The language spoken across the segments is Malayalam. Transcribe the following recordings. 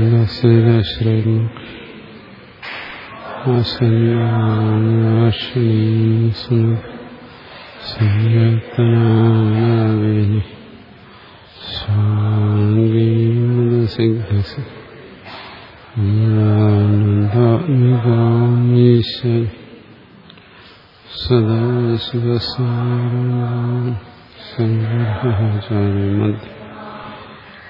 ശ്രീരാശ്രയം ആശന്യാശനീ സംയത്തനാവേനി സാംഗീമസിദ്ധസി അമൃതാത്മികാമീശ്വരി സദാശിവസാരം സംഗ്രഹാചാര്യമധ്യ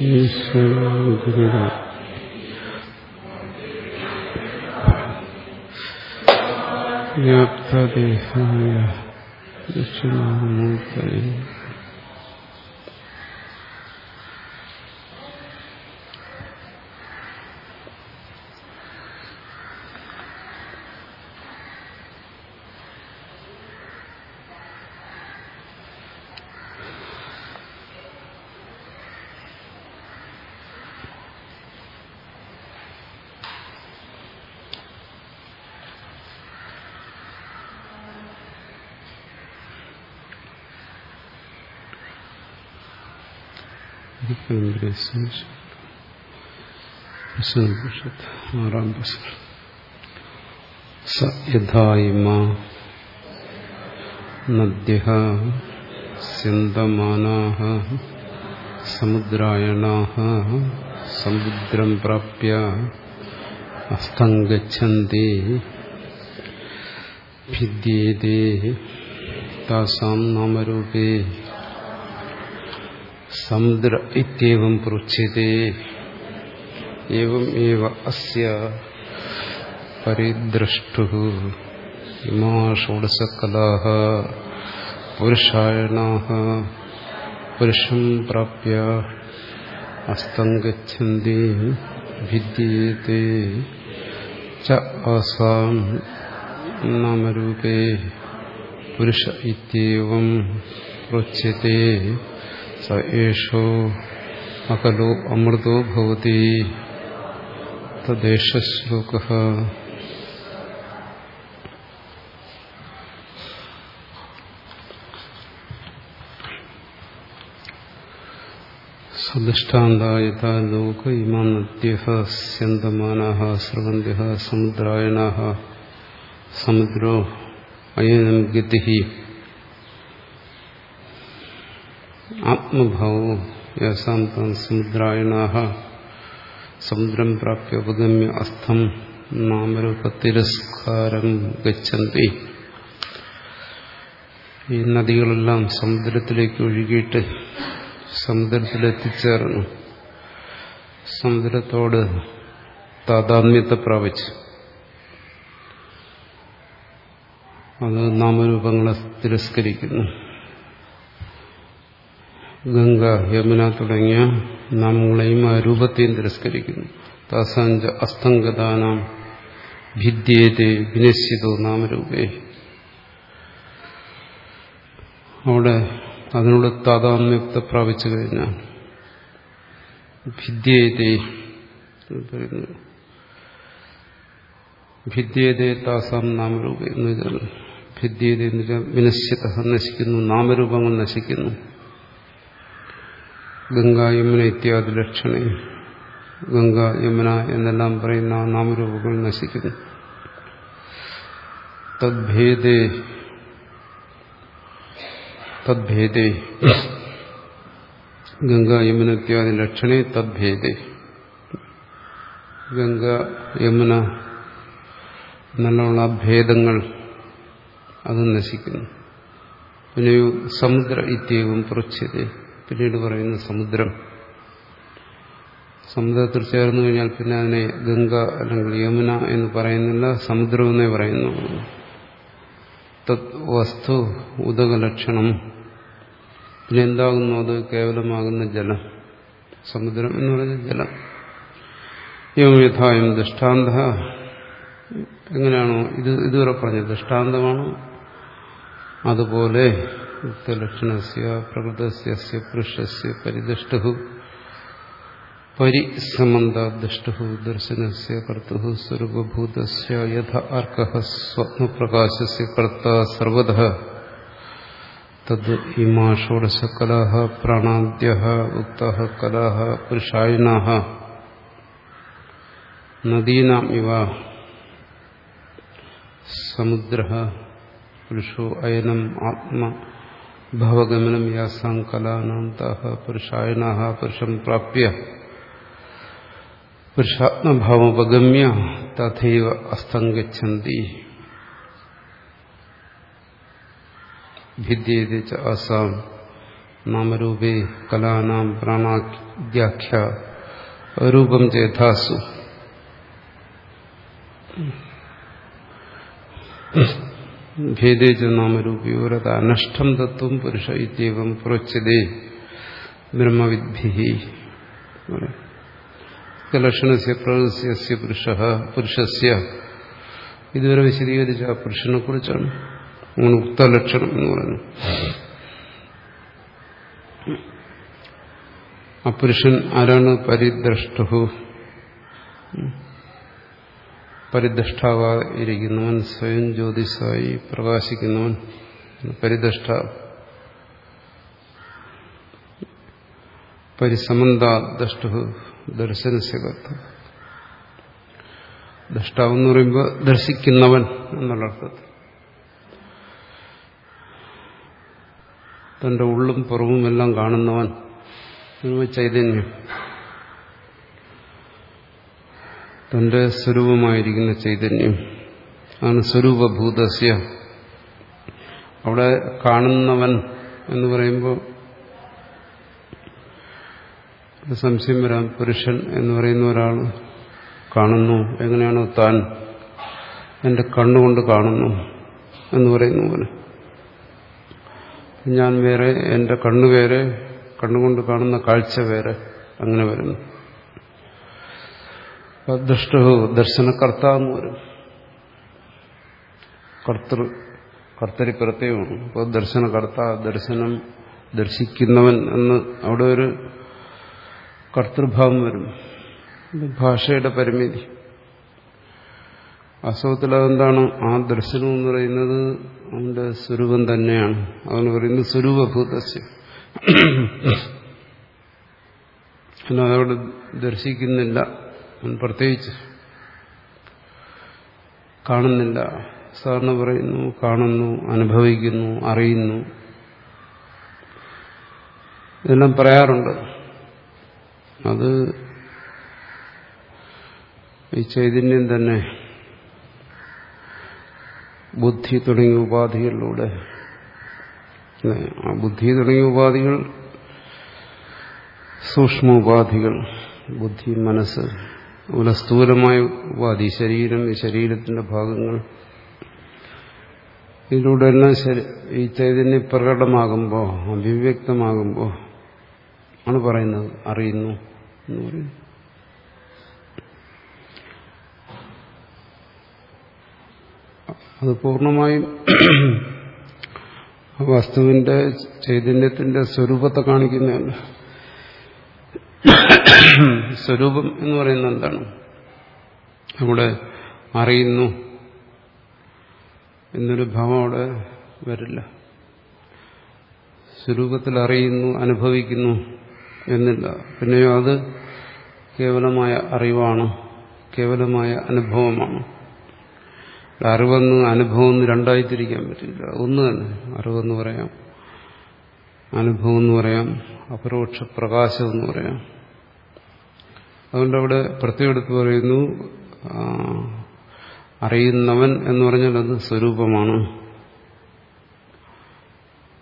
ഈശ്വര. വ്യാപ്തദേഹായ ദക്ഷിണാമൂർത്തയെ ആറാം പ്രശ്നം സ യഥായിമ നദ്യ സ്യന്തമാനാ സമുദ്രായണാ സമുദ്രം പ്രാപ്യ അസ്ഥം ഗച്ഛന്തി ഭിദ്യേതേ താസാം നാമരൂപേ സമുദ്ര ഇത്യവും പൃച്ഛ്യതേ ഏവം ഏവ അസ്യ പരിദ്രഷ്ടു. ഇമാ ഷോഡശകലാഹ പുരുഷായണാഹ. പുരുഷം പ്രാപ്യ അസ്തം ഗച്ഛന്തി ഭിദ്യത്തെ ച ആസാം നാമരൂപേ. പുരുഷ ഇത്യവും പൃച്ഛ്യത്തെ സ ഏഷോ അകലോ അമൃതോ ഭവതി തദ്ദേശശ്ലോക സദൃഷ്ടാന്തായത ലോക ഇമാം നദ്യ സ്യന്തമാന സ്രവന്ത്യ സമുദ്രായണ സമുദ്രോ അയനം ഗതി ആത്മഭാവോ സമുദ്രായണ സമുദ്രം പ്രാപ്യ ഉപഗമ്യ അസ്ഥം നാമരൂപത്തിരസ്കാരം ഗച്ഛന്തി. ഈ നദികളെല്ലാം സമുദ്രത്തിലേക്ക് ഒഴുകിയിട്ട് സമുദ്രത്തിലെത്തിച്ചേർന്നു. സമുദ്രത്തോട് താതാത്മ്യത്തെ പ്രാപിച്ചു. അത് നാമരൂപങ്ങളെ തിരസ്കരിക്കുന്നു. ഗംഗ യമുന തുടങ്ങിയ നാമങ്ങളെയും ആ രൂപത്തെയും തിരസ്കരിക്കുന്നു. താസാഞ്ച അസ്തംഗതാനാം ഭിദ്യേതെ വിനശ്യതോ നാമരൂപേ. അവിടെ അതിനോട് താതാത്മ്യത്തെ പ്രാപിച്ചു കഴിഞ്ഞാൽ ഭിദ്യേതെ പറയുന്നു. ഭിദ്യേതെ താസാം നാമരൂപ എന്ന് വെച്ചാൽ ഭിദ്യേതെ എന്ന് വെച്ചാൽ വിനശ്യത നശിക്കുന്നു നാമരൂപങ്ങൾ നശിക്കുന്നു. ഗംഗ യമുന ഇത്യാദി ലക്ഷണ. ഗംഗ യമുന എന്നെല്ലാം പറയുന്ന നാമരൂപങ്ങൾ നശിക്കുന്നു. തദ്ഭേദേ. തദ്ഭേദേ. ഗംഗ യമുന ഇത്യാദി ലക്ഷണേ തദ്ഭേദേ. ഗംഗ യമുന എന്നുള്ള ഭേദങ്ങൾ അത് നശിക്കുന്നു. പിന്നെ സമുദ്ര ഇത്യവും പൃച്ഛ്യതേ പിന്നീട് പറയുന്ന സമുദ്രം. സമുദ്രത്തിൽ ചേർന്നു കഴിഞ്ഞാൽ പിന്നെ അതിനെ ഗംഗ അല്ലെങ്കിൽ യമുന എന്ന് പറയുന്നില്ല സമുദ്രം എന്നേ പറയുന്നു. വസ്തു ഉദകലക്ഷണം. പിന്നെ എന്താകുന്നു? അത് കേവലമാകുന്ന ജലം. സമുദ്രം എന്ന് പറയുന്ന ജലം. യഥായം ദൃഷ്ടാന്ത. എങ്ങനെയാണോ ഇത് ഇതുവരെ പറഞ്ഞത് ദൃഷ്ടാന്തമാണ്. അതുപോലെ യുക്തലക്ഷണസ്യ പ്രകൃതസ്യ പുരുഷസ്യ പരിദഷ്ടു പരിസമന്താദഷ്ടു ദർശനസ്യ കർത്തു സ്വരൂപഭൂതസ്യ യഥ അർക്ക സ്വപ്നപ്രകാശസ്യ കർത്ത സർവത തദ് ഇമാ ഷോഡശകലാ പ്രാണാദ്യ ഉക്ത കലാ പുരുഷായണ നദീനാം ഇവ സമുദ്ര പുരുഷോ അയനം ആത്മ ഭവഗമനം യാസാം കലാനാം താഹ പുരുഷായണ പുരുഷം പ്രാപ്യ പുരുഷാത്മഭാവപഗമ്യ തഥൈവ അസ്തംഗച്ഛന്തി ഭിദ്യേതി ച അസാം നാമരൂപേ കലാനാം പ്രാണാദ്യാഖ്യ രൂപം ചേഥാസു ഭേദേ ച നാമരൂപയോരത അനഷ്ടം തത്വം പുരുഷ ഇത്യവം പ്രോച്യതേ ബ്രഹ്മവിദ്ഭി ലക്ഷണസ്യ പ്രകൃസ്യ പുരുഷ പുരുഷസ്യ. ഇതുവരെ വിശദീകരിച്ച ആ പുരുഷനെ കുറിച്ചാണ്. അങ്ങനെ ഉക്തലക്ഷണം എന്ന് പറയുന്നു ആ പുരുഷൻ ആരാണ്? പരിദ്രഷ്ടു പരിദ്രഷ്ടാവായിരിക്കുന്നവൻ സ്വയം ജ്യോതിസായി പ്രകാശിക്കുന്നവൻ. പരിദഷ്ട പരിസമന്താദഷ്ടു ദർശനസ്യകർത്ത. ദഷ്ടാവ് എന്ന് പറയുമ്പോൾ ദർശിക്കുന്നവൻ എന്നുള്ള അർത്ഥത്തിൽ. തന്റെ ഉള്ളും പുറവും എല്ലാം കാണുന്നവൻ. ചൈതന്യം. തന്റെ സ്വരൂപമായിരിക്കുന്ന ചൈതന്യം. ആണ് സ്വരൂപഭൂതസ്യ. അവിടെ കാണുന്നവൻ എന്ന് പറയുമ്പോൾ സംശയം വരാം. പുരുഷൻ എന്ന് പറയുന്ന ഒരാൾ കാണുന്നു. എങ്ങനെയാണോ താൻ എന്റെ കണ്ണുകൊണ്ട് കാണുന്നു എന്ന് പറയുന്ന പോലെ ഞാൻ വേറെ എന്റെ കണ്ണു വേറെ കണ്ണുകൊണ്ട് കാണുന്ന കാഴ്ച വേറെ. അങ്ങനെ വരുന്നു. ദൃഷ്ട ദർശനകർത്ത എന്ന് വരും കർത്തൃ കർത്തരി പ്രത്യയമാണ് അപ്പോൾ ദർശനകർത്ത ദർശനം ദർശിക്കുന്നവൻ എന്ന് അവിടെ ഒരു കർത്തൃഭാവം വരും. ഭാഷയുടെ പരിമിതി. അസുഖത്തിൽ അതെന്താണ്? ആ ദർശനം എന്ന് പറയുന്നത് അവന്റെ സ്വരൂപം തന്നെയാണ്. അവന് പറയുന്നത് സ്വരൂപഭൂതസ്യ. അതവിടെ ദർശിക്കുന്നില്ല. പ്രത്യേകിച്ച് കാണുന്നില്ല. സാറിന് പറയുന്നു കാണുന്നു അനുഭവിക്കുന്നു അറിയുന്നു. ഇതെല്ലാം പറയാറുണ്ട്. അത് ഈ ചൈതന്യം തന്നെ ബുദ്ധി തുടങ്ങിയ ഉപാധികളിലൂടെ ആ ബുദ്ധി തുടങ്ങിയ ഉപാധികൾ സൂക്ഷ്മ ഉപാധികൾ ബുദ്ധി മനസ്സ് അതുപോലെ സ്ഥൂലമായ ഉപാധി. ശരീരം ഈ ശരീരത്തിന്റെ ഭാഗങ്ങൾ. ഇതിലൂടെ തന്നെ ഈ ചൈതന്യം പ്രകടമാകുമ്പോൾ അഭിവ്യക്തമാകുമ്പോൾ ആണ് പറയുന്നത്. അറിയുന്നു എന്ന് പറയുന്നു. അത് പൂർണമായും വസ്തുവിന്റെ ചൈതന്യത്തിന്റെ സ്വരൂപത്തെ കാണിക്കുന്നതല്ല സ്വരൂപം എന്ന് പറയുന്നത് എന്താണ്? അവിടെ അറിയുന്നു എന്നൊരു ഭാവം അവിടെ വരില്ല. സ്വരൂപത്തിൽ അറിയുന്നു അനുഭവിക്കുന്നു എന്നില്ല. പിന്നെയോ അത് കേവലമായ അറിവാണ് കേവലമായ അനുഭവമാണ്. അറിവെന്ന് അനുഭവം എന്ന് രണ്ടായി തിരിക്കാൻ പറ്റില്ല. ഒന്ന് തന്നെ അറിവെന്ന് പറയാം അനുഭവം എന്ന് പറയാം. അപരോക്ഷ പ്രകാശം എന്ന് പറയാം. അതുകൊണ്ട് അവിടെ പറയുന്നു അറിയുന്നവൻ എന്ന് പറഞ്ഞാൽ അത് സ്വരൂപമാണ്.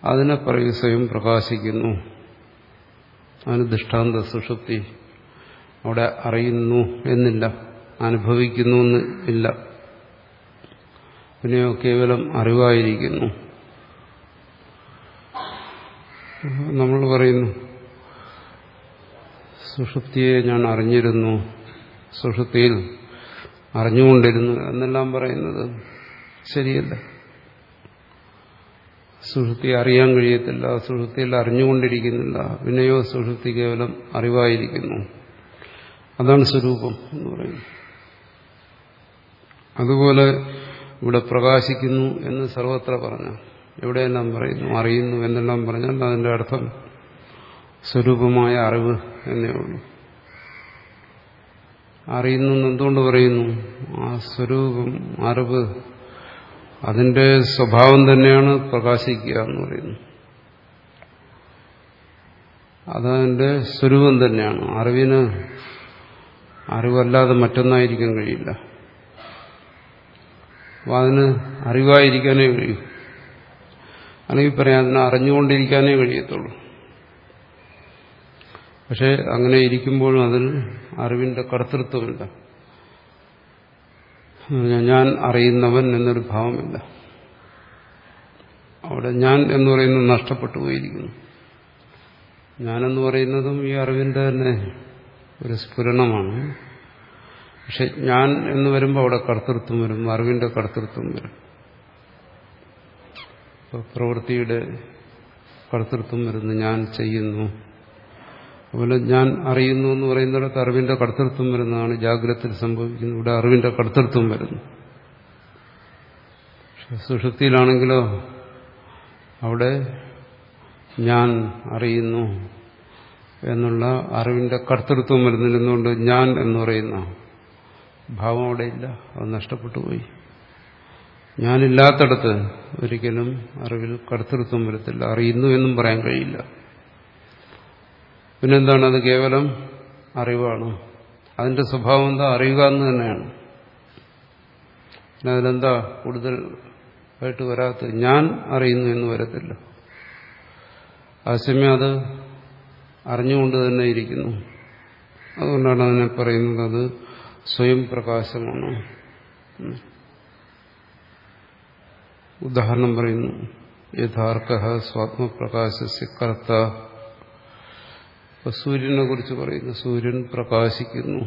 അതിനെ പറയും സ്വയം പ്രകാശിക്കുന്നു. അതിന് ദൃഷ്ടാന്ത സുഷുപ്തി അവിടെ അറിയുന്നു എന്നില്ല അനുഭവിക്കുന്നു എന്ന് ഇല്ല. പിന്നെയോ കേവലം അറിവായിരിക്കുന്നു. നമ്മൾ പറയുന്നു സുഷുപ്തിയെ ഞാൻ അറിഞ്ഞിരുന്നു സുഷുപ്തിയിൽ അറിഞ്ഞുകൊണ്ടിരുന്നു എന്നെല്ലാം പറയുന്നത് ശരിയല്ല. സുഷുപ്തി അറിയാൻ കഴിയത്തില്ല സുഷുപ്തിയിൽ അറിഞ്ഞുകൊണ്ടിരിക്കുന്നില്ല പിന്നെയോ സുഷുപ്തി കേവലം അറിവായിരിക്കുന്നു. അതാണ് സ്വരൂപം എന്ന് പറയുന്നത് അതുപോലെ ഇവിടെ പ്രകാശിക്കുന്നു എന്ന് സർവത്ര പറഞ്ഞ എവിടെയെല്ലാം പറയുന്നു? അറിയുന്നു എന്നെല്ലാം പറഞ്ഞാൽ അതിന്റെ അർത്ഥം സ്വരൂപമായ അറിവ് എന്നേ ഉള്ളൂ. അറിയുന്നു എന്തുകൊണ്ട് പറയുന്നു? ആ സ്വരൂപം അറിവ് അതിന്റെ സ്വഭാവം തന്നെയാണ് പ്രകാശിക്കുക എന്ന് പറയുന്നു. അതതിന്റെ സ്വരൂപം തന്നെയാണ്. അറിവിന് അറിവല്ലാതെ മറ്റൊന്നായിരിക്കാൻ കഴിയില്ല. അപ്പം അതിന് അറിവായിരിക്കാനേ കഴിയൂ. അല്ലെങ്കിൽ പറയാം അതിനെ അറിഞ്ഞുകൊണ്ടിരിക്കാനേ കഴിയത്തുള്ളൂ. പക്ഷെ അങ്ങനെ ഇരിക്കുമ്പോഴും അതിന് അറിവിന്റെ കർത്തൃത്വമില്ല. ഞാൻ അറിയുന്നവൻ എന്നൊരു ഭാവമില്ല. അവിടെ ഞാൻ എന്ന് പറയുന്നത് നഷ്ടപ്പെട്ടു പോയിരിക്കുന്നു. ഞാനെന്ന് പറയുന്നതും ഈ അറിവിന്റെ തന്നെ ഒരു സ്ഫുരണമാണ്. പക്ഷെ ഞാൻ എന്ന് വരുമ്പോൾ അവിടെ കർത്തൃത്വം വരും അറിവിന്റെ കർത്തൃത്വം വരും. പ്രവൃത്തിയുടെ കർത്തൃത്വം വരുന്നു ഞാൻ ചെയ്യുന്നു. അതുപോലെ ഞാൻ അറിയുന്നു എന്ന് പറയുന്നിടത്ത് അറിവിന്റെ കർത്തൃത്വം വരുന്നതാണ് ജാഗ്രത സംഭവിക്കുന്നത് ഇവിടെ അറിവിന്റെ കർത്തൃത്വം വരുന്നു. സുഷുപ്തിയിലാണെങ്കിലോ അവിടെ ഞാൻ അറിയുന്നു എന്നുള്ള അറിവിന്റെ കർത്തൃത്വം വരുന്നില്ലെന്നുകൊണ്ട് ഞാൻ എന്ന് പറയുന്ന ഭാവം അവിടെ ഇല്ല. അത് നഷ്ടപ്പെട്ടു പോയി. ഞാനില്ലാത്തടത്ത് ഒരിക്കലും അറിവിൽ കർത്തൃത്വം വരത്തില്ല. അറിയുന്നു എന്നും പറയാൻ കഴിയില്ല. പിന്നെന്താണ്? അത് കേവലം അറിവാണ്. അതിന്റെ സ്വഭാവം എന്താ? അറിയുക എന്ന് തന്നെയാണ്. പിന്നെ അതിലെന്താ കൂടുതൽ ആയിട്ട് വരാത്ത ഞാൻ അറിയുന്നു എന്ന് വരത്തില്ല. ആശമ്യം അത് അറിഞ്ഞുകൊണ്ട് തന്നെ ഇരിക്കുന്നു. അതുകൊണ്ടാണ് അതിനെ പറയുന്നത് അത് സ്വയം പ്രകാശമാണ്. ഉദാഹരണം പറയുന്നു. യഥാർത്ഥ സ്വാത്മപ്രകാശസ്യ കർത്ത. സൂര്യനെ കുറിച്ച് പറയുന്നു. സൂര്യൻ പ്രകാശിക്കുന്നു.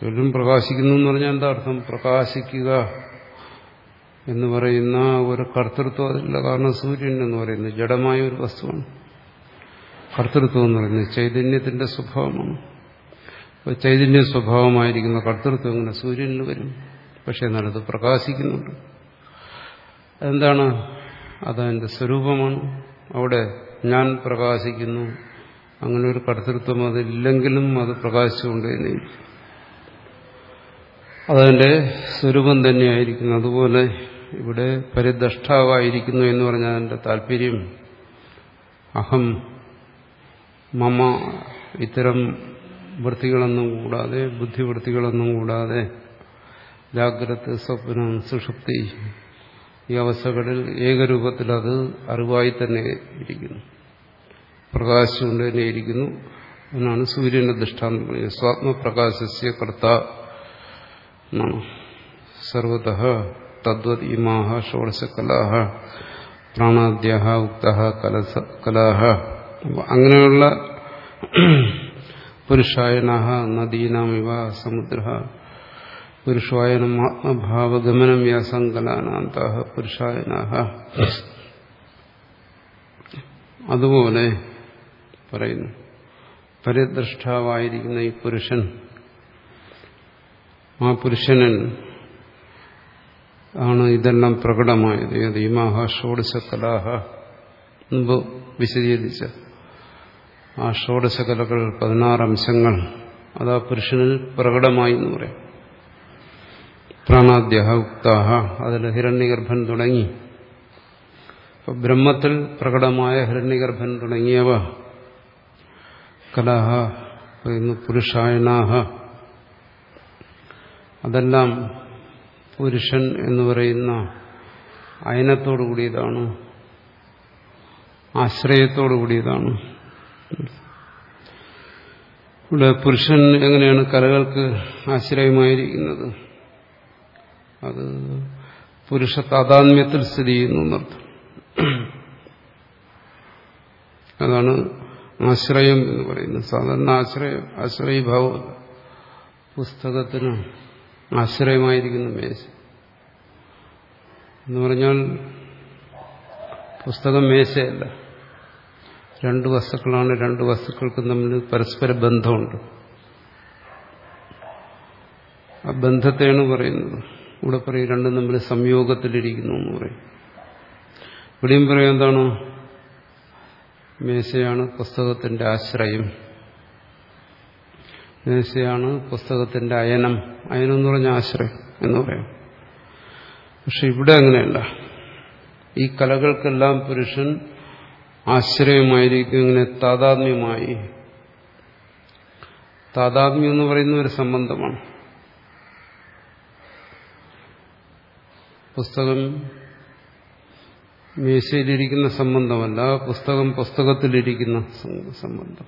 സൂര്യൻ പ്രകാശിക്കുന്നു എന്ന് പറഞ്ഞാൽ എന്താ അർത്ഥം? പ്രകാശിക്കുക എന്ന് പറയുന്ന ഒരു കർത്തൃത്വം അതില്ല. കാരണം സൂര്യൻ എന്ന് പറയുന്നത് ജഡമായ ഒരു വസ്തുവാണ്. കർത്തൃത്വം എന്ന് പറയുന്നത് ചൈതന്യത്തിന്റെ സ്വഭാവമാണ്. അപ്പോൾ ചൈതന്യ സ്വഭാവമായിരിക്കുന്ന കർത്തൃത്വം ഇങ്ങനെ സൂര്യനിൽ വരും. പക്ഷെ എന്നാലത് പ്രകാശിക്കുന്നുണ്ട്. എന്താണ് അതതിന്റെ സ്വരൂപമാണ്. അവിടെ ഞാൻ പ്രകാശിക്കുന്നു. അങ്ങനെ ഒരു കർത്തൃത്വം അതില്ലെങ്കിലും അത് പ്രകാശിച്ചുകൊണ്ട് അതെന്റെ സ്വരൂപം തന്നെയായിരിക്കുന്നു. അതുപോലെ ഇവിടെ പരിദഷ്ടാവായിരിക്കുന്നു എന്ന് പറഞ്ഞാൽ അതിന്റെ താല്പര്യം അഹം മമ ഇത്തരം വൃത്തികളൊന്നും കൂടാതെ ബുദ്ധിവൃത്തികളൊന്നും കൂടാതെ ജാഗ്രത സ്വപ്നം സുഷുപ്തി ഈ അവസ്ഥകളിൽ ഏകരൂപത്തിൽ അത് അറിവായി തന്നെ ഇരിക്കുന്നു. പ്രകാശിച്ചുകൊണ്ട് തന്നെ ഇരിക്കുന്നു എന്നാണ് സൂര്യന്റെ ദൃഷ്ടാന്തം പറയുന്നത് സ്വാത്മപ്രകാശസ്യ കർത്ത സർവത തദ്വത് ഇമാഹ ഷോഡശകലാഹ പ്രാണാദ്യ ഉക്ത കലസ കലാഹ. അങ്ങനെയുള്ള പുരുഷായണ നദീനാമിവ സമുദ്ര പുരുഷായനം ആത്മഭാവഗമനം വ്യാസങ്കലാനാന്ത പുരുഷായനാഹ. അതുപോലെ പറയുന്നു പരിദ്രഷ്ടാവായിരിക്കുന്ന ഈ പുരുഷൻ ആ പുരുഷനൻ ആണ് ഇതെല്ലാം പ്രകടമായത്. ഏത് ഇമാഹ ഷോഡശകലാഹ മുമ്പ് വിശദീകരിച്ച ആ ഷോഡശകലകൾ പതിനാറ് അംശങ്ങൾ അത് ആ പുരുഷനിൽ പ്രകടമായി എന്ന് പറയാം. പ്രാണാദ്യ ഉക്താഹ. അതിൽ ഹിരണ്യഗർഭൻ തുടങ്ങി. ബ്രഹ്മത്തിൽ പ്രകടമായ ഹിരണ്യഗർഭൻ തുടങ്ങിയവ. കലാഹ പറയുന്നു പുരുഷായനാഹ. അതെല്ലാം പുരുഷൻ എന്ന് പറയുന്ന അയനത്തോടു കൂടിയതാണ്. ആശ്രയത്തോടു കൂടിയതാണ്. ഇവിടെ പുരുഷൻ എങ്ങനെയാണ് കലകൾക്ക് ആശ്രയമായിരിക്കുന്നത്? അത് പുരുഷ താതാത്മ്യത്തിൽ സ്ഥിതി ചെയ്യുന്നു എന്നർത്ഥം. അതാണ് ആശ്രയം എന്ന് പറയുന്നത്. സാധാരണ ആശ്രയം ആശ്രയഭാവ പുസ്തകത്തിന് ആശ്രയമായിരിക്കുന്ന മേശ. എന്ന് പറഞ്ഞാൽ പുസ്തകം മേശയല്ല. രണ്ട് വസ്തുക്കളാണ് രണ്ട് വസ്തുക്കൾക്കും തമ്മിൽ പരസ്പര ബന്ധമുണ്ട്. ആ ബന്ധത്തെയാണ് പറയുന്നത്. ഇവിടെ പറയും രണ്ടും തമ്മിൽ സംയോഗത്തിലിരിക്കുന്നു എന്ന് പറയും. ഇവിടെയും പറയും എന്താണ്? മേശയാണ് പുസ്തകത്തിന്റെ ആശ്രയം. മേശയാണ് പുസ്തകത്തിന്റെ അയനം. അയനം എന്ന് പറഞ്ഞ ആശ്രയം എന്ന് പറയാം. പക്ഷെ ഇവിടെ അങ്ങനെയല്ല. ഈ കലകൾക്കെല്ലാം പുരുഷൻ ആശ്രയമായിരിക്കും ഇങ്ങനെ താതാത്മ്യമായി. താതാത്മ്യം എന്ന് പറയുന്ന ഒരു സംബന്ധമാണ്. പുസ്തകം മേശയിലിരിക്കുന്ന സംബന്ധമല്ല പുസ്തകം പുസ്തകത്തിലിരിക്കുന്ന സംബന്ധം.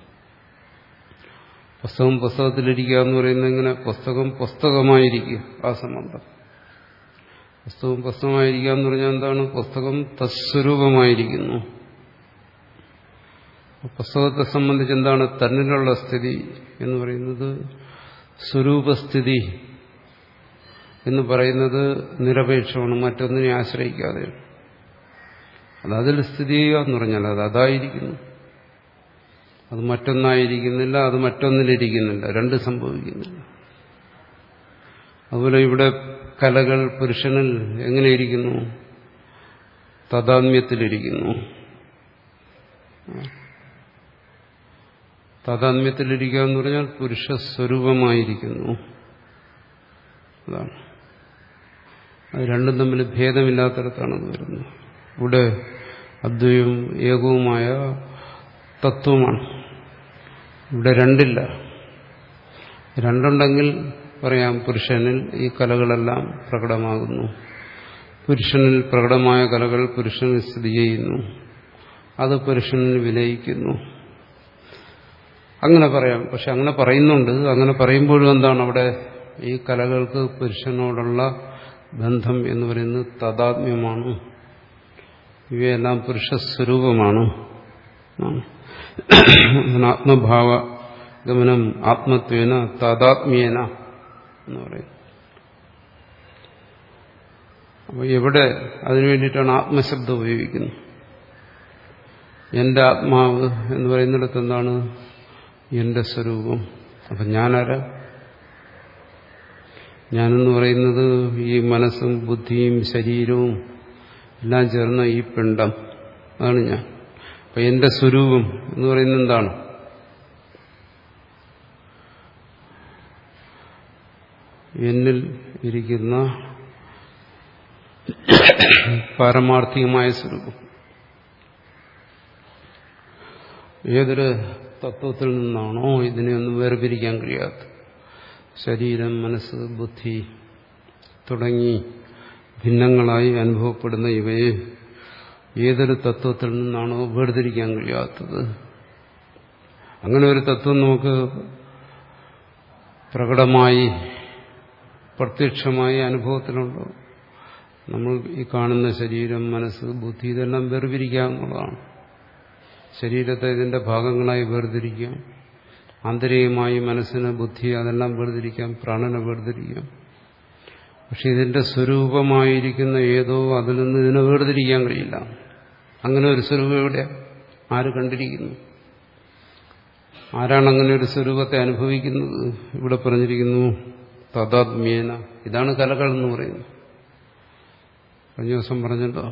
പുസ്തകം പുസ്തകത്തിലിരിക്കുക എന്ന് പറയുന്നത് എങ്ങനെ? പുസ്തകം പുസ്തകമായിരിക്കും ആ സംബന്ധം. പുസ്തകം പുസ്തകമായിരിക്കുക എന്ന് പറഞ്ഞാൽ എന്താണ്? പുസ്തകം തസ്വരൂപമായിരിക്കുന്നു. പുസ്തകത്തെ സംബന്ധിച്ച് എന്താണ്? തന്നിലുള്ള സ്ഥിതി എന്ന് പറയുന്നത് സ്വരൂപസ്ഥിതി എന്ന് പറയുന്നത് നിരപേക്ഷമാണ് മറ്റൊന്നിനെ ആശ്രയിക്കാതെ. അത് അതിൽ സ്ഥിതി ചെയ്യുക എന്ന് പറഞ്ഞാൽ അത് അതായിരിക്കുന്നു. അത് മറ്റൊന്നായിരിക്കുന്നില്ല അത് മറ്റൊന്നിലിരിക്കുന്നില്ല രണ്ട് സംഭവിക്കുന്നില്ല. അതുപോലെ ഇവിടെ കലകൾ പുരുഷനിൽ എങ്ങനെയിരിക്കുന്നു? തഥാത്മ്യത്തിലിരിക്കുന്നു താതാത്മ്യത്തിലിരിക്കുക എന്ന് പറഞ്ഞാൽ പുരുഷ സ്വരൂപമായിരിക്കുന്നു അതാണ്. അത് രണ്ടും തമ്മിൽ ഭേദമില്ലാത്തടത്താണെന്ന് വരുന്നത്. ഇവിടെ അദ്വൈവും ഏകവുമായ തത്വമാണ് ഇവിടെ രണ്ടില്ല. രണ്ടുണ്ടെങ്കിൽ പറയാം പുരുഷനിൽ ഈ കലകളെല്ലാം പ്രകടമാകുന്നു. പുരുഷനിൽ പ്രകടമായ കലകൾ പുരുഷനിൽ സ്ഥിതി ചെയ്യുന്നു. അത് പുരുഷനിൽ വിലയിക്കുന്നു അങ്ങനെ പറയാം. പക്ഷെ അങ്ങനെ പറയുന്നുണ്ട്. അങ്ങനെ പറയുമ്പോഴും എന്താണ് അവിടെ ഈ കലകൾക്ക് പുരുഷനോടുള്ള ബന്ധം എന്ന് പറയുന്നത് തഥാത്മ്യമാണ് ഇവയെല്ലാം പുരുഷസ്വരൂപമാണ്. ആത്മഭാവ ഗമനം ആത്മത്വേന താതാത്മ്യേന എന്ന് പറയുന്നു അപ്പോൾ എവിടെ അതിനു വേണ്ടിയിട്ടാണ് ആത്മശബ്ദം ഉപയോഗിക്കുന്നത്? എന്റെ ആത്മാവ് എന്ന് പറയുന്നിടത്ത് എന്താണ്? എന്റെ സ്വരൂപം. അപ്പം ഞാനാരാ? ഞാനെന്ന് പറയുന്നത് ഈ മനസ്സും ബുദ്ധിയും ശരീരവും എല്ലാം ചേർന്ന ഈ പിണ്ടം അതാണ് ഞാൻ. അപ്പം എന്റെ സ്വരൂപം എന്ന് പറയുന്നത് എന്താണ്? എന്നിൽ ഇരിക്കുന്ന പാരമാർത്ഥികമായ സ്വരൂപം. ഏതൊരു തത്വത്തിൽ നിന്നാണോ ഇതിനെ ഒന്നും വേർപിരിക്കാൻ കഴിയാത്ത ശരീരം മനസ്സ് ബുദ്ധി തുടങ്ങി ഭിന്നങ്ങളായി അനുഭവപ്പെടുന്ന ഇവയെ ഏതൊരു തത്വത്തിൽ നിന്നാണോ വേർതിരിക്കാൻ കഴിയാത്തത്? അങ്ങനെ ഒരു തത്വം നമുക്ക് പ്രകടമായി പ്രത്യക്ഷമായി അനുഭവത്തിലുണ്ടോ. നമ്മൾ ഈ കാണുന്ന ശരീരം മനസ്സ് ബുദ്ധി ഇതെല്ലാം വേർതിരിക്കാവുന്നതാണ് ശരീരത്തെ ഇതിന്റെ ഭാഗങ്ങളായി വേർതിരിക്കാം ആന്തരികമായി മനസ്സിന് ബുദ്ധി അതെല്ലാം വേർതിരിക്കാം പ്രാണനെ വേർതിരിക്കാം. പക്ഷെ ഇതിന്റെ സ്വരൂപമായിരിക്കുന്ന ഏതോ അതിൽ നിന്ന് ഇതിനെ വേർതിരിക്കാൻ കഴിയില്ല. അങ്ങനെ ഒരു സ്വരൂപം എവിടെ? ആര് കണ്ടിരിക്കുന്നു? ആരാണ് അങ്ങനെ ഒരു സ്വരൂപത്തെ അനുഭവിക്കുന്നത്? ഇവിടെ പറഞ്ഞിരിക്കുന്നു തഥാത്മ്യേന ഇതാണ് കലകൾ എന്ന് പറയുന്നത്. കഴിഞ്ഞ ദിവസം പറഞ്ഞല്ലോ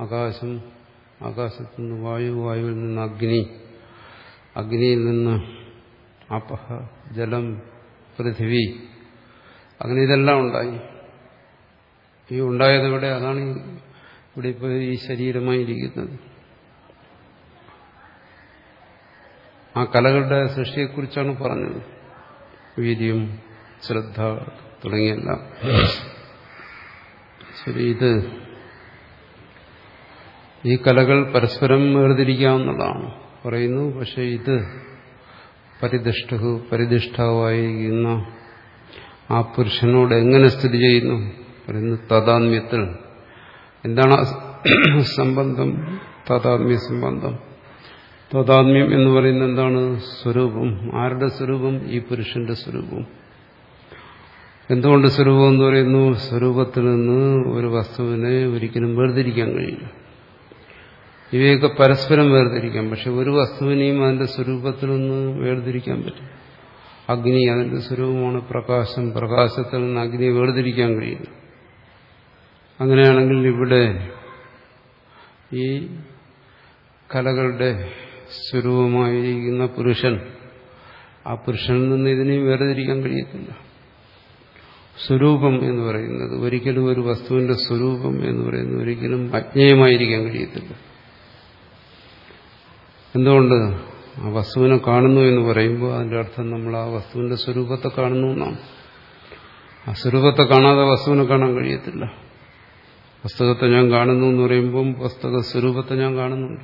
ആകാശം ആകാശത്തു നിന്ന് വായു വായുവിൽ നിന്ന് അഗ്നി. അഗ്നിയിൽ നിന്ന് അപഹ ജലം പൃഥിവി. അങ്ങനെ ഇതെല്ലാം ഉണ്ടായി. ഈ ഉണ്ടായത് ഇവിടെ അതാണ് ഇവിടെ ഇപ്പോൾ ഈ ശരീരമായിരിക്കുന്നത് ആ കലകളുടെ സൃഷ്ടിയെക്കുറിച്ചാണ് പറഞ്ഞത്. വീര്യം ശ്രദ്ധ തുടങ്ങിയെല്ലാം. ശരി ഇത് ഈ കലകൾ പരസ്പരം വേർതിരിക്കാവുന്നതാണ്. പറയുന്നു പക്ഷെ ഇത് പരിദിഷ്ടു പരിദിഷ്ടാവായിരിക്കുന്ന ആ പുരുഷനോട് എങ്ങനെ സ്ഥിതി ചെയ്യുന്നു? പറയുന്നു താതാത്മ്യത്തിൽ എന്താണ് സംബന്ധം? താതാത്മ്യ സംബന്ധം. താതാത്മ്യം എന്ന് പറയുന്നത് എന്താണ്? സ്വരൂപം. ആരുടെ സ്വരൂപം? ഈ പുരുഷന്റെ സ്വരൂപം. എന്തുകൊണ്ട് സ്വരൂപം എന്ന് പറയുന്നു? സ്വരൂപത്തിൽ നിന്ന് ഒരു വസ്തുവിനെ ഒരിക്കലും വേർതിരിക്കാൻ കഴിയില്ല. ഇവയൊക്കെ പരസ്പരം വേർതിരിക്കാം. പക്ഷെ ഒരു വസ്തുവിനെയും അതിന്റെ സ്വരൂപത്തിൽ നിന്ന് വേർതിരിക്കാൻ പറ്റും അഗ്നി അതിന്റെ സ്വരൂപമാണ് പ്രകാശം. പ്രകാശത്തിൽ നിന്ന് അഗ്നിയെ വേർതിരിക്കാൻ കഴിയില്ല. അങ്ങനെയാണെങ്കിൽ ഇവിടെ ഈ കലകളുടെ സ്വരൂപമായിരിക്കുന്ന പുരുഷൻ ആ പുരുഷനിൽ നിന്ന് ഇതിനെയും വേർതിരിക്കാൻ കഴിയത്തില്ല. സ്വരൂപം എന്ന് പറയുന്നത് ഒരിക്കലും ഒരു വസ്തുവിന്റെ സ്വരൂപം എന്ന് പറയുന്നത് ഒരിക്കലും അജ്ഞേയമായിരിക്കാൻ കഴിയത്തില്ല. എന്തുകൊണ്ട് ആ വസ്തുവിനെ കാണുന്നു എന്ന് പറയുമ്പോൾ അതിന്റെ അർത്ഥം നമ്മൾ ആ വസ്തുവിന്റെ സ്വരൂപത്തെ കാണുന്നു എന്നാണ്. ആ സ്വരൂപത്തെ കാണാതെ വസ്തുവിനെ കാണാൻ കഴിയത്തില്ല. പുസ്തകത്തെ ഞാൻ കാണുന്നു എന്ന് പറയുമ്പം പുസ്തക സ്വരൂപത്തെ ഞാൻ കാണുന്നുണ്ട്.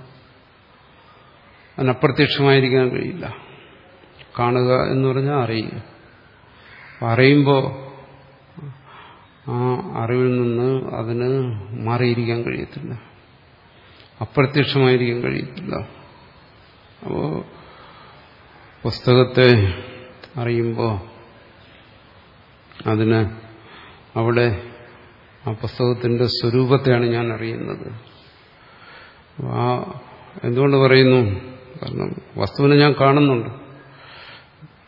അതിനപ്രത്യക്ഷമായിരിക്കാൻ കഴിയില്ല. കാണുക എന്ന് പറഞ്ഞാൽ അറിയുക. അറിയുമ്പോൾ ആ അറിവിൽ നിന്ന് അതിന് മാറിയിരിക്കാൻ കഴിയത്തില്ല. അപ്രത്യക്ഷമായിരിക്കാൻ കഴിയത്തില്ല. അപ്പോൾ പുസ്തകത്തെ അറിയുമ്പോൾ അതിന് അവിടെ ആ പുസ്തകത്തിന്റെ സ്വരൂപത്തെയാണ് ഞാൻ അറിയുന്നത്. ആ എന്തുകൊണ്ട് പറയുന്നു? കാരണം വസ്തുവിനെ ഞാൻ കാണുന്നുണ്ട്.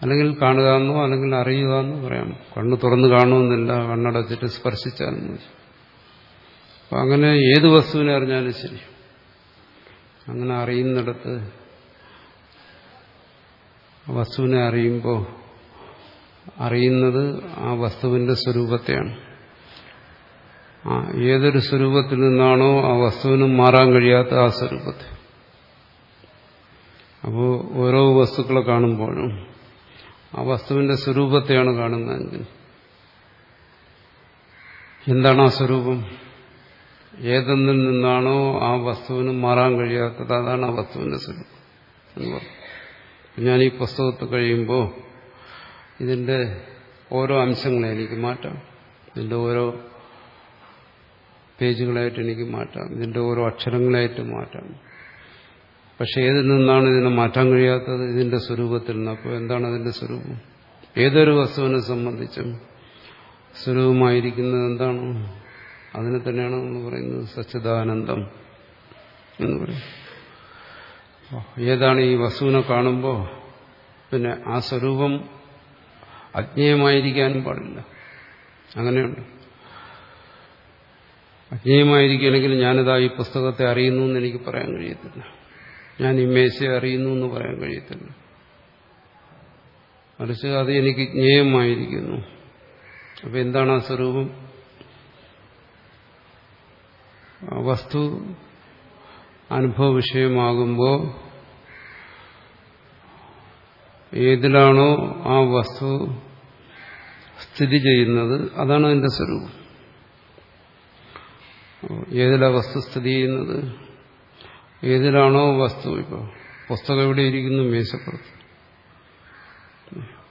അല്ലെങ്കിൽ കാണുക എന്നോ അല്ലെങ്കിൽ അറിയുക എന്നോ പറയാം. കണ്ണു തുറന്ന് കാണുമെന്നില്ല കണ്ണടച്ചിട്ട് സ്പർശിച്ചാലും അപ്പം അങ്ങനെ ഏത് വസ്തുവിനെ അറിഞ്ഞാലും ശരി. അങ്ങനെ അറിയുന്നിടത്ത് വസ്തുവിനെ അറിയുമ്പോൾ അറിയുന്നത് ആ വസ്തുവിന്റെ സ്വരൂപത്തെയാണ്. ഏതൊരു സ്വരൂപത്തിൽ നിന്നാണോ ആ വസ്തുവിന് മാറാൻ കഴിയാത്ത ആ സ്വരൂപത്തെ. അപ്പോൾ ഓരോ വസ്തുക്കളെ കാണുമ്പോഴും ആ വസ്തുവിന്റെ സ്വരൂപത്തെയാണ് കാണുന്നതെങ്കിൽ എന്താണ് ആ സ്വരൂപം? ഏതെന്നിൽ നിന്നാണോ ആ വസ്തുവിന് മാറാൻ കഴിയാത്തത് അതാണ് ആ വസ്തുവിന്റെ സ്വരൂപം എന്ന് പറഞ്ഞു. ഞാൻ ഈ പുസ്തകത്ത് കഴിയുമ്പോൾ ഇതിന്റെ ഓരോ അംശങ്ങളെ എനിക്ക് മാറ്റാം. ഇതിന്റെ ഓരോ പേജുകളായിട്ട് എനിക്ക് മാറ്റാം. ഇതിന്റെ ഓരോ അക്ഷരങ്ങളായിട്ട് മാറ്റാം. പക്ഷെ ഏതിൽ നിന്നാണ് ഇതിനെ മാറ്റാൻ കഴിയാത്തത്? ഇതിന്റെ സ്വരൂപത്തിൽ നിന്ന്. അപ്പോൾ എന്താണ് അതിന്റെ സ്വരൂപം? ഏതൊരു വസ്തുവിനെ സംബന്ധിച്ചും സ്വരൂപമായിരിക്കുന്നത് എന്താണ്? അതിനെ തന്നെയാണ് നമ്മൾ പറയുന്നത് സച്ചിദാനന്ദം എന്ന് പറയും ഏതാണ് ഈ വസ്തുവിനെ കാണുമ്പോൾ പിന്നെ ആ സ്വരൂപം അജ്ഞേയമായിരിക്കാനും പാടില്ല. അങ്ങനെയുണ്ട്. അജ്ഞേയമായിരിക്കുകയാണെങ്കിൽ ഞാനിതാ ഈ പുസ്തകത്തെ അറിയുന്നു എന്ന് എനിക്ക് പറയാൻ കഴിയത്തില്ല. ഞാൻ ഈ മേശയെ അറിയുന്നു എന്ന് പറയാൻ കഴിയത്തില്ല. മറിച്ച് അത് എനിക്ക് ജ്ഞേയമായിരിക്കുന്നു. അപ്പം എന്താണ് ആ സ്വരൂപം? വസ്തു അനുഭവ വിഷയമാകുമ്പോൾ ഏതിലാണോ ആ വസ്തു സ്ഥിതി ചെയ്യുന്നത് അതാണ് അതിന്റെ സ്വരൂപം. ഏതിലാ വസ്തു സ്ഥിതി ചെയ്യുന്നത്? ഏതിലാണോ വസ്തു ഇപ്പോൾ പുസ്തകം എവിടെ ഇരിക്കുന്നു? മേശപ്പുറത്ത്.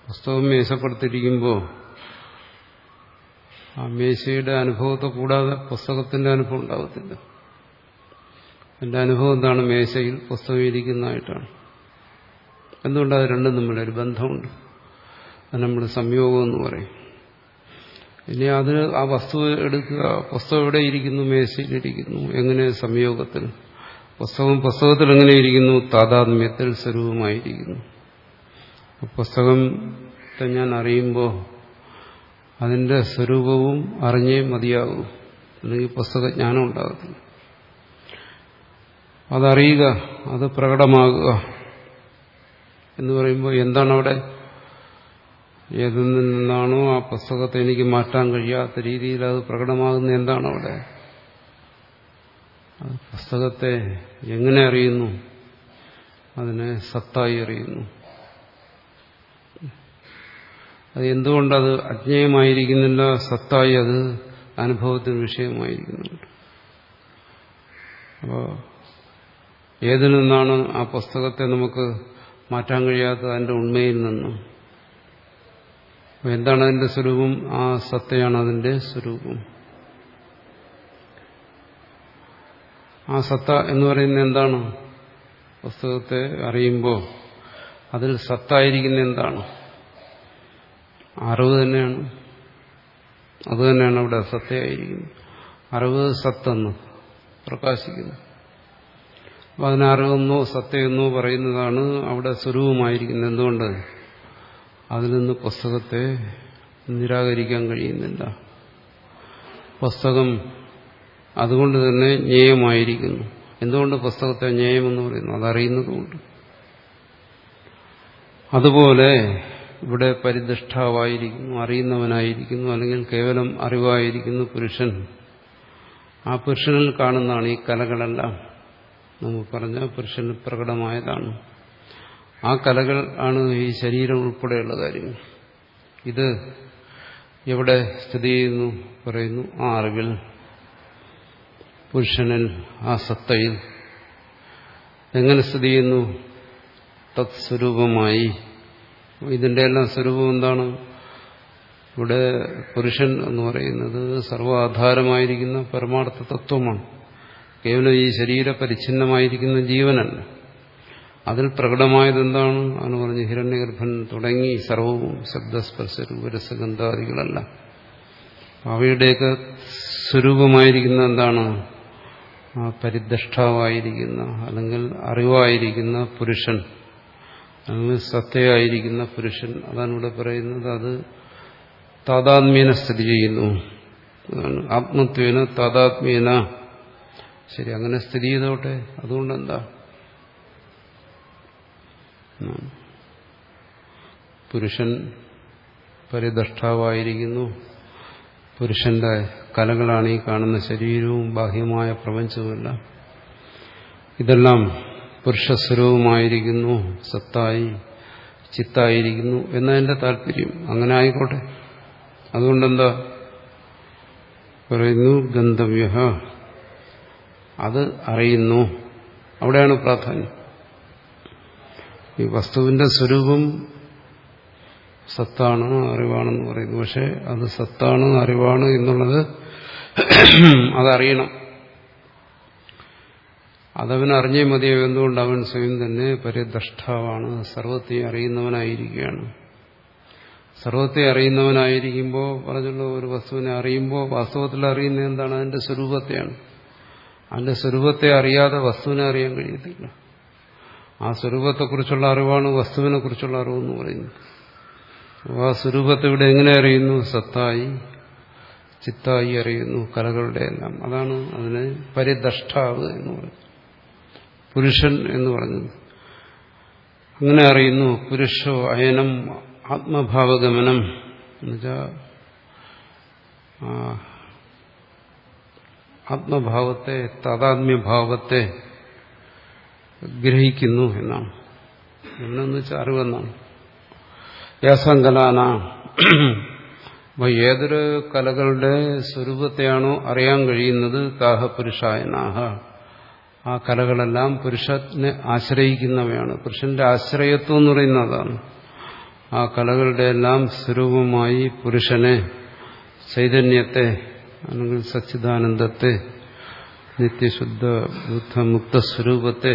പുസ്തകം മേശപ്പുറത്തിരിക്കുമ്പോൾ ആ മേശയുടെ അനുഭവത്തെ കൂടാതെ പുസ്തകത്തിന്റെ അനുഭവം ഉണ്ടാകത്തില്ല എന്റെ അനുഭവം എന്താണ്? മേശയിൽ പുസ്തകം ഇരിക്കുന്നതായിട്ടാണ് എന്തുകൊണ്ട് അത് രണ്ടും തമ്മിലൊരു ബന്ധമുണ്ട്? അത് നമ്മൾ സംയോഗം എന്ന് പറയും. ഇനി അത് ആ വസ്തു എടുക്കുക പുസ്തകം എവിടെ ഇരിക്കുന്നു? മേശയിലിരിക്കുന്നു എങ്ങനെ സംയോഗത്തിൽ? പുസ്തകം പുസ്തകത്തിൽ എങ്ങനെ ഇരിക്കുന്നു? താതാത്മ്യത്തിൽ സ്വരൂപമായിരിക്കുന്നു. പുസ്തകത്തെ ഞാൻ അറിയുമ്പോൾ അതിന്റെ സ്വരൂപവും അറിഞ്ഞേ മതിയാകൂ. അല്ലെങ്കിൽ പുസ്തകജ്ഞാനം ഉണ്ടാകത്തില്ല. അതറിയുക അത് പ്രകടമാകുക എന്ന് പറയുമ്പോൾ എന്താണ് അവിടെ ഏതിൽ നിന്നാണോ ആ പുസ്തകത്തെ എനിക്ക് മാറ്റാൻ കഴിയാത്ത രീതിയിൽ അത് പ്രകടമാകുന്ന എന്താണ് അവിടെ പുസ്തകത്തെ എങ്ങനെ അറിയുന്നു? അതിനെ സത്തായി അറിയുന്നു. അത് എന്തുകൊണ്ടത് അജ്ഞേയമായിരിക്കുന്നില്ല സത്തായി അത് അനുഭവത്തിന് വിഷയമായിരിക്കുന്നുണ്ട്. അപ്പോൾ ഏതിൽ നിന്നാണ് ആ പുസ്തകത്തെ നമുക്ക് മാറ്റാൻ കഴിയാത്തത്? അതിന്റെ ഉണ്മയിൽ നിന്നും. എന്താണ് അതിന്റെ സ്വരൂപം? ആ സത്തയാണ് അതിന്റെ സ്വരൂപം. ആ സത്ത എന്ന് പറയുന്നത് എന്താണ്? പുസ്തകത്തെ അറിയുമ്പോൾ അതിൽ സത്തായിരിക്കുന്ന എന്താണ്? അറിവ് തന്നെയാണ്. അതുതന്നെയാണ് അവിടെ സത്തയായിരിക്കുന്നത്. അറിവ് സത്തെന്ന് പ്രകാശിക്കുന്നു. അപ്പം അതിന് അറിവെന്നോ സത്യമെന്നോ പറയുന്നതാണ് അവിടെ സ്വരൂപമായിരിക്കുന്നത്. എന്തുകൊണ്ട്? അതിൽ നിന്ന് പുസ്തകത്തെ നിരാകരിക്കാൻ കഴിയുന്നില്ല. പുസ്തകം അതുകൊണ്ട് തന്നെ ജ്ഞേയമായിരിക്കുന്നു എന്തുകൊണ്ട് പുസ്തകത്തെ ജ്ഞേയമെന്ന് പറയുന്നു? അതറിയുന്നതുകൊണ്ട് അതുപോലെ ഇവിടെ പരിദിഷ്ടാവായിരിക്കുന്നു അറിയുന്നവനായിരിക്കുന്നു അല്ലെങ്കിൽ കേവലം അറിവായിരിക്കുന്നു പുരുഷൻ. ആ പുരുഷനിൽ കാണുന്നതാണ് ഈ കലകളെല്ലാം. നമുക്ക് പറഞ്ഞ പുരുഷന് പ്രകടമായതാണ്. ആ കലകൾ ആണ് ഈ ശരീരം ഉൾപ്പെടെയുള്ള കാര്യങ്ങൾ. ഇത് എവിടെ സ്ഥിതി ചെയ്യുന്നു പറയുന്നു? ആ അറിവിൽ പുരുഷനിൽ ആ സത്തയിൽ എങ്ങനെ സ്ഥിതി ചെയ്യുന്നു? തത് സ്വരൂപമായി ഇതിന്റെ എല്ലാം സ്വരൂപം എന്താണ്? ഇവിടെ പുരുഷൻ എന്ന് പറയുന്നത് സർവാധാരമായിരിക്കുന്ന പരമാർത്ഥ തത്വമാണ്. കേവലം ഈ ശരീര പരിച്ഛിന്നമായിരിക്കുന്ന ജീവനല്ല. അതിൽ പ്രകടമായത് എന്താണ് എന്ന് പറഞ്ഞ് ഹിരണ്യഗർഭൻ തുടങ്ങി സർവവും ശബ്ദസ്പർശ രൂപരസഗന്ധാദികളല്ല. അവയുടെയൊക്കെ സ്വരൂപമായിരിക്കുന്ന എന്താണ്? ആ പരിദഷ്ടാവായിരിക്കുന്ന അല്ലെങ്കിൽ അറിവായിരിക്കുന്ന പുരുഷൻ അല്ലെങ്കിൽ സത്തയായിരിക്കുന്ന പുരുഷൻ. അതാണ് ഇവിടെ പറയുന്നത്. അത് താതാത്മ്യേന സ്ഥിതി ചെയ്യുന്നു. ആത്മത്വേന താതാത്മ്യേന ശരി അങ്ങനെ സ്ഥിതി ചെയ്തോട്ടെ. അതുകൊണ്ട് എന്താ പുരുഷൻ പരിദഷ്ടാവായിരിക്കുന്നു. പുരുഷന്റെ കലകളാണ് ഈ കാണുന്ന ശരീരവും ബാഹ്യമായ പ്രപഞ്ചവുമെല്ലാം. ഇതെല്ലാം പുരുഷസ്വരവുമായിരിക്കുന്നു സത്തായി ചിത്തായിരിക്കുന്നു എന്നതിന്റെ താല്പര്യം. അങ്ങനെ ആയിക്കോട്ടെ. അതുകൊണ്ടെന്താ? പറയുന്നു ഗന്ധവ്യ അത് അറിയുന്നു. അവിടെയാണ് പ്രാധാന്യം. ഈ വസ്തുവിന്റെ സ്വരൂപം സത്താണ് അറിവാണെന്ന് പറയുന്നു. പക്ഷെ അത് സത്താണ് അറിവാണ് എന്നുള്ളത് അതറിയണം. അതവൻ അറിഞ്ഞേ മതിയോ എന്തുകൊണ്ട് അവൻ സ്വയം തന്നെ പരിദഷ്ടാവാണ് സർവത്തെ അറിയുന്നവനായിരിക്കുകയാണ്. സർവത്തെ അറിയുന്നവനായിരിക്കുമ്പോൾ പറഞ്ഞുള്ള ഒരു വസ്തുവിനെ അറിയുമ്പോൾ വാസ്തവത്തിൽ അറിയുന്നത് എന്താണ്? അതിന്റെ സ്വരൂപത്തെയാണ്. അതിന്റെ സ്വരൂപത്തെ അറിയാതെ വസ്തുവിനെ അറിയാൻ കഴിയത്തില്ല. ആ സ്വരൂപത്തെക്കുറിച്ചുള്ള അറിവാണ് വസ്തുവിനെ കുറിച്ചുള്ള അറിവെന്ന് പറയുന്നത്. ആ സ്വരൂപത്തെ ഇവിടെ എങ്ങനെ അറിയുന്നു? സത്തായി ചിത്തായി അറിയുന്നു കലകളുടെ എല്ലാം. അതാണ് അതിന് പരിദഷ്ടാവ് എന്ന് പറയുന്നത്. പുരുഷൻ എന്ന് പറഞ്ഞത് അങ്ങനെ അറിയുന്നു പുരുഷോ അയനം ആത്മഭാവഗമനം എന്നുവെച്ചാൽ ആത്മഭാവത്തെ താതാത്മ്യഭാവത്തെ ഗ്രഹിക്കുന്നു എന്നാണ്. എന്നു വെച്ചാൽ അറിവെന്നാണ്. വ്യാസങ്കലാന അപ്പൊ ഏതൊരു കലകളുടെ സ്വരൂപത്തെയാണോ അറിയാൻ കഴിയുന്നത് കാഹ പുരുഷായനാഹ ആ കലകളെല്ലാം പുരുഷനെ ആശ്രയിക്കുന്നവയാണ്. പുരുഷന്റെ ആശ്രയത്വം എന്ന് പറയുന്ന അതാണ്. ആ കലകളുടെ എല്ലാം സ്വരൂപമായി പുരുഷനെ ചൈതന്യത്തെ അല്ലെങ്കിൽ സച്ചിദാനന്ദത്തെ നിത്യശുദ്ധ ബുദ്ധമുക്ത സ്വരൂപത്തെ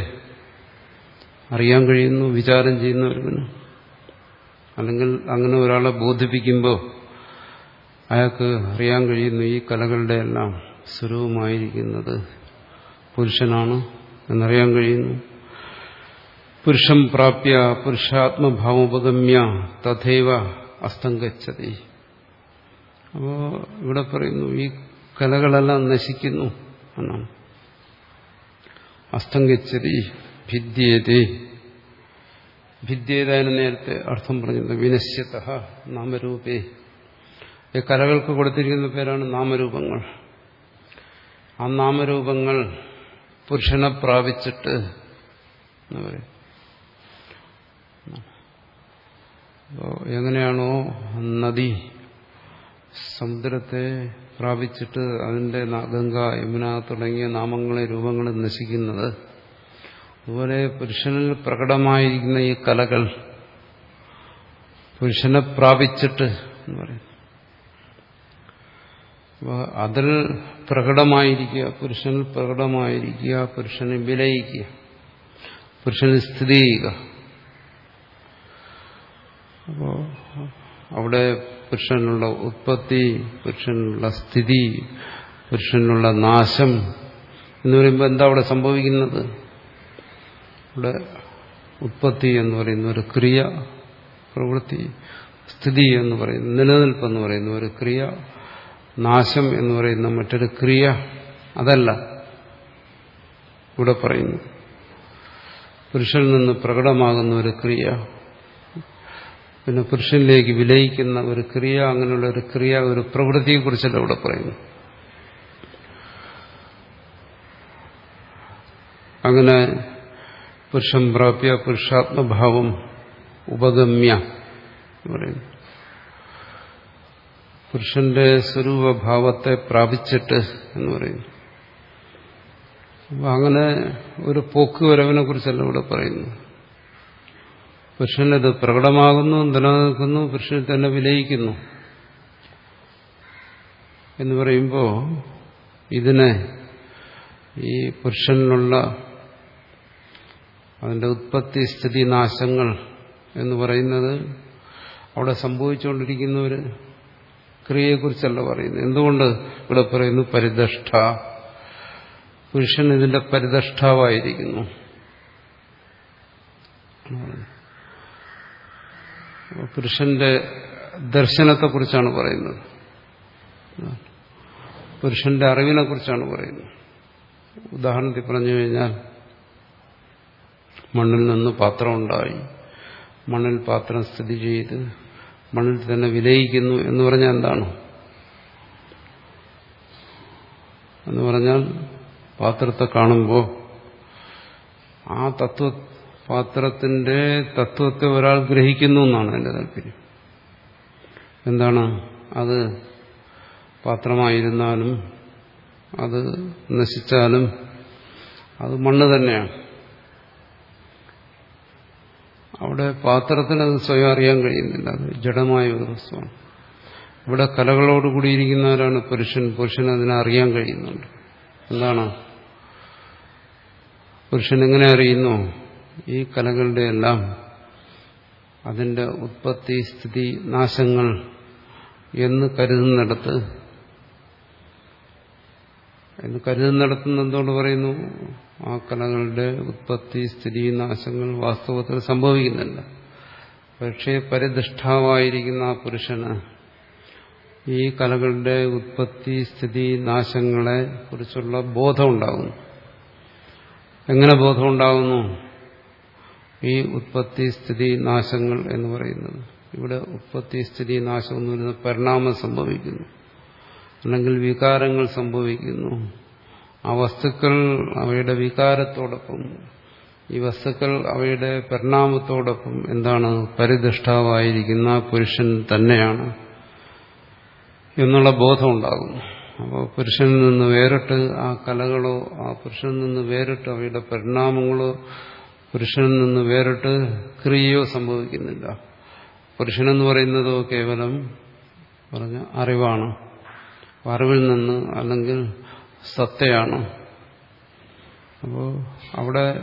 അറിയാൻ കഴിയുന്നു വിചാരം ചെയ്യുന്ന അല്ലെങ്കിൽ അങ്ങനെ ഒരാളെ ബോധിപ്പിക്കുമ്പോൾ അയാൾക്ക് അറിയാൻ കഴിയുന്നു ഈ കലകളുടെ എല്ലാം സ്വരൂപമായിരിക്കുന്നത് പുരുഷനാണ് എന്നറിയാൻ കഴിയുന്നു. പുരുഷം പ്രാപ്യ പുരുഷാത്മഭാവോപഗമ്യ തഥൈവ അസ്തംഗച്ചതി. അപ്പോ ഇവിടെ പറയുന്നു ഈ കലകളെല്ലാം നശിക്കുന്നു എന്നാണ്. അസ്തംഗിച്ചതി ഭിദ്യേതി ഭിദ്യേതായാലും നേരത്തെ അർത്ഥം പറഞ്ഞത് വിനശ്യത നാമരൂപേ. ഈ കലകൾക്ക് കൊടുത്തിരിക്കുന്ന പേരാണ് നാമരൂപങ്ങൾ. ആ നാമരൂപങ്ങൾ പുരുഷനെ പ്രാപിച്ചിട്ട് എന്ന് പറയും. എങ്ങനെയാണോ നദി സമുദ്രത്തെ പ്രാപിച്ചിട്ട് അതിന്റെ ഗംഗ യമുന തുടങ്ങിയ നാമങ്ങളെ രൂപങ്ങളെ നശിക്കുന്നത്. അതുപോലെ പുരുഷനിൽ പ്രകടമായിരിക്കുന്ന ഈ കലകൾ പുരുഷനെ പ്രാപിച്ചിട്ട് എന്ന് പറയും അതിൽ പ്രകടമായിരിക്കുക പുരുഷനിൽ പ്രകടമായിരിക്കുക പുരുഷനെ വിലയിക്കുക പുരുഷന് സ്ഥിതി ചെയ്യുക. അപ്പോ അവിടെ പുരുഷനുള്ള ഉത്പത്തി പുരുഷനുള്ള സ്ഥിതി പുരുഷനുള്ള നാശം എന്ന് പറയുമ്പോൾ എന്താ അവിടെ സംഭവിക്കുന്നത്? ഇവിടെ ഉത്പത്തി എന്ന് പറയുന്ന ഒരു ക്രിയ പ്രവൃത്തി സ്ഥിതി എന്ന് പറയുന്ന നിലനിൽപ്പ് എന്ന് പറയുന്ന ഒരു ക്രിയ നാശം എന്ന് പറയുന്ന മറ്റൊരു ക്രിയ അതല്ല ഇവിടെ പറയുന്നു. പുരുഷനിൽ നിന്ന് പ്രകടമാകുന്ന ഒരു ക്രിയ പിന്നെ പുരുഷനിലേക്ക് വിലയിക്കുന്ന ഒരു ക്രിയ അങ്ങനെയുള്ള ഒരു ക്രിയ ഒരു പ്രവൃത്തിയെക്കുറിച്ചല്ല ഇവിടെ പറയുന്നു അങ്ങനെ പുരുഷം പ്രാപ്യ പുരുഷാത്മഭാവം ഉപഗമ്യ പറയുന്നു. പുരുഷന്റെ സ്വരൂപഭാവത്തെ പ്രാപിച്ചിട്ട് എന്ന് പറയുന്നു. അപ്പൊ അങ്ങനെ ഒരു പോക്ക് വരവിനെ കുറിച്ചല്ല ഇവിടെ പറയുന്നു പുരുഷനത് പ്രകടമാകുന്നു നിലനിൽക്കുന്നു പുരുഷൻ തന്നെ വിലയിക്കുന്നു. എന്ന് പറയുമ്പോൾ ഇതിനെ ഈ പുരുഷനുള്ള അതിന്റെ ഉത്പത്തി സ്ഥിതി നാശങ്ങൾ എന്ന് പറയുന്നത് അവിടെ സംഭവിച്ചുകൊണ്ടിരിക്കുന്ന ഒരു ക്രിയയെക്കുറിച്ചല്ല പറയുന്നത്. എന്തുകൊണ്ട് ഇവിടെ പറയുന്നു? പരിദഷ്ഠ. പുരുഷൻ ഇതിന്റെ പരിദഷ്ടാവായിരിക്കുന്നു പുരുഷന്റെ ദർശനത്തെക്കുറിച്ചാണ് പറയുന്നത്. പുരുഷന്റെ അറിവിനെ കുറിച്ചാണ് പറയുന്നത്. ഉദാഹരണത്തിൽ പറഞ്ഞു കഴിഞ്ഞാൽ മണ്ണിൽ നിന്ന് പാത്രം ഉണ്ടായി മണ്ണിൽ പാത്രം സ്ഥിതി ചെയ്ത് മണ്ണിൽ തന്നെ വിലയിക്കുന്നു എന്ന് പറഞ്ഞാൽ എന്താണ്? എന്ന് പറഞ്ഞാൽ പാത്രത്തെ കാണുമ്പോൾ ആ തത്വ പാത്രത്തിന്റെ തത്വത്തെ ഒരാൾ ഗ്രഹിക്കുന്നു എന്നാണ് എന്റെ താല്പര്യം. എന്താണ്? അത് പാത്രമായിരുന്നാലും അത് നശിച്ചാലും അത് മണ്ണ് തന്നെയാണ്. അവിടെ പാത്രത്തിന് അത് സ്വയം അറിയാൻ കഴിയുന്നില്ല. അത് ജഡമായ ഒരു വസ്തുവാണ്. ഇവിടെ കലകളോടുകൂടിയിരിക്കുന്നവരാണ് പുരുഷൻ. പുരുഷൻ അതിനെ അറിയാൻ കഴിയുന്നുണ്ട്. എന്താണ്? പുരുഷൻ എങ്ങനെ അറിയുന്നു? ഈ കലകളുടെ എല്ലാം അതിന്റെ ഉത്പത്തി സ്ഥിതി നാശങ്ങൾ എന്ന് കരുതുന്നിടത്ത് എന്ന് കരുതുന്നിടത്തുനിന്ന് എന്തുകൊണ്ട് പറയുന്നു? ആ കലകളുടെ ഉത്പത്തി സ്ഥിതി നാശങ്ങൾ വാസ്തവത്തിൽ സംഭവിക്കുന്നില്ല. പക്ഷേ പരിധിഷ്ഠാവായിരിക്കുന്ന ആ പുരുഷന് ഈ കലകളുടെ ഉത്പത്തി സ്ഥിതി നാശങ്ങളെ കുറിച്ചുള്ള ബോധമുണ്ടാകുന്നു എങ്ങനെ ബോധം ഉണ്ടാകുന്നു? ഈ ഉത്പത്തി സ്ഥിതി നാശങ്ങൾ എന്ന് പറയുന്നത്. ഇവിടെ ഉത്പത്തി സ്ഥിതി നാശം എന്ന് പറയുന്നത് പരിണാമം സംഭവിക്കുന്നു. അല്ലെങ്കിൽ വികാരങ്ങൾ സംഭവിക്കുന്നു. ആ വസ്തുക്കൾ അവയുടെ വികാരത്തോടൊപ്പം ഈ വസ്തുക്കൾ അവയുടെ പരിണാമത്തോടൊപ്പം എന്താണ്? പരിധിഷ്ഠാവായിരിക്കുന്ന പുരുഷൻ തന്നെയാണ് എന്നുള്ള ബോധം ഉണ്ടാകുന്നു അപ്പോൾ പുരുഷനിൽ നിന്ന് വേറിട്ട് ആ കലകളോ ആ പുരുഷനിൽ നിന്ന് വേറിട്ട് അവയുടെ പരിണാമങ്ങളോ പുരുഷനിൽ നിന്ന് വേറിട്ട് ക്രിയയോ സംഭവിക്കുന്നില്ല. പുരുഷനെന്ന് പറയുന്നതോ കേവലം പറഞ്ഞ അറിവാണ്. അറിവിൽ നിന്ന് അല്ലെങ്കിൽ സത്തയാണ്. അപ്പോൾ അവിടെ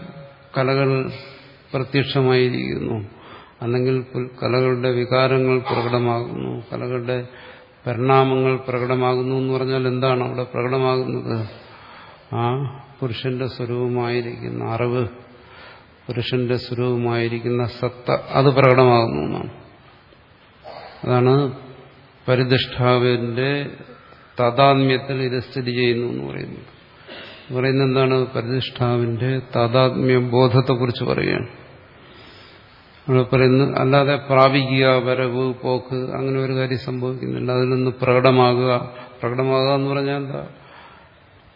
കലകൾ പ്രത്യക്ഷമായിരിക്കുന്നു. അല്ലെങ്കിൽ കലകളുടെ വികാരങ്ങൾ പ്രകടമാകുന്നു. കലകളുടെ പരിണാമങ്ങൾ പ്രകടമാകുന്നു എന്ന് പറഞ്ഞാൽ എന്താണ് അവിടെ പ്രകടമാകുന്നത്? ആ പുരുഷന്റെ സ്വരൂപമായിരിക്കുന്ന അറിവ്. പുരുഷന്റെ സ്വരൂപമായിരിക്കുന്ന സത്ത അത് പ്രകടമാകുന്നു എന്നാണ്. അതാണ് പരിധിഷ്ഠാവിന്റെ താതാത്മ്യത്തിൽ ഇത് സ്ഥിതി ചെയ്യുന്നു എന്ന് പറയുന്നു പറയുന്ന എന്താണ്? പരിധിഷ്ഠാവിന്റെ താതാത്മ്യ ബോധത്തെക്കുറിച്ച് പറയുകയാണ്. ഇവിടെ പറയുന്നു അല്ലാതെ പ്രാപിക്കുക വരവ് പോക്ക് അങ്ങനെ ഒരു കാര്യം സംഭവിക്കുന്നില്ല. അതിൽ നിന്ന് പ്രകടമാകുക. പ്രകടമാകുക എന്ന് പറഞ്ഞാൽ എന്താ?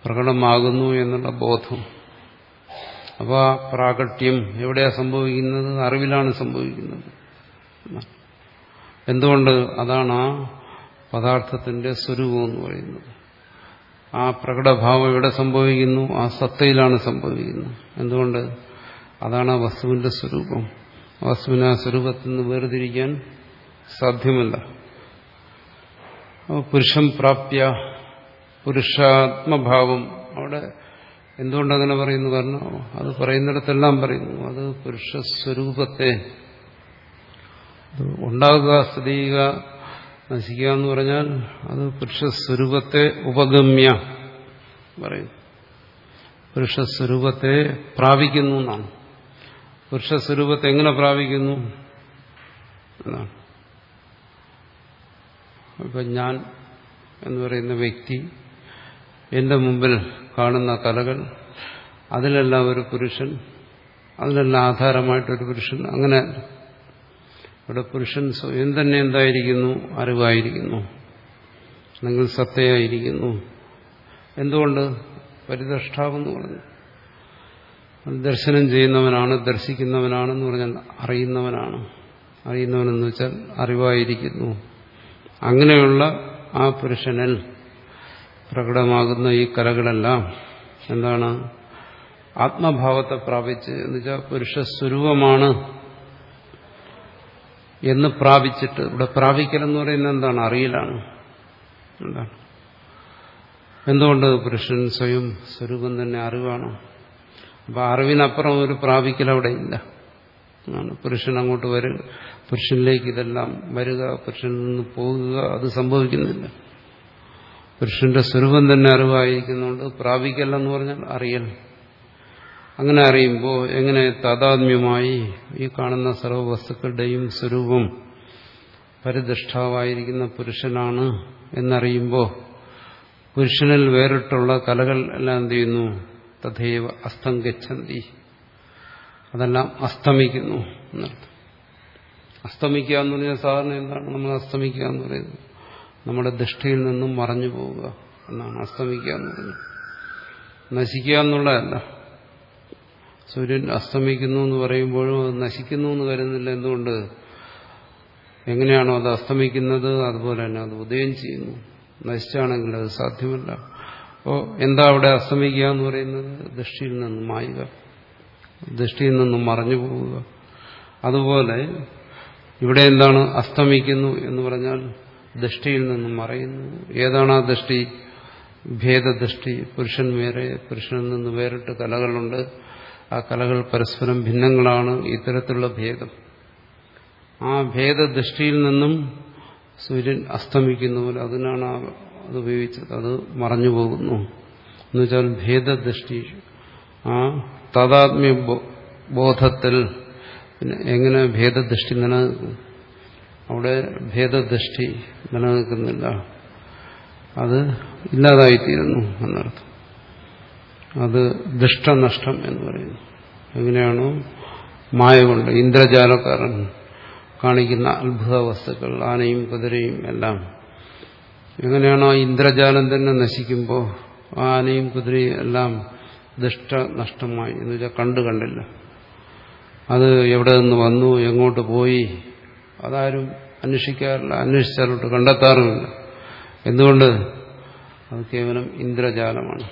പ്രകടമാകുന്നു എന്നുള്ള ബോധം. അപ്പോൾ ആ പ്രാകട്യം എവിടെയാണ് സംഭവിക്കുന്നത്? അറിവിലാണ് സംഭവിക്കുന്നത്. എന്തുകൊണ്ട് അതാണ് ആ പദാർത്ഥത്തിന്റെ സ്വരൂപം എന്ന് പറയുന്നത്? ആ പ്രകടഭാവം എവിടെ സംഭവിക്കുന്നു? ആ സത്തയിലാണ് സംഭവിക്കുന്നത്. എന്തുകൊണ്ട്? അതാണ് ആ വസ്തുവിന്റെ സ്വരൂപം. വസ്തുവിനെ ആ സ്വരൂപത്തിൽ നിന്ന് വേർതിരിക്കാൻ സാധ്യമല്ല. പുരുഷം പ്രാപ്യ പുരുഷാത്മഭാവം അവിടെ എന്തുകൊണ്ടങ്ങനെ പറയുന്നു പറഞ്ഞു? അത് പറയുന്നിടത്തെല്ലാം പറയുന്നു. അത് പുരുഷ സ്വരൂപത്തെ ഉണ്ടാകുക സ്ഥിതിക നശിക്കുക എന്ന് പറഞ്ഞാൽ അത് പുരുഷ പുരുഷസ്വരൂപത്തെ ഉപഗമ്യ പുരുഷ സ്വരൂപത്തെ പ്രാപിക്കുന്നു എന്നാണ്. പുരുഷ സ്വരൂപത്തെ എങ്ങനെ പ്രാപിക്കുന്നു എന്നാണ്. ഇപ്പം ഞാൻ എന്ന് പറയുന്ന വ്യക്തി എന്റെ മുമ്പിൽ കാണുന്ന കലകൾ അതിലെല്ലാം ഒരു പുരുഷൻ അതിലെല്ലാം ആധാരമായിട്ടൊരു പുരുഷൻ അങ്ങനെ ഇവിടെ പുരുഷൻ സ്വയം തന്നെ എന്തായിരിക്കുന്നു അറിവായിരിക്കുന്നു അല്ലെങ്കിൽ സത്തയായിരിക്കുന്നു. എന്തുകൊണ്ട്? പരിദഷ്ടാവെന്ന് പറഞ്ഞു. ദർശനം ചെയ്യുന്നവനാണ് ദർശിക്കുന്നവനാണെന്ന് പറഞ്ഞാൽ അറിയുന്നവനാണ്. അറിയുന്നവനെന്ന് വെച്ചാൽ അറിവായിരിക്കുന്നു. അങ്ങനെയുള്ള ആ പുരുഷനിൽ പ്രകടമാകുന്ന ഈ കലകളെല്ലാം എന്താണ് ആത്മഭാവത്തെ പ്രാപിച്ച് എന്ന് വെച്ചാൽ പുരുഷസ്വരൂപമാണ് എന്ന് പ്രാപിച്ചിട്ട് ഇവിടെ പ്രാപിക്കലെന്ന് പറയുന്നത് എന്താണ്? അറിയലാണ്. എന്താണ്? എന്തുകൊണ്ട് പുരുഷൻ സ്വയം സ്വരൂപം തന്നെ അറിവാണ്? അപ്പൊ അറിവിനപ്പുറം ഒരു പ്രാപിക്കൽ അവിടെ ഇല്ല. പുരുഷൻ അങ്ങോട്ട് വരിക പുരുഷനിലേക്ക് ഇതെല്ലാം വരിക പുരുഷനിൽ നിന്ന് പോകുക അത് സംഭവിക്കുന്നില്ല. പുരുഷന്റെ സ്വരൂപം തന്നെ അറിവായിരിക്കുന്നുണ്ട്. പ്രാപിക്കല്ലെന്ന് പറഞ്ഞാൽ അറിയൽ. അങ്ങനെ അറിയുമ്പോൾ എങ്ങനെ താതാത്മ്യമായി ഈ കാണുന്ന സർവവസ്തുക്കളുടെയും സ്വരൂപം പരിദൃഷ്ടാവായിരിക്കുന്ന പുരുഷനാണ് എന്നറിയുമ്പോൾ പുരുഷനിൽ വേറിട്ടുള്ള കലകൾ എല്ലാം എന്ത് ചെയ്യുന്നു? തഥൈവ അസ്തം ഗച്ഛന്തി അതെല്ലാം അസ്തമിക്കുന്നു എന്നർത്ഥം. അസ്തമിക്കുക എന്ന് പറഞ്ഞാൽ സാധാരണ എന്താണ് നമ്മൾ അസ്തമിക്കുക എന്ന് പറയുന്നത്? നമ്മുടെ ദൃഷ്ടിയിൽ നിന്നും മറഞ്ഞു പോവുക എന്നാണ് അസ്തമിക്കുക എന്ന് പറയുന്നത് നശിക്കുക എന്നുള്ളതല്ല. സൂര്യൻ അസ്തമിക്കുന്നു എന്ന് പറയുമ്പോഴും അത് നശിക്കുന്നു എന്ന് കരുതുന്നില്ല. എന്തുകൊണ്ട്? എങ്ങനെയാണോ അത് അസ്തമിക്കുന്നത് അതുപോലെ തന്നെ അത് ഉദയം ചെയ്യുന്നു. നശിച്ചാണെങ്കിൽ അത് സാധ്യമല്ല. അപ്പോൾ എന്താ അവിടെ അസ്തമിക്കുക എന്ന് പറയുന്നത്? ദൃഷ്ടിയിൽ നിന്നും മായുക. ദൃഷ്ടിയിൽ നിന്നും മറഞ്ഞു പോവുക. അതുപോലെ ഇവിടെ എന്താണ് അസ്തമിക്കുന്നു എന്ന് പറഞ്ഞാൽ ദൃഷ്ടിയിൽ നിന്നും മറയുന്നു ഏതാണ് ആ ദൃഷ്ടി? ഭേദദൃഷ്ടി. പുരുഷൻ വേറെ പുരുഷനിൽ നിന്ന് വേറിട്ട് കലകളുണ്ട്. ആ കലകൾ പരസ്പരം ഭിന്നങ്ങളാണ്. ഇത്തരത്തിലുള്ള ഭേദം. ആ ഭേദദൃഷ്ടിയിൽ നിന്നും സൂര്യൻ അസ്തമിക്കുന്ന പോലെ അതിനാണ് അത് ഉപയോഗിച്ചത്. അത് മറഞ്ഞു പോകുന്നു എന്നുവെച്ചാൽ ഭേദദൃഷ്ടി. ആ താതാത്മ്യ ബോധത്തിൽ പിന്നെ എങ്ങനെ ഭേദദൃഷ്ടി നിലനിൽക്കും? അവിടെ ഭേദദൃഷ്ടി നിലനിൽക്കുന്നില്ല. അത് ഇല്ലാതായിത്തീരുന്നു എന്നർത്ഥം. അത് ദുഷ്ടനഷ്ടം എന്ന് പറയുന്നു. എങ്ങനെയാണോ മായ കൊണ്ട് ഇന്ദ്രജാലക്കാരൻ കാണിക്കുന്ന അത്ഭുത വസ്തുക്കൾ ആനയും കുതിരയും എല്ലാം. എങ്ങനെയാണോ ഇന്ദ്രജാലം തന്നെ നശിക്കുമ്പോൾ ആനയും കുതിരയും എല്ലാം ദുഷ്ടനഷ്ടമായി എന്ന് വെച്ചാൽ കണ്ടു കണ്ടില്ല. അത് എവിടെ നിന്ന് വന്നു എങ്ങോട്ട് പോയി അതാരും അന്വേഷിക്കാറില്ല അന്വേഷിച്ചാലോട്ട് കണ്ടെത്താറുമില്ല. എന്തുകൊണ്ട്? അത് കേവലം ഇന്ദ്രജാലമാണ്.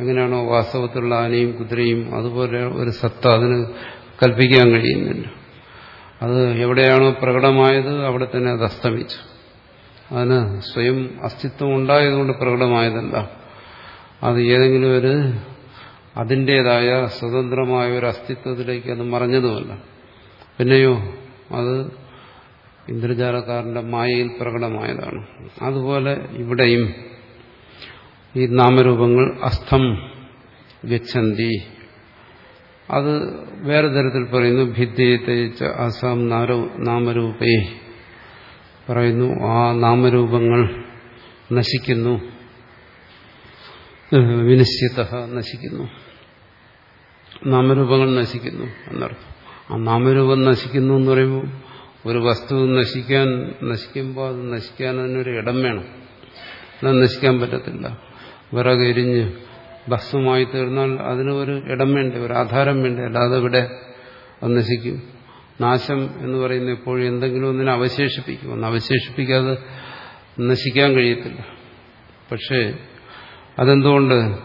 എങ്ങനെയാണോ വാസ്തവത്തിലുള്ള ആനയും കുതിരയും അതുപോലെ ഒരു സത്ത അതിന് കൽപ്പിക്കാൻ കഴിയുന്നില്ല. അത് എവിടെയാണോ പ്രകടമായത് അവിടെ തന്നെ അത് അസ്തമിച്ചു. അതിന് സ്വയം അസ്തിത്വം ഉണ്ടായതുകൊണ്ട് പ്രകടമായതല്ല. അത് ഏതെങ്കിലും ഒരു അതിന്റെതായ സ്വതന്ത്രമായ ഒരു അസ്തിത്വത്തിലേക്ക് അത് മറഞ്ഞതുമല്ല. പിന്നെയോ അത് ഇന്ദ്രജാലക്കാരന്റെ മായയിൽ പ്രകടമായതാണ്. അതുപോലെ ഇവിടെയും ഈ നാമരൂപങ്ങൾ അസ്ഥം ഗച്ഛന്തി. അത് വേറെ തരത്തിൽ പറയുന്നു ഭിദ്യത്തെ അസാം നാമരൂപേ പറയുന്നു ആ നാമരൂപങ്ങൾ നശിക്കുന്നു. വിനിശ്ചിത നശിക്കുന്നു. നാമരൂപങ്ങൾ നശിക്കുന്നു എന്നർത്ഥം. ആ നാമരൂപം നശിക്കുന്നു എന്ന് പറയുമ്പോൾ ഒരു വസ്തു നശിക്കാൻ നശിക്കുമ്പോൾ അത് നശിക്കാൻ അതിനൊരു ഇടം വേണം. അത് നശിക്കാൻ പറ്റത്തില്ല. വിറകെരിഞ്ഞ് ഭസ്മമായി തീർന്നാൽ അതിന് ഒരു ഇടം വേണ്ടേ ഒരു ആധാരം വേണ്ടേ? അല്ലാതെ ഇവിടെ അത് നശിക്കും? നാശം എന്ന് പറയുന്ന എപ്പോഴും എന്തെങ്കിലും ഒന്നിനെ അവശേഷിപ്പിക്കും. ഒന്ന് അവശേഷിപ്പിക്കാതെ നശിക്കാൻ കഴിയത്തില്ല. പക്ഷേ അതെന്തുകൊണ്ട്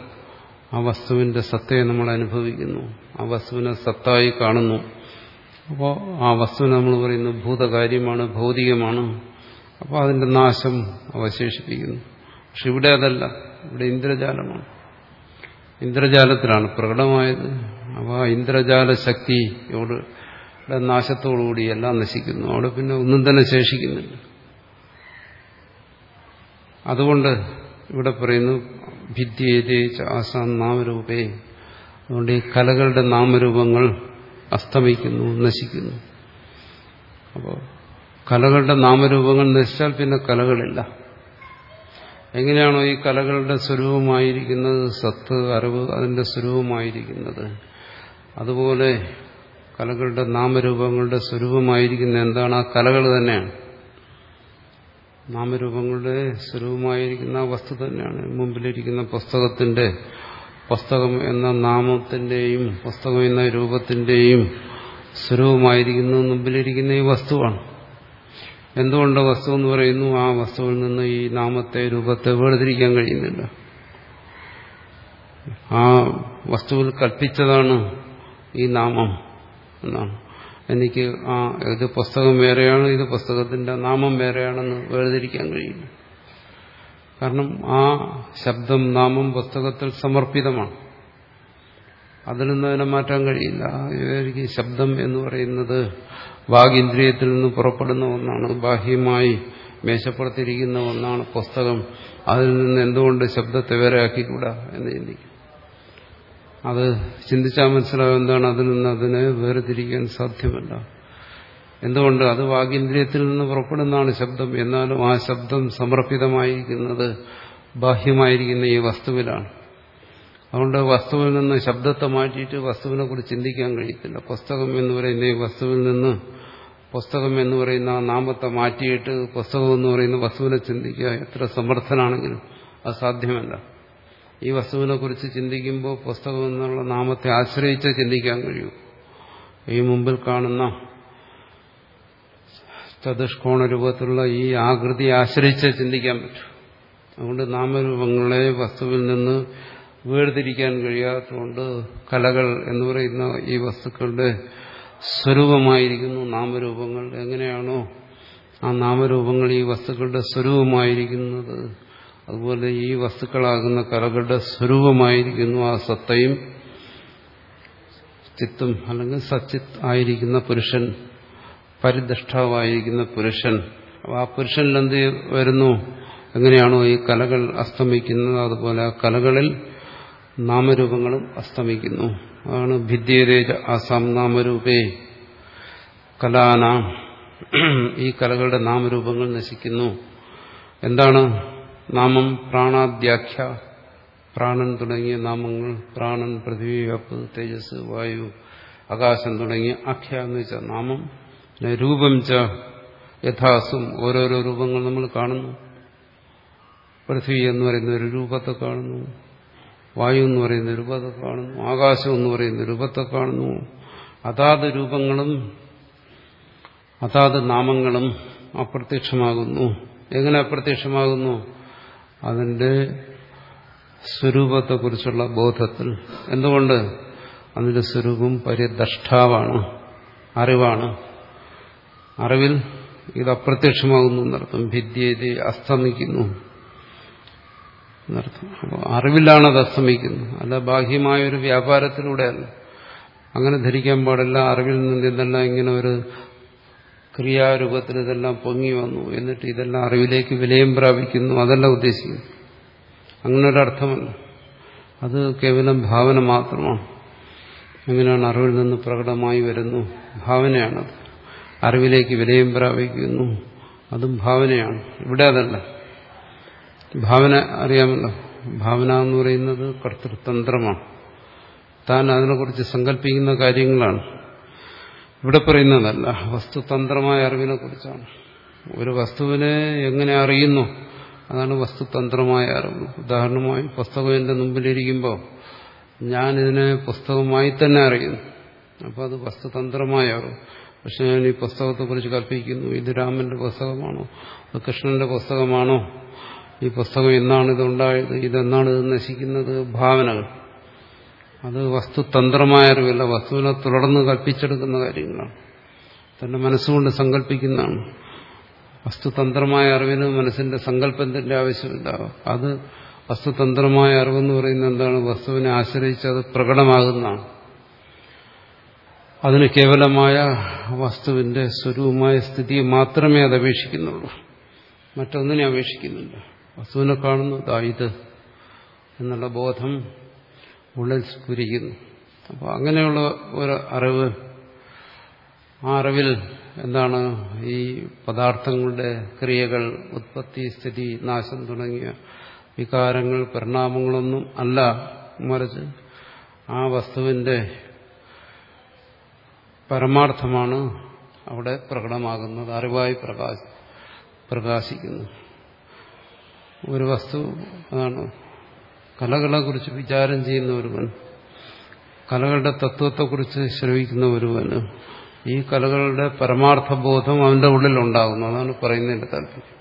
ആ വസ്തുവിന്റെ സത്തയെ നമ്മൾ അനുഭവിക്കുന്നു? ആ വസ്തുവിനെ സത്തായി കാണുന്നു. അപ്പോൾ ആ വസ്തു നമ്മൾ പറയുന്നു ഭൂതകാര്യമാണ് ഭൗതികമാണ്. അപ്പോൾ അതിന്റെ നാശം അവശേഷിപ്പിക്കുന്നു. പക്ഷെ ഇവിടെ അതല്ല. ഇവിടെ ഇന്ദ്രജാലമാണ്. ഇന്ദ്രജാലത്തിലാണ് പ്രകടമായത്. അപ്പോൾ ആ ഇന്ദ്രജാല ശക്തിയോട് നാശത്തോടുകൂടി എല്ലാം നശിക്കുന്നു. അവിടെ പിന്നെ ഒന്നും തന്നെ ശേഷിക്കുന്നില്ല. അതുകൊണ്ട് ഇവിടെ പറയുന്നു ഭിദ്യേതേ ആസാം നാമരൂപേ. അതുകൊണ്ട് ഈ കലകളുടെ നാമരൂപങ്ങൾ അസ്തമിക്കുന്നു നശിക്കുന്നു. അപ്പോൾ കലകളുടെ നാമരൂപങ്ങൾ നശിച്ചാൽ പിന്നെ കലകളില്ല. എങ്ങനെയാണോ ഈ കലകളുടെ സ്വരൂപമായിരിക്കുന്നത്? സത്ത് അറിവ് അതിന്റെ സ്വരൂപമായിരിക്കുന്നത്. അതുപോലെ കലകളുടെ നാമരൂപങ്ങളുടെ സ്വരൂപമായിരിക്കുന്ന എന്താണ്? ആ കലകൾ തന്നെയാണ്. നാമരൂപങ്ങളുടെ സ്വരൂപമായിരിക്കുന്ന വസ്തു തന്നെയാണ്. മുമ്പിലിരിക്കുന്ന പുസ്തകത്തിന്റെ പുസ്തകം എന്ന നാമത്തിന്റെയും പുസ്തകം എന്ന രൂപത്തിന്റെയും സ്വരൂപമായിരിക്കുന്ന മുമ്പിലിരിക്കുന്ന ഈ വസ്തുവാണ്. എന്തുകൊണ്ട് വസ്തു എന്ന് പറയുന്നു? ആ വസ്തുവിൽ നിന്ന് ഈ നാമത്തെ രൂപത്തെ വേർതിരിക്കാൻ കഴിയുന്നില്ല. ആ വസ്തുവിൽ കൽപ്പിച്ചതാണ് ഈ നാമം എന്നാണ്. എനിക്ക് ആ ഇത് പുസ്തകം വേറെയാണ് ഇത് പുസ്തകത്തിന്റെ നാമം വേറെയാണെന്ന് വേർതിരിക്കാൻ കഴിയില്ല. കാരണം ആ ശബ്ദം നാമം പുസ്തകത്തിൽ സമർപ്പിതമാണ്. അതിൽ നിന്ന് അതിനെ മാറ്റാൻ കഴിയില്ല. ഇവർക്ക് ശബ്ദം എന്ന് പറയുന്നത് വാഗിന്ദ്രിയത്തിൽ നിന്ന് പുറപ്പെടുന്ന ഒന്നാണ്. ബാഹ്യമായി മേശപ്പുറത്തിരിക്കുന്ന ഒന്നാണ് പുസ്തകം. അതിൽ നിന്ന് എന്തുകൊണ്ട് ശബ്ദത്തെ വേറെ ആക്കിക്കൂടാ എന്ന് ചിന്തിക്കും. അത് ചിന്തിച്ചാൽ മനസ്സിലാവും എന്താണ് അതിൽ നിന്ന് അതിനെ വേർതിരിക്കാൻ സാധ്യമല്ല. എന്തുകൊണ്ട്? അത് വാഗിന്ദ്രിയത്തിൽ നിന്ന് പുറപ്പെടുന്നതാണ് ശബ്ദം. എന്നാലും ആ ശബ്ദം സമർപ്പിതമായിരിക്കുന്നത് ബാഹ്യമായിരിക്കുന്ന ഈ വസ്തുവിലാണ്. അതുകൊണ്ട് വസ്തുവിൽ നിന്ന് ശബ്ദത്തെ മാറ്റിയിട്ട് വസ്തുവിനെ കുറിച്ച് ചിന്തിക്കാൻ കഴിയത്തില്ല. പുസ്തകം എന്ന് പറയുന്ന ഈ വസ്തുവിൽ നിന്ന് പുസ്തകം എന്ന് പറയുന്ന ആ നാമത്തെ മാറ്റിയിട്ട് പുസ്തകം എന്ന് പറയുന്ന വസ്തുവിനെ ചിന്തിക്കുക എത്ര സമർത്ഥനാണെങ്കിലും അത് സാധ്യമല്ല. ഈ വസ്തുവിനെ കുറിച്ച് ചിന്തിക്കുമ്പോൾ പുസ്തകം എന്നുള്ള നാമത്തെ ആശ്രയിച്ച് ചിന്തിക്കാൻ കഴിയൂ. ഈ മുമ്പിൽ കാണുന്ന ചതുഷ്കോണ രൂപത്തിലുള്ള ഈ ആകൃതി ആശ്രയിച്ച് ചിന്തിക്കാൻ പറ്റും. അതുകൊണ്ട് നാമരൂപങ്ങളെ വസ്തുവിൽ നിന്ന് വേർതിരിക്കാൻ കഴിയാത്തതുകൊണ്ട് കലകൾ എന്ന് പറയുന്ന ഈ വസ്തുക്കളുടെ സ്വരൂപമായിരിക്കുന്നു നാമരൂപങ്ങൾ. എങ്ങനെയാണോ ആ നാമരൂപങ്ങൾ ഈ വസ്തുക്കളുടെ സ്വരൂപമായിരിക്കുന്നത്. അതുപോലെ ഈ വസ്തുക്കളാകുന്ന കലകളുടെ സ്വരൂപമായിരിക്കുന്നു ആ സത്തയും ചിത്തും അല്ലെങ്കിൽ സച്ചിത് ആയിരിക്കുന്ന പുരുഷൻ പരിദഷ്ടാവായിരിക്കുന്ന പുരുഷൻ. ആ പുരുഷനിൽ എന്ത് വരുന്നു? എങ്ങനെയാണോ ഈ കലകൾ അസ്തമിക്കുന്നത്. അതുപോലെ ആ കലകളിൽ നാമരൂപങ്ങളും അസ്തമിക്കുന്നു. അതാണ് ഭിദ്യേരേജ ആസാം നാമരൂപേ കലാനാം. ഈ കലകളുടെ നാമരൂപങ്ങൾ നശിക്കുന്നു. എന്താണ് നാമം? പ്രാണാദ്യാഖ്യ പ്രാണൻ തുടങ്ങിയ നാമങ്ങൾ പ്രാണൻ പൃഥ്വി അപ്പ് തേജസ് വായു ആകാശം തുടങ്ങിയ ആഖ്യ എന്ന് വെച്ചാൽ നാമം. രൂപം ച യഥാസും ഓരോരോ രൂപങ്ങൾ നമ്മൾ കാണുന്നു. പൃഥ്വി എന്ന് പറയുന്ന ഒരു രൂപത്തെ കാണുന്നു. വായു എന്ന് പറയുന്ന രൂപത്തെ കാണുന്നു. ആകാശം എന്ന് പറയുന്ന രൂപത്തെ കാണുന്നു. അതാത് രൂപങ്ങളും അതാത് നാമങ്ങളും അപ്രത്യക്ഷമാകുന്നു. എങ്ങനെ അപ്രത്യക്ഷമാകുന്നു? അതിന്റെ സ്വരൂപത്തെക്കുറിച്ചുള്ള ബോധത്തിൽ. എന്തുകൊണ്ട്? അതിന്റെ സ്വരൂപം പരിദഷ്ടാവാണ് അറിവാണ്. അറിവിൽ ഇത് അപ്രത്യക്ഷമാകുന്നു എന്നർത്ഥം. ഭിദ്യത അസ്തമിക്കുന്നു എന്നർത്ഥം. അപ്പോൾ അറിവിലാണ് അത് അസ്തമിക്കുന്നത് അല്ല ബാഹ്യമായ ഒരു വ്യാപാരത്തിലൂടെയല്ല. അങ്ങനെ ധരിക്കാൻ പാടില്ല അറിവിൽ നിന്ന് ഇതെല്ലാം ഇങ്ങനെ ഒരു ക്രിയാരൂപത്തിൽ ഇതെല്ലാം പൊങ്ങി വന്നു. എന്നിട്ട് ഇതെല്ലാം അറിവിലേക്ക് വിലയം പ്രാപിക്കുന്നു. അതല്ല ഉദ്ദേശിക്കുന്നു അങ്ങനെ ഒരർത്ഥമല്ല അത് കേവലം ഭാവന മാത്രമാണ്. എങ്ങനെയാണ് അറിവിൽ നിന്ന് പ്രകടമായി വരുന്നു? ഭാവനയാണത്. അറിവിലേക്ക് വിലയം പ്രാപിക്കുന്നു. അതും ഭാവനയാണ്. ഇവിടെ അതല്ല. ഭാവന അറിയാമല്ലോ. ഭാവന എന്ന് പറയുന്നത് കർത്തൃതന്ത്രമാണ്. താൻ അതിനെക്കുറിച്ച് സങ്കല്പിക്കുന്ന കാര്യങ്ങളാണ്. ഇവിടെ പറയുന്നതല്ല. വസ്തുതന്ത്രമായ അറിവിനെ കുറിച്ചാണ് ഒരു വസ്തുവിനെ എങ്ങനെ അറിയുന്നു? അതാണ് വസ്തുതന്ത്രമായ അറിവ്. ഉദാഹരണമായി പുസ്തകം എന്റെ മുമ്പിലിരിക്കുമ്പോൾ ഞാനിതിനെ പുസ്തകമായി തന്നെ അറിയുന്നു. അപ്പോൾ അത് വസ്തുതന്ത്രമായ അറിവ്. പക്ഷെ ഞാൻ ഈ പുസ്തകത്തെക്കുറിച്ച് കൽപ്പിക്കുന്നു. ഇത് രാമന്റെ പുസ്തകമാണോ? അത് കൃഷ്ണന്റെ പുസ്തകമാണോ? ഈ പുസ്തകം എന്നാണ് ഇതുണ്ടായത്? ഇതെന്നാണ് ഇത് നശിക്കുന്നത്? ഭാവനകൾ. അത് വസ്തുതന്ത്രമായ അറിവില്ല വസ്തുവിനെ തുടർന്ന് കൽപ്പിച്ചെടുക്കുന്ന കാര്യങ്ങളാണ്. തന്റെ മനസ്സുകൊണ്ട് സങ്കല്പിക്കുന്നതാണ് വസ്തുതന്ത്രമായ അറിവിന് മനസ്സിന്റെ സങ്കല്പത്തിന്റെ ആവശ്യമില്ല. അത് വസ്തുതന്ത്രമായ അറിവെന്ന് പറയുന്നത് എന്താണ്? വസ്തുവിനെ ആശ്രയിച്ച് അത് പ്രകടമാകുന്നതാണ്. അതിന് കേവലമായ വസ്തുവിന്റെ സ്വരൂപമായ സ്ഥിതി മാത്രമേ അത് അപേക്ഷിക്കുന്നുള്ളൂ. മറ്റൊന്നിനെ അപേക്ഷിക്കുന്നില്ല വസ്തുവിനെ കാണുന്നു ഇത് എന്നുള്ള ബോധം ഉള്ളിൽ സ്ഫുരിക്കുന്നു അപ്പോൾ അങ്ങനെയുള്ള ഒരു അറിവ് ആ അറിവിൽ എന്താണ് ഈ പദാർത്ഥങ്ങളുടെ ക്രിയകൾ ഉത്പത്തി സ്ഥിതി നാശം തുടങ്ങിയ വികാരങ്ങൾ പരിണാമങ്ങളൊന്നും അല്ല. മറിച്ച് ആ വസ്തുവിന്റെ പരമാർത്ഥമാണ് അവിടെ പ്രകടമാകുന്നത് അറിവായി പ്രകാശ പ്രകാശിക്കുന്നു. ഒരു വസ്തു അതാണ് കലകളെ കുറിച്ച് വിചാരം ചെയ്യുന്ന ഒരുവൻ കലകളുടെ തത്വത്തെക്കുറിച്ച് ശ്രവിക്കുന്ന ഒരുവന് ഈ കലകളുടെ പരമാർത്ഥ ബോധം അവന്റെ ഉള്ളിലുണ്ടാകുന്നു. അതാണ് പറയുന്നതിന്റെ താല്പര്യം.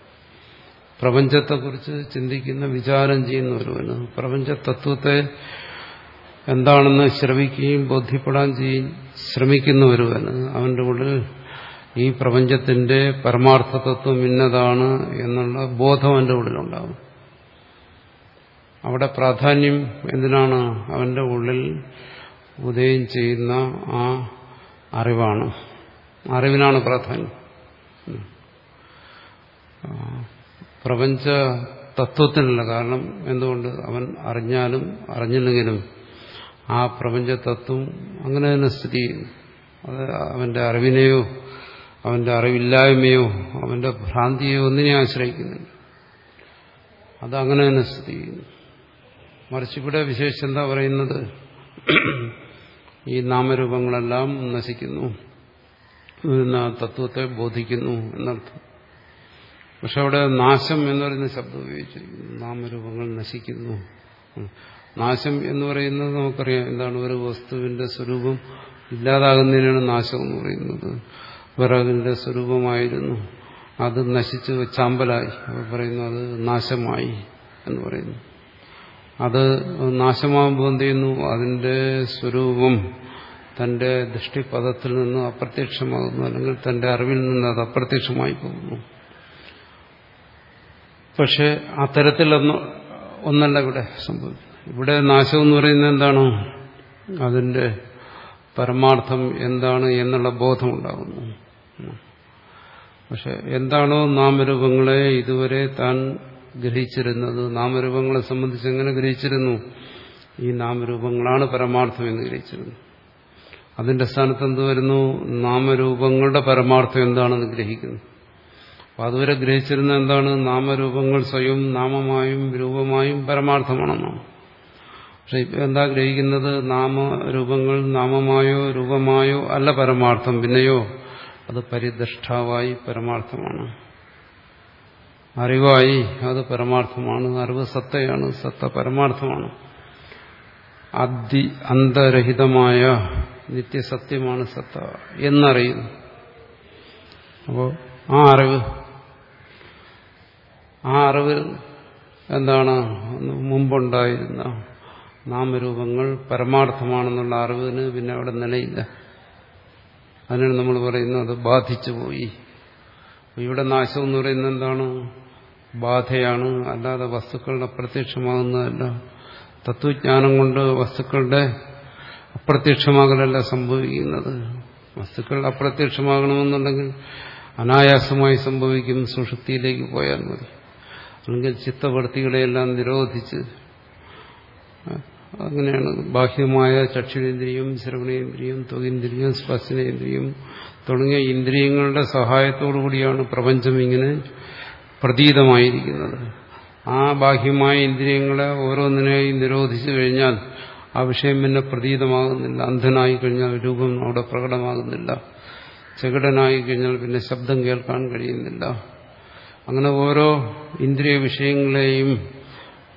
പ്രപഞ്ചത്തെക്കുറിച്ച് ചിന്തിക്കുന്ന വിചാരം ചെയ്യുന്ന ഒരുവന് പ്രപഞ്ച തത്വത്തെ എന്താണെന്ന് ശ്രവിക്കുകയും ബോധ്യപ്പെടാൻ ചെയ്യും ശ്രമിക്കുന്ന ഒരുവന് അവന്റെ ഉള്ളിൽ ഈ പ്രപഞ്ചത്തിന്റെ പരമാർത്ഥതത്വം ഇന്നതാണ് എന്നുള്ള ബോധം അവന്റെ ഉള്ളിലുണ്ടാകും അവിടെ പ്രാധാന്യം എന്തിനാണ്? അവന്റെ ഉള്ളിൽ ഉദയം ചെയ്യുന്ന ആ അറിവാണ്. അറിവിനാണ് പ്രാധാന്യം. പ്രപഞ്ച തത്വത്തിനല്ല കാരണം എന്തുകൊണ്ട് അവൻ അറിഞ്ഞാലും അറിഞ്ഞില്ലെങ്കിലും ആ പ്രപഞ്ച തത്വം അങ്ങനെ തന്നെ സ്ഥിതി ചെയ്യുന്നു. അത് അവന്റെ അറിവിനെയോ അവന്റെ അറിവില്ലായ്മയോ അവന്റെ ഭ്രാന്തിയോ ഒന്നിനെ അത് അങ്ങനെ തന്നെ സ്ഥിതി ചെയ്യുന്നു. മറിച്ച് ഇവിടെ വിശേഷിച്ച് എന്താ പറയുന്നത്? ഈ നാമരൂപങ്ങളെല്ലാം നശിക്കുന്നു. തത്വത്തെ ബോധിക്കുന്നു എന്നർത്ഥം. പക്ഷെ അവിടെ നാശം എന്ന് പറയുന്ന ശബ്ദം ഉപയോഗിച്ചിരിക്കുന്നു. നാമരൂപങ്ങൾ നശിക്കുന്നു. നാശം എന്ന് പറയുന്നത് നമുക്കറിയാം. എന്താണ് ഒരു വസ്തുവിന്റെ സ്വരൂപം ഇല്ലാതാകുന്നതിനാണ് നാശം എന്ന് പറയുന്നത്. വിറകിന്റെ സ്വരൂപമായിരുന്നു. അത് നശിച്ച് ചാമ്പലായി. അവർ പറയുന്നു അത് നാശമായി എന്ന് പറയുന്നു. അത് നാശമാകുമ്പോൾ എന്ത് ചെയ്യുന്നു? അതിന്റെ സ്വരൂപം തന്റെ ദൃഷ്ടിപഥത്തിൽ നിന്ന് അപ്രത്യക്ഷമാകുന്നു. അല്ലെങ്കിൽ തന്റെ അറിവിൽ നിന്ന് അത് അപ്രത്യക്ഷമായി പോകുന്നു. പക്ഷെ അത്തരത്തിലൊന്നും ഒന്നല്ല ഇവിടെ സംഭവിക്കുന്നത്. ഇവിടെ നാശം എന്ന് പറയുന്നത് എന്താണ്? അതിന്റെ പരമാർത്ഥം എന്താണ് എന്നുള്ള ബോധം ഉണ്ടാകുന്നു പക്ഷെ എന്താണോ നാമരൂപങ്ങളെ ഇതുവരെ താൻ ഗ്രഹിച്ചിരുന്നത് നാമരൂപങ്ങളെ സംബന്ധിച്ച് എങ്ങനെ ഗ്രഹിച്ചിരുന്നു? ഈ നാമരൂപങ്ങളാണ് പരമാർത്ഥം എന്ന് ഗ്രഹിച്ചിരുന്നു. അതിന്റെ സ്ഥാനത്ത് എന്ത് വരുന്നു? നാമരൂപങ്ങളുടെ പരമാർത്ഥം എന്താണെന്ന് ഗ്രഹിക്കുന്നു. അപ്പൊ അതുവരെ ഗ്രഹിച്ചിരുന്ന എന്താണ്? നാമരൂപങ്ങൾ സ്വയം നാമമായും രൂപമായും പരമാർത്ഥമാണെന്നാണ്. പക്ഷെ ഇപ്പൊ എന്താ ഗ്രഹിക്കുന്നത്? നാമരൂപങ്ങൾ നാമമായോ രൂപമായോ അല്ല പരമാർത്ഥം. പിന്നെയോ? അത് പരിദഷ്ടാവായി പരമാർത്ഥമാണ്. അറിവായി അത് പരമാർത്ഥമാണ്. അറിവ് സത്തയാണ്. സത്ത പരമാർത്ഥമാണ്. അതി അന്തരഹിതമായ നിത്യസത്യമാണ് സത്ത എന്നറിയുന്നു. അപ്പോൾ ആ അറിവ് ആ അറിവിൽ എന്താണ്? മുമ്പുണ്ടായിരുന്ന നാമരൂപങ്ങൾ പരമാർത്ഥമാണെന്നുള്ള അറിവിന് പിന്നെ അവിടെ നിലയില്ല. അതിനാണ് നമ്മൾ പറയുന്നത് ബാധിച്ചു പോയി. ഇവിടെ നാശം എന്ന് പറയുന്നത് എന്താണ്? ബാധയാണ്. അല്ലാതെ വസ്തുക്കളുടെ അപ്രത്യക്ഷമാകുന്നതല്ല. തത്വജ്ഞാനം കൊണ്ട് വസ്തുക്കളുടെ അപ്രത്യക്ഷമാകലല്ല സംഭവിക്കുന്നത്. വസ്തുക്കൾ അപ്രത്യക്ഷമാകണമെന്നുണ്ടെങ്കിൽ അനായാസമായി സംഭവിക്കും. സുഷുപ്തിയിലേക്ക് പോയാൽ മതി. അല്ലെങ്കിൽ ചിത്തവൃത്തികളെയെല്ലാം നിരോധിച്ച് അങ്ങനെയാണ്. ബാഹ്യമായ ചക്ഷുരേന്ദ്രിയം ശ്രവണേന്ദ്രിയം ത്വകേന്ദ്രിയം സ്പർശനേന്ദ്രിയം തുടങ്ങിയ ഇന്ദ്രിയങ്ങളുടെ സഹായത്തോടു കൂടിയാണ് പ്രപഞ്ചം ഇങ്ങനെ പ്രതീതമായിരിക്കുന്നത്. ആ ബാഹ്യമായ ഇന്ദ്രിയങ്ങളെ ഓരോന്നിനെയും നിരോധിച്ചു കഴിഞ്ഞാൽ ആ വിഷയം പിന്നെ പ്രതീതമാകുന്നില്ല. അന്ധനായി കഴിഞ്ഞാൽ രൂപം അവിടെ പ്രകടമാകുന്നില്ല. ചകിടനായി കഴിഞ്ഞാൽ പിന്നെ ശബ്ദം കേൾക്കാൻ കഴിയുന്നില്ല. അങ്ങനെ ഓരോ ഇന്ദ്രിയ വിഷയങ്ങളെയും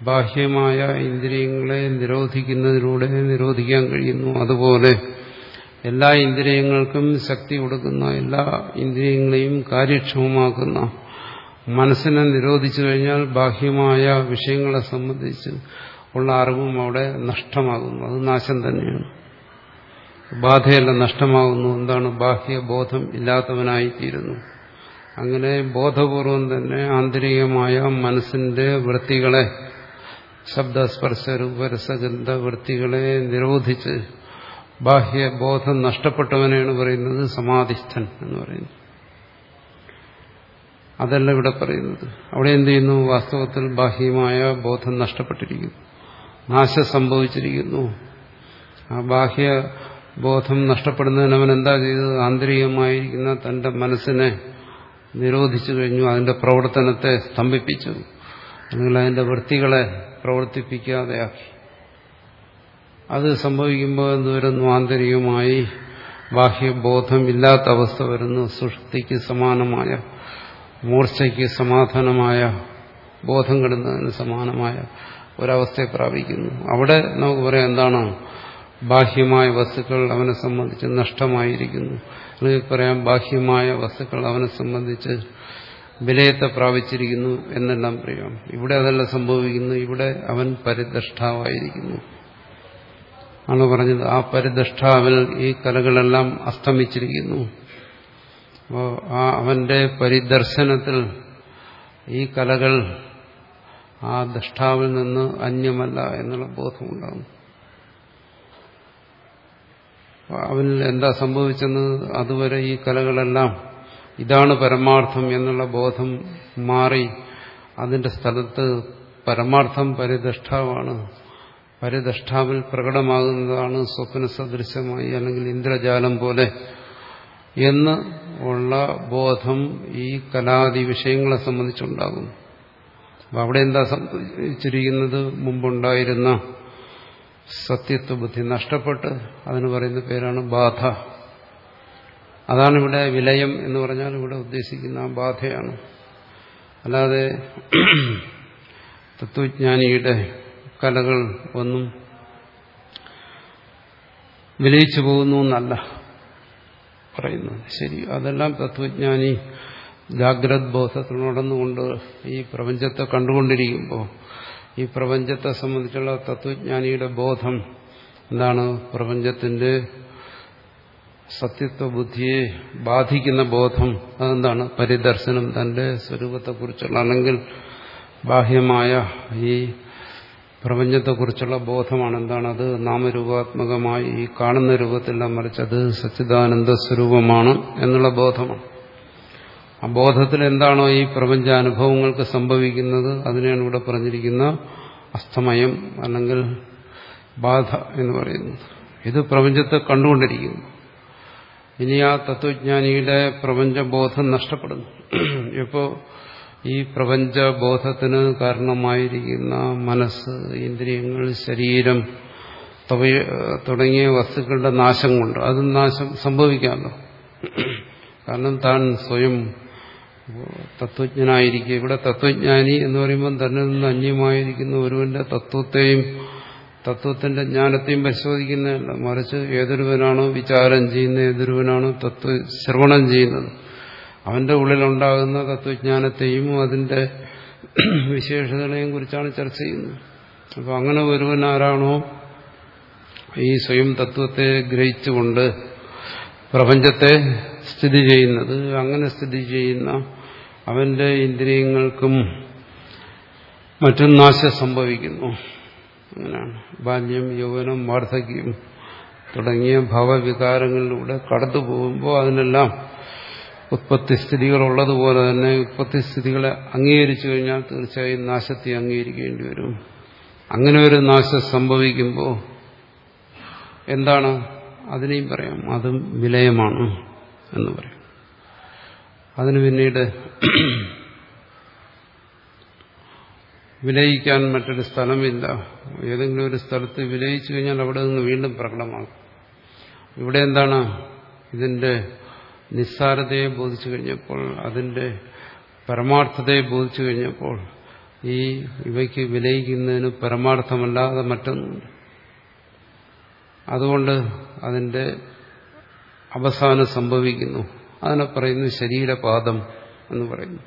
ബാഹ്യമായ ഇന്ദ്രിയങ്ങളെ നിരോധിക്കുന്നതിലൂടെ നിരോധിക്കാൻ കഴിയുന്നു. അതുപോലെ എല്ലാ ഇന്ദ്രിയങ്ങൾക്കും ശക്തി കൊടുക്കുന്ന എല്ലാ ഇന്ദ്രിയങ്ങളെയും കാര്യക്ഷമമാക്കുന്ന മനസ്സിനെ നിരോധിച്ചു കഴിഞ്ഞാൽ ബാഹ്യമായ വിഷയങ്ങളെ സംബന്ധിച്ച് ഉള്ള അറിവും അവിടെ നഷ്ടമാകുന്നു. അത് നാശം തന്നെയാണ്. ബാധയല്ല നഷ്ടമാകുന്നു. എന്താണ്? ബാഹ്യബോധം ഇല്ലാത്തവനായിത്തീരുന്നു. അങ്ങനെ ബോധപൂർവം തന്നെ ആന്തരികമായ മനസ്സിന്റെ വൃത്തികളെ ശബ്ദസ്പർശ രൂപരസഗന്ധ വൃത്തികളെ നിരോധിച്ച് ബാഹ്യബോധം നഷ്ടപ്പെട്ടവനെയാണ് പറയുന്നത് സമാധിസ്ഥൻ എന്ന് പറയുന്നത് അതല്ല ഇവിടെ പറയുന്നത്. അവിടെ എന്ത് ചെയ്യുന്നു? വാസ്തവത്തിൽ ബാഹ്യമായ ബോധം നഷ്ടപ്പെട്ടിരിക്കുന്നു. നാശം സംഭവിച്ചിരിക്കുന്നു. ആ ബാഹ്യ ബോധം നഷ്ടപ്പെടുന്നതിന് അവൻ എന്താ ചെയ്തത്? ആന്തരികമായിരിക്കുന്ന തന്റെ മനസ്സിനെ നിരോധിച്ചു കഴിഞ്ഞു. അതിന്റെ പ്രവർത്തനത്തെ സ്തംഭിപ്പിച്ചു. അല്ലെങ്കിൽ അതിന്റെ വൃത്തികളെ പ്രവർത്തിപ്പിക്കാതെയാക്കി. അത് സംഭവിക്കുമ്പോൾ എന്തുവരുന്നു ആന്തരികമായി ബാഹ്യബോധം ഇല്ലാത്ത അവസ്ഥ വരുന്നു. സുഷ്ടിക്ക് സമാനമായ മൂർച്ചയ്ക്ക് സമാധാനമായ ബോധം കിടുന്നതിന് സമാനമായ ഒരവസ്ഥയെ പ്രാപിക്കുന്നു. അവിടെ നമുക്ക് പറയാം എന്താണ്? ബാഹ്യമായ വസ്തുക്കൾ അവനെ സംബന്ധിച്ച് നഷ്ടമായിരിക്കുന്നു. അല്ലെങ്കിൽ പറയാം ബാഹ്യമായ വസ്തുക്കൾ അവനെ സംബന്ധിച്ച് വിലയത്തെ പ്രാപിച്ചിരിക്കുന്നു എന്നെല്ലാം പറയാം ഇവിടെ അതല്ല സംഭവിക്കുന്നു. ഇവിടെ അവൻ പരിദഷ്ടാവായിരിക്കുന്നു ആണ് പറഞ്ഞത്. ആ പരിദഷ്ടാവിൽ ഈ കലകളെല്ലാം അസ്തമിച്ചിരിക്കുന്നു. അപ്പോൾ ആ അവന്റെ പരിദർശനത്തിൽ ഈ കലകൾ ആ ദഷ്ടാവിൽ നിന്ന് അന്യമല്ല എന്നുള്ള ബോധമുണ്ടാകും അവനിൽ എന്താ സംഭവിച്ചെന്ന് അതുവരെ ഈ കലകളെല്ലാം ഇതാണ് പരമാർത്ഥം എന്നുള്ള ബോധം മാറി അതിന്റെ സ്ഥലത്ത് പരമാർത്ഥം പരിദഷ്ടാവാണ് പരിദഷ്ടാവിൽ പ്രകടമാകുന്നതാണ് സ്വപ്ന സദൃശമായി അല്ലെങ്കിൽ ഇന്ദ്രജാലം പോലെ എന്ന് ഉള്ള ബോധം ഈ കലാദി വിഷയങ്ങളെ സംബന്ധിച്ചുണ്ടാകും. അപ്പം അവിടെ എന്താ സംഭവിച്ചിരിക്കുന്നത്? മുമ്പുണ്ടായിരുന്ന സത്യത്വ ബുദ്ധി നഷ്ടപ്പെട്ട് അതിന് പറയുന്ന പേരാണ് ബാധ. അതാണ് ഇവിടെ വിലയം എന്ന് പറഞ്ഞാൽ ഇവിടെ ഉദ്ദേശിക്കുന്ന ബാധയാണ്. അല്ലാതെ തത്വജ്ഞാനിയുടെ കലകൾ ഒന്നും വിലയിച്ചു പോകുന്നു എന്നല്ല പറയുന്നത്. ശരി അതെല്ലാം തത്വജ്ഞാനി ജാഗ്രത് ബോധത്തിൽ നടന്നുകൊണ്ട് ഈ പ്രപഞ്ചത്തെ കണ്ടുകൊണ്ടിരിക്കുമ്പോൾ ഈ പ്രപഞ്ചത്തെ സംബന്ധിച്ചുള്ള തത്വജ്ഞാനിയുടെ ബോധം എന്താണ്? പ്രപഞ്ചത്തിന്റെ സത്യത്വ ബുദ്ധിയെ ബാധിക്കുന്ന ബോധം അതെന്താണ്? പരിദർശനം തന്റെ സ്വരൂപത്തെക്കുറിച്ചുള്ള അല്ലെങ്കിൽ ബാഹ്യമായ ഈ പ്രപഞ്ചത്തെക്കുറിച്ചുള്ള ബോധമാണ് എന്താണ് അത് നാമരൂപാത്മകമായി ഈ കാണുന്ന രൂപത്തില്ല മറിച്ച് അത് സച്ചിദാനന്ദ സ്വരൂപമാണ് എന്നുള്ള ബോധമാണ്. ആ ബോധത്തിൽ എന്താണോ ഈ പ്രപഞ്ച അനുഭവങ്ങൾക്ക് സംഭവിക്കുന്നത്? അതിനെയാണ് ഇവിടെ പറഞ്ഞിരിക്കുന്ന അസ്തമയം അല്ലെങ്കിൽ ബാധ എന്ന് പറയുന്നത്. ഇത് പ്രപഞ്ചത്തെ കണ്ടുകൊണ്ടിരിക്കുന്നു. ഇനി ആ തത്വജ്ഞാനിയുടെ പ്രപഞ്ചബോധം നഷ്ടപ്പെടുന്നു. ഇപ്പോൾ ഈ പ്രപഞ്ചബോധത്തിന് കാരണമായിരിക്കുന്ന മനസ്സ് ഇന്ദ്രിയങ്ങൾ ശരീരം തുടങ്ങിയ വസ്തുക്കളുടെ നാശം കൊണ്ട് അതും നാശം സംഭവിക്കാമല്ലോ. കാരണം താൻ സ്വയം തത്വജ്ഞനായിരിക്കുക. ഇവിടെ തത്വജ്ഞാനി എന്ന് പറയുമ്പോൾ തന്നെ നിന്ന് അന്യമായിരിക്കുന്ന ഒരുവന്റെ തത്വത്തെയും തത്വത്തിന്റെ ജ്ഞാനത്തെയും പരിശോധിക്കുന്നതല്ല. മറിച്ച് ഏതൊരുവനാണോ വിചാരം ചെയ്യുന്നത് ഏതൊരുവനാണോ തത്വ ശ്രവണം ചെയ്യുന്നത്. അവന്റെ ഉള്ളിലുണ്ടാകുന്ന തത്വജ്ഞാനത്തെയും അതിന്റെ വിശേഷതകളെയും കുറിച്ചാണ് ചർച്ച ചെയ്യുന്നത്. അപ്പോൾ അങ്ങനെ ഒരുവൻ ആരാണോ ഈ സ്വയം തത്വത്തെ ഗ്രഹിച്ചുകൊണ്ട് പ്രപഞ്ചത്തെ സ്ഥിതി ചെയ്യുന്നത് അങ്ങനെ സ്ഥിതി ചെയ്യുന്ന അവന്റെ ഇന്ദ്രിയങ്ങൾക്കും മറ്റും നാശം സംഭവിക്കുന്നു. അങ്ങനെയാണ്. ബാല്യം യൗവനം വാർദ്ധക്യം തുടങ്ങിയ ഭാവവികാരങ്ങളിലൂടെ കടന്നു പോകുമ്പോൾ അതിനെല്ലാം ഉത്പത്തി സ്ഥിതികളുള്ളതുപോലെ തന്നെ ഉത്പത്തിസ്ഥിതികളെ അംഗീകരിച്ചു കഴിഞ്ഞാൽ തീർച്ചയായും നാശത്തെ അംഗീകരിക്കേണ്ടി വരും. അങ്ങനെ ഒരു നാശം സംഭവിക്കുമ്പോൾ എന്താണ്? അതിനെയും പറയാം. അതും വിലയമാണ് എന്ന് പറയും. അതിന് പിന്നീട് വിലയിക്കാൻ മറ്റൊരു സ്ഥലമില്ല. ഏതെങ്കിലും ഒരു സ്ഥലത്ത് വിലയിച്ചു കഴിഞ്ഞാൽ അവിടെ നിന്ന് വീണ്ടും പ്രകടമാകും. ഇവിടെ എന്താണ്? ഇതിന്റെ നിസ്സാരതയെ ബോധിച്ചു കഴിഞ്ഞപ്പോൾ അതിന്റെ പരമാർത്ഥതയെ ബോധിച്ചു കഴിഞ്ഞപ്പോൾ ഈ ഇവയ്ക്ക് വിലയിക്കുന്നതിന് പരമാർത്ഥമല്ലാതെ മറ്റൊന്നുണ്ട് അതുകൊണ്ട് അതിന്റെ അവസാനം സംഭവിക്കുന്നു. അതിനെ പറയുന്നു ശരീരപാദം എന്ന് പറയുന്നു.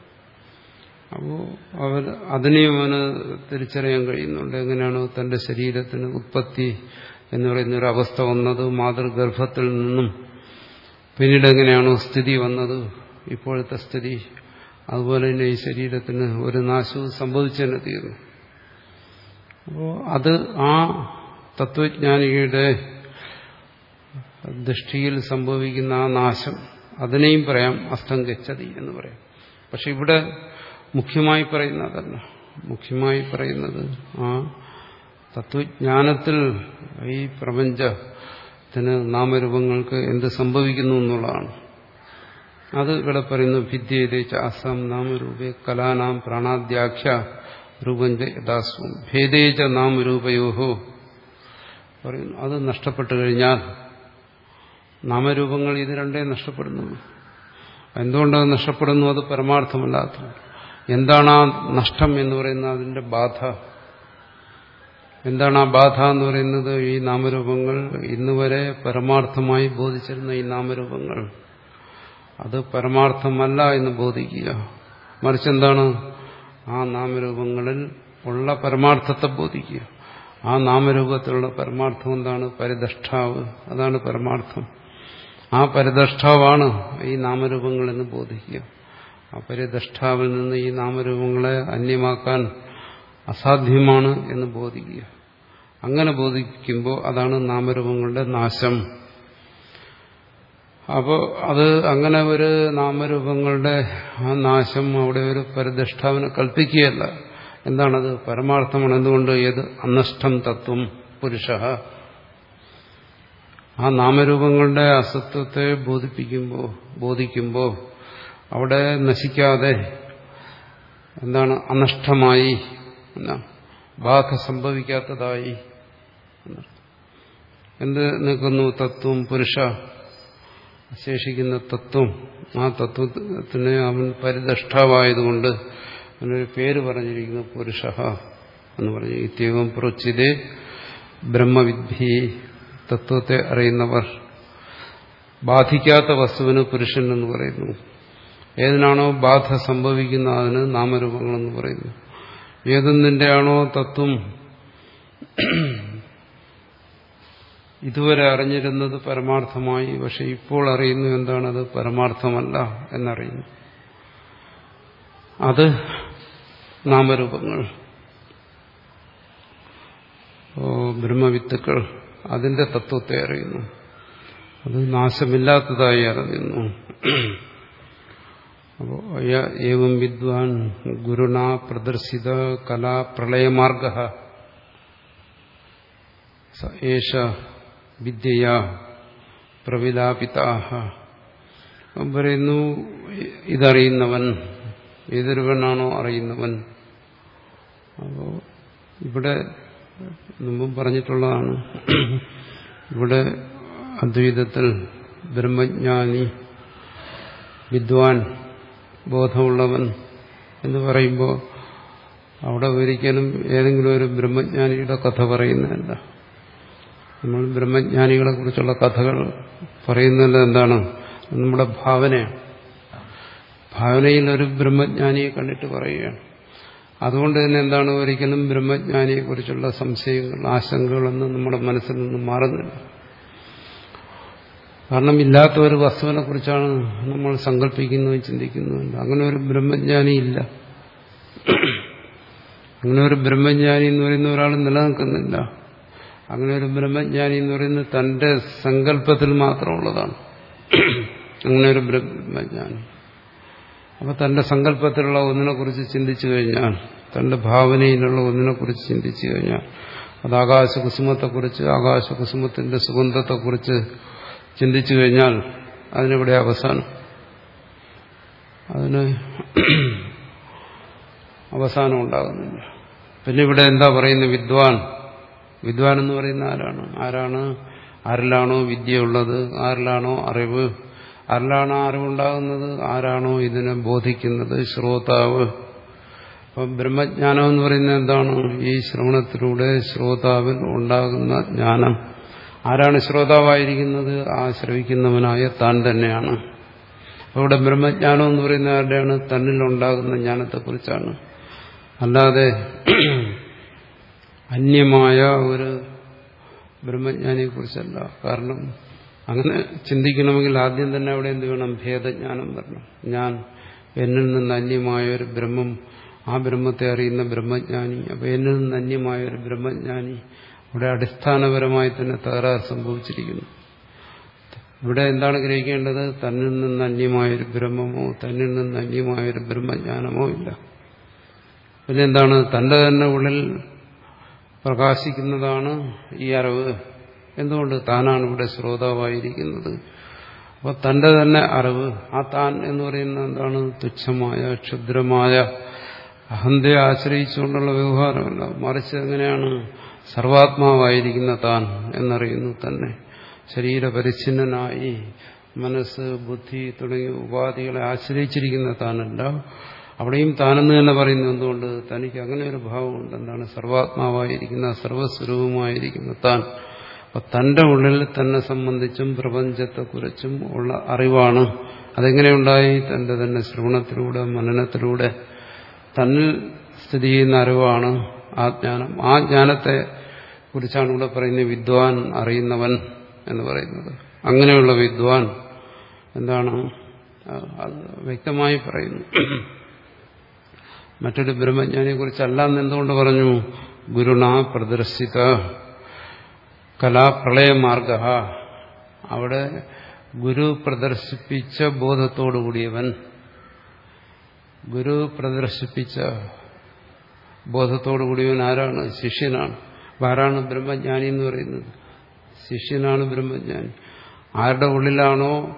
അപ്പോൾ അവർ അതിനെയും അവന് തിരിച്ചറിയാൻ കഴിയുന്നുണ്ട്. എങ്ങനെയാണ് തന്റെ ശരീരത്തിന് ഉത്പത്തി എന്ന് പറയുന്ന ഒരു അവസ്ഥ വന്നത്? മാതൃഗർഭത്തിൽ നിന്നും പിന്നീട് എങ്ങനെയാണോ സ്ഥിതി വന്നത്? ഇപ്പോഴത്തെ സ്ഥിതി. അതുപോലെ തന്നെ ഈ ശരീരത്തിന് ഒരു നാശവും സംഭവിച്ചു തന്നെ തീർന്നു. അപ്പോൾ അത് ആ തത്വജ്ഞാനിയുടെ ദൃഷ്ടിയിൽ സംഭവിക്കുന്ന ആ നാശം അതിനെയും പറയാം അസ്തം എന്ന് പറയാം. പക്ഷെ ഇവിടെ മുഖ്യമായി പറയുന്നതല്ല മുഖ്യമായി പറയുന്നത് ആ തത്വജ്ഞാനത്തിൽ ഈ പ്രപഞ്ചത്തിന് നാമരൂപങ്ങൾക്ക് എന്ത് സംഭവിക്കുന്നു എന്നുള്ളതാണ്. അത് ഇവിടെ പറയുന്നു ഭിദ്യയിലെ അസം നാമരൂപേ കലാനാം പ്രാണാദ്യാഖ്യ രൂപന്റെ യഥാസ്വം ഭേദേച്ച നാമരൂപയോഹോ. പറയുന്നു അത് നഷ്ടപ്പെട്ടു കഴിഞ്ഞാൽ നാമരൂപങ്ങൾ ഇത് രണ്ടേ നഷ്ടപ്പെടുന്നുള്ളൂ. എന്തുകൊണ്ടത് നഷ്ടപ്പെടുന്നു? അത് പരമാർത്ഥമല്ലാത്ത എന്താണ് ആ നഷ്ടം എന്ന് പറയുന്ന അതിന്റെ ബാധ? എന്താണ് ആ ബാധ എന്ന് പറയുന്നത്? ഈ നാമരൂപങ്ങൾ ഇന്നുവരെ പരമാർത്ഥമായി ബോധിച്ചിരുന്ന ഈ നാമരൂപങ്ങൾ. അത് പരമാർത്ഥമല്ല എന്ന് ബോധിക്കുക. മറിച്ച് എന്താണ്? ആ നാമരൂപങ്ങളിൽ ഉള്ള പരമാർത്ഥത്തെ ബോധിക്കുക. ആ നാമരൂപത്തിലുള്ള പരമാർത്ഥം എന്താണ്? പരിദഷ്ടാവ്. അതാണ് പരമാർത്ഥം. ആ പരിദഷ്ടാവാണ് ഈ നാമരൂപങ്ങളെന്ന് ബോധിക്കുക. ആ പരിദഷ്ടാവിൽ നിന്ന് ഈ നാമരൂപങ്ങളെ അന്യമാക്കാൻ അസാധ്യമാണ് എന്ന് ബോധിക്കുക. അങ്ങനെ ബോധിക്കുമ്പോൾ അതാണ് നാമരൂപങ്ങളുടെ നാശം. അപ്പോൾ അത് അങ്ങനെ ഒരു നാമരൂപങ്ങളുടെ ആ നാശം അവിടെ ഒരു പരിദഷ്ടാവിനെ കൽപ്പിക്കുകയല്ല. എന്താണത്? പരമാർത്ഥമാണ്. എന്തുകൊണ്ട്? ഏത്? അനഷ്ടം തത്വം പുരുഷ. ആ നാമരൂപങ്ങളുടെ അസത്വത്തെ ബോധിപ്പിക്കുമ്പോൾ ബോധിക്കുമ്പോൾ അവിടെ നശിക്കാതെ എന്താണ് അനഷ്ടമായി എന്നാണ് ബാധ സംഭവിക്കാത്തതായി എന്ത് നിൽക്കുന്നു? തത്വം പുരുഷ ശേഷിക്കുന്ന തത്വം. ആ തത്വത്തിന് അവൻ പരിദഷ്ടാവായതുകൊണ്ട് അവനൊരു പേര് പറഞ്ഞിരിക്കുന്നു പുരുഷ എന്ന് പറഞ്ഞു. ഇത്യവും പ്രോച്ചിതേ ബ്രഹ്മവിദ്ധി. തത്വത്തെ അറിയുന്നവർ ബാധിക്കാത്ത വസ്തുവിന് പുരുഷൻ എന്ന് പറയുന്നു. ഏതിനാണോ ബാധ സംഭവിക്കുന്ന അതിന് നാമരൂപങ്ങളെന്ന് പറയുന്നു. ഏതൊന്നിന്റെയാണോ തത്വം ഇതുവരെ അറിഞ്ഞിരുന്നത് പരമാർത്ഥമായി പക്ഷെ ഇപ്പോൾ അറിയുന്നു എന്താണത് പരമാർത്ഥമല്ല എന്നറിയുന്നു. അത് നാമരൂപങ്ങൾ. ബ്രഹ്മവിത്തുക്കൾ അതിന്റെ തത്വത്തെ അറിയുന്നു. അത് നാശമില്ലാത്തതായി അറിയുന്നു. അപ്പോ ഏവം വിദ്വാൻ ഗുരുണ പ്രദർശിത കലാ പ്രളയമാർഗ. ഏഷ വിദ്യയാ പ്രവിലാപിതാഹ. പറയുന്നു ഇതറിയുന്നവൻ ഏതൊരുവനാണോ അറിയുന്നവൻ. അപ്പോ ഇവിടെ മുമ്പും പറഞ്ഞിട്ടുള്ളതാണ് ഇവിടെ അദ്വൈതത്തിൽ ബ്രഹ്മജ്ഞാനി വിദ്വാൻ ബോധമുള്ളവൻ എന്ന് പറയുമ്പോൾ അവിടെ ഒരിക്കലും ഏതെങ്കിലും ഒരു ബ്രഹ്മജ്ഞാനിയുടെ കഥ പറയുന്നതല്ല. നമ്മൾ ബ്രഹ്മജ്ഞാനികളെ കുറിച്ചുള്ള കഥകൾ പറയുന്നത് എന്താണ്? നമ്മുടെ ഭാവനയാണ്. ഭാവനയിൽ ഒരു ബ്രഹ്മജ്ഞാനിയെ കണ്ടിട്ട് പറയുകയാണ്. അതുകൊണ്ട് തന്നെ എന്താണ് ഒരിക്കലും ബ്രഹ്മജ്ഞാനിയെക്കുറിച്ചുള്ള സംശയങ്ങൾ ആശങ്കകളൊന്നും നമ്മുടെ മനസ്സിൽ നിന്നും മാറുന്നില്ല. കാരണം ഇല്ലാത്ത ഒരു വസ്തുവിനെ കുറിച്ചാണ് നമ്മൾ സങ്കല്പിക്കുന്നത് ചിന്തിക്കുന്നത് അങ്ങനെ ഒരു ബ്രഹ്മജ്ഞാനി ഇല്ല. അങ്ങനെ ഒരു ബ്രഹ്മജ്ഞാനി എന്ന് പറയുന്ന ഒരാൾ നിലനിൽക്കുന്നില്ല. അങ്ങനെ ഒരു ബ്രഹ്മജ്ഞാനി എന്ന് പറയുന്നത് തന്റെ സങ്കല്പത്തിൽ മാത്രമുള്ളതാണ്. അങ്ങനെ ഒരു ബ്രഹ്മജ്ഞാനി. അപ്പൊ തന്റെ സങ്കല്പത്തിലുള്ള ഒന്നിനെ കുറിച്ച് ചിന്തിച്ചു കഴിഞ്ഞാൽ തന്റെ ഭാവനയിലുള്ള ഒന്നിനെ കുറിച്ച് ചിന്തിച്ചു കഴിഞ്ഞാൽ അത് ആകാശകുസുമത്തെക്കുറിച്ച് ആകാശകുസുമത്തിന്റെ സുഗന്ധത്തെക്കുറിച്ച് ചിന്തിച്ചു കഴിഞ്ഞാൽ അതിനിവിടെ അവസാനം. അതിന് അവസാനം ഉണ്ടാകുന്നില്ല. പിന്നെ ഇവിടെ എന്താ പറയുന്നത് വിദ്വാൻ? വിദ്വാൻ എന്ന് പറയുന്ന ആരാണ്? ആരാണ്? ആരിലാണോ വിദ്യയുള്ളത്? ആരിലാണോ അറിവ്? ആരിലാണോ അറിവുണ്ടാകുന്നത്? ആരാണോ ഇതിനെ ബോധിക്കുന്നത്? ശ്രോതാവ്. അപ്പം ബ്രഹ്മജ്ഞാനം എന്ന് പറയുന്നത് എന്താണ്? ഈ ശ്രവണത്തിലൂടെ ശ്രോതാവിൽ ഉണ്ടാകുന്ന ജ്ഞാനം. ആരാണ് ശ്രോതാവായിരിക്കുന്നത്? ആ ശ്രവിക്കുന്നവനായ താൻ തന്നെയാണ്. അവിടെ ബ്രഹ്മജ്ഞാനം എന്ന് പറയുന്ന ആരുടെയാണ് തന്നിലുണ്ടാകുന്ന ജ്ഞാനത്തെക്കുറിച്ചാണ്. അല്ലാതെ അന്യമായ ഒരു ബ്രഹ്മജ്ഞാനിയെക്കുറിച്ചല്ല. കാരണം അങ്ങനെ ചിന്തിക്കണമെങ്കിൽ ആദ്യം തന്നെ അവിടെ എന്ത് വേണം? ഭേദജ്ഞാനം വരണം. ഞാൻ എന്നിൽ നിന്ന് അന്യമായ ഒരു ബ്രഹ്മം ആ ബ്രഹ്മത്തെ അറിയുന്ന ബ്രഹ്മജ്ഞാനി അപ്പൊ എന്നിൽ നിന്ന് അന്യമായ ഒരു ബ്രഹ്മജ്ഞാനി അവിടെ അടിസ്ഥാനപരമായി തന്നെ തകരാറ് സംഭവിച്ചിരിക്കുന്നു. ഇവിടെ എന്താണ് ഗ്രഹിക്കേണ്ടത്? തന്നിൽ നിന്ന് അന്യമായൊരു ബ്രഹ്മമോ തന്നിൽ നിന്ന് അന്യമായൊരു ബ്രഹ്മജ്ഞാനമോ ഇല്ല. പിന്നെ എന്താണ് തന്റെ തന്നെ ഉള്ളിൽ പ്രകാശിക്കുന്നതാണ് ഈ അറിവ്. എന്തുകൊണ്ട്? താനാണ് ഇവിടെ ശ്രോതാവായിരിക്കുന്നത്. അപ്പോൾ തന്റെ തന്നെ അറിവ് ആ താൻ എന്ന് പറയുന്നത് എന്താണ്? തുച്ഛമായ ക്ഷുദ്രമായ അഹന്തയെ ആശ്രയിച്ചുകൊണ്ടുള്ള വ്യവഹാരമല്ല. മറിച്ച് എങ്ങനെയാണ്? സർവാത്മാവായിരിക്കുന്ന താൻ എന്നറിയുന്നു തന്നെ. ശരീരപരിച്ഛിന്നനായി മനസ്സ് ബുദ്ധി തുടങ്ങിയ ഉപാധികളെ ആശ്രയിച്ചിരിക്കുന്ന താനല്ല. അവിടെയും താനെന്ന് തന്നെ പറയുന്നു എന്തുകൊണ്ട്? തനിക്ക് അങ്ങനെ ഒരു ഭാവമുണ്ട് എന്താണ് സർവാത്മാവായിരിക്കുന്ന സർവസ്വരൂപമായിരിക്കുന്ന താൻ. അപ്പൊ തന്റെ ഉള്ളിൽ തന്നെ സംബന്ധിച്ചും പ്രപഞ്ചത്തെക്കുറിച്ചും ഉള്ള അറിവാണ്. അതെങ്ങനെയുണ്ടായി? തന്റെ തന്നെ ശ്രവണത്തിലൂടെ മനനത്തിലൂടെ തന്നിൽ സ്ഥിതി ചെയ്യുന്ന അറിവാണ്. ആ ജ്ഞാനം ആ ജ്ഞാനത്തെ കുറിച്ചാണ് ഇവിടെ പറയുന്നത് വിദ്വാൻ അറിയുന്നവൻ എന്ന് പറയുന്നത്. അങ്ങനെയുള്ള വിദ്വാൻ എന്താണ്? അത് വ്യക്തമായി പറയുന്നു. മറ്റൊരു ബ്രഹ്മജ്ഞാനിയെ കുറിച്ചല്ല എന്ന് എന്തുകൊണ്ട് പറഞ്ഞു? ഗുരുണ പ്രദർശിത കലാപ്രളയമാർഗ. അവിടെ ഗുരു പ്രദർശിപ്പിച്ച ബോധത്തോടുകൂടിയവൻ. ഗുരു പ്രദർശിപ്പിച്ച ബോധത്തോടുകൂടിയവൻ ആരാണ്? ശിഷ്യനാണ്. ആരാണ് ബ്രഹ്മജ്ഞാനി എന്ന് പറയുന്നത്? ശിഷ്യനാണ് ബ്രഹ്മജ്ഞാനി. ആരുടെ ഉള്ളിലാണോ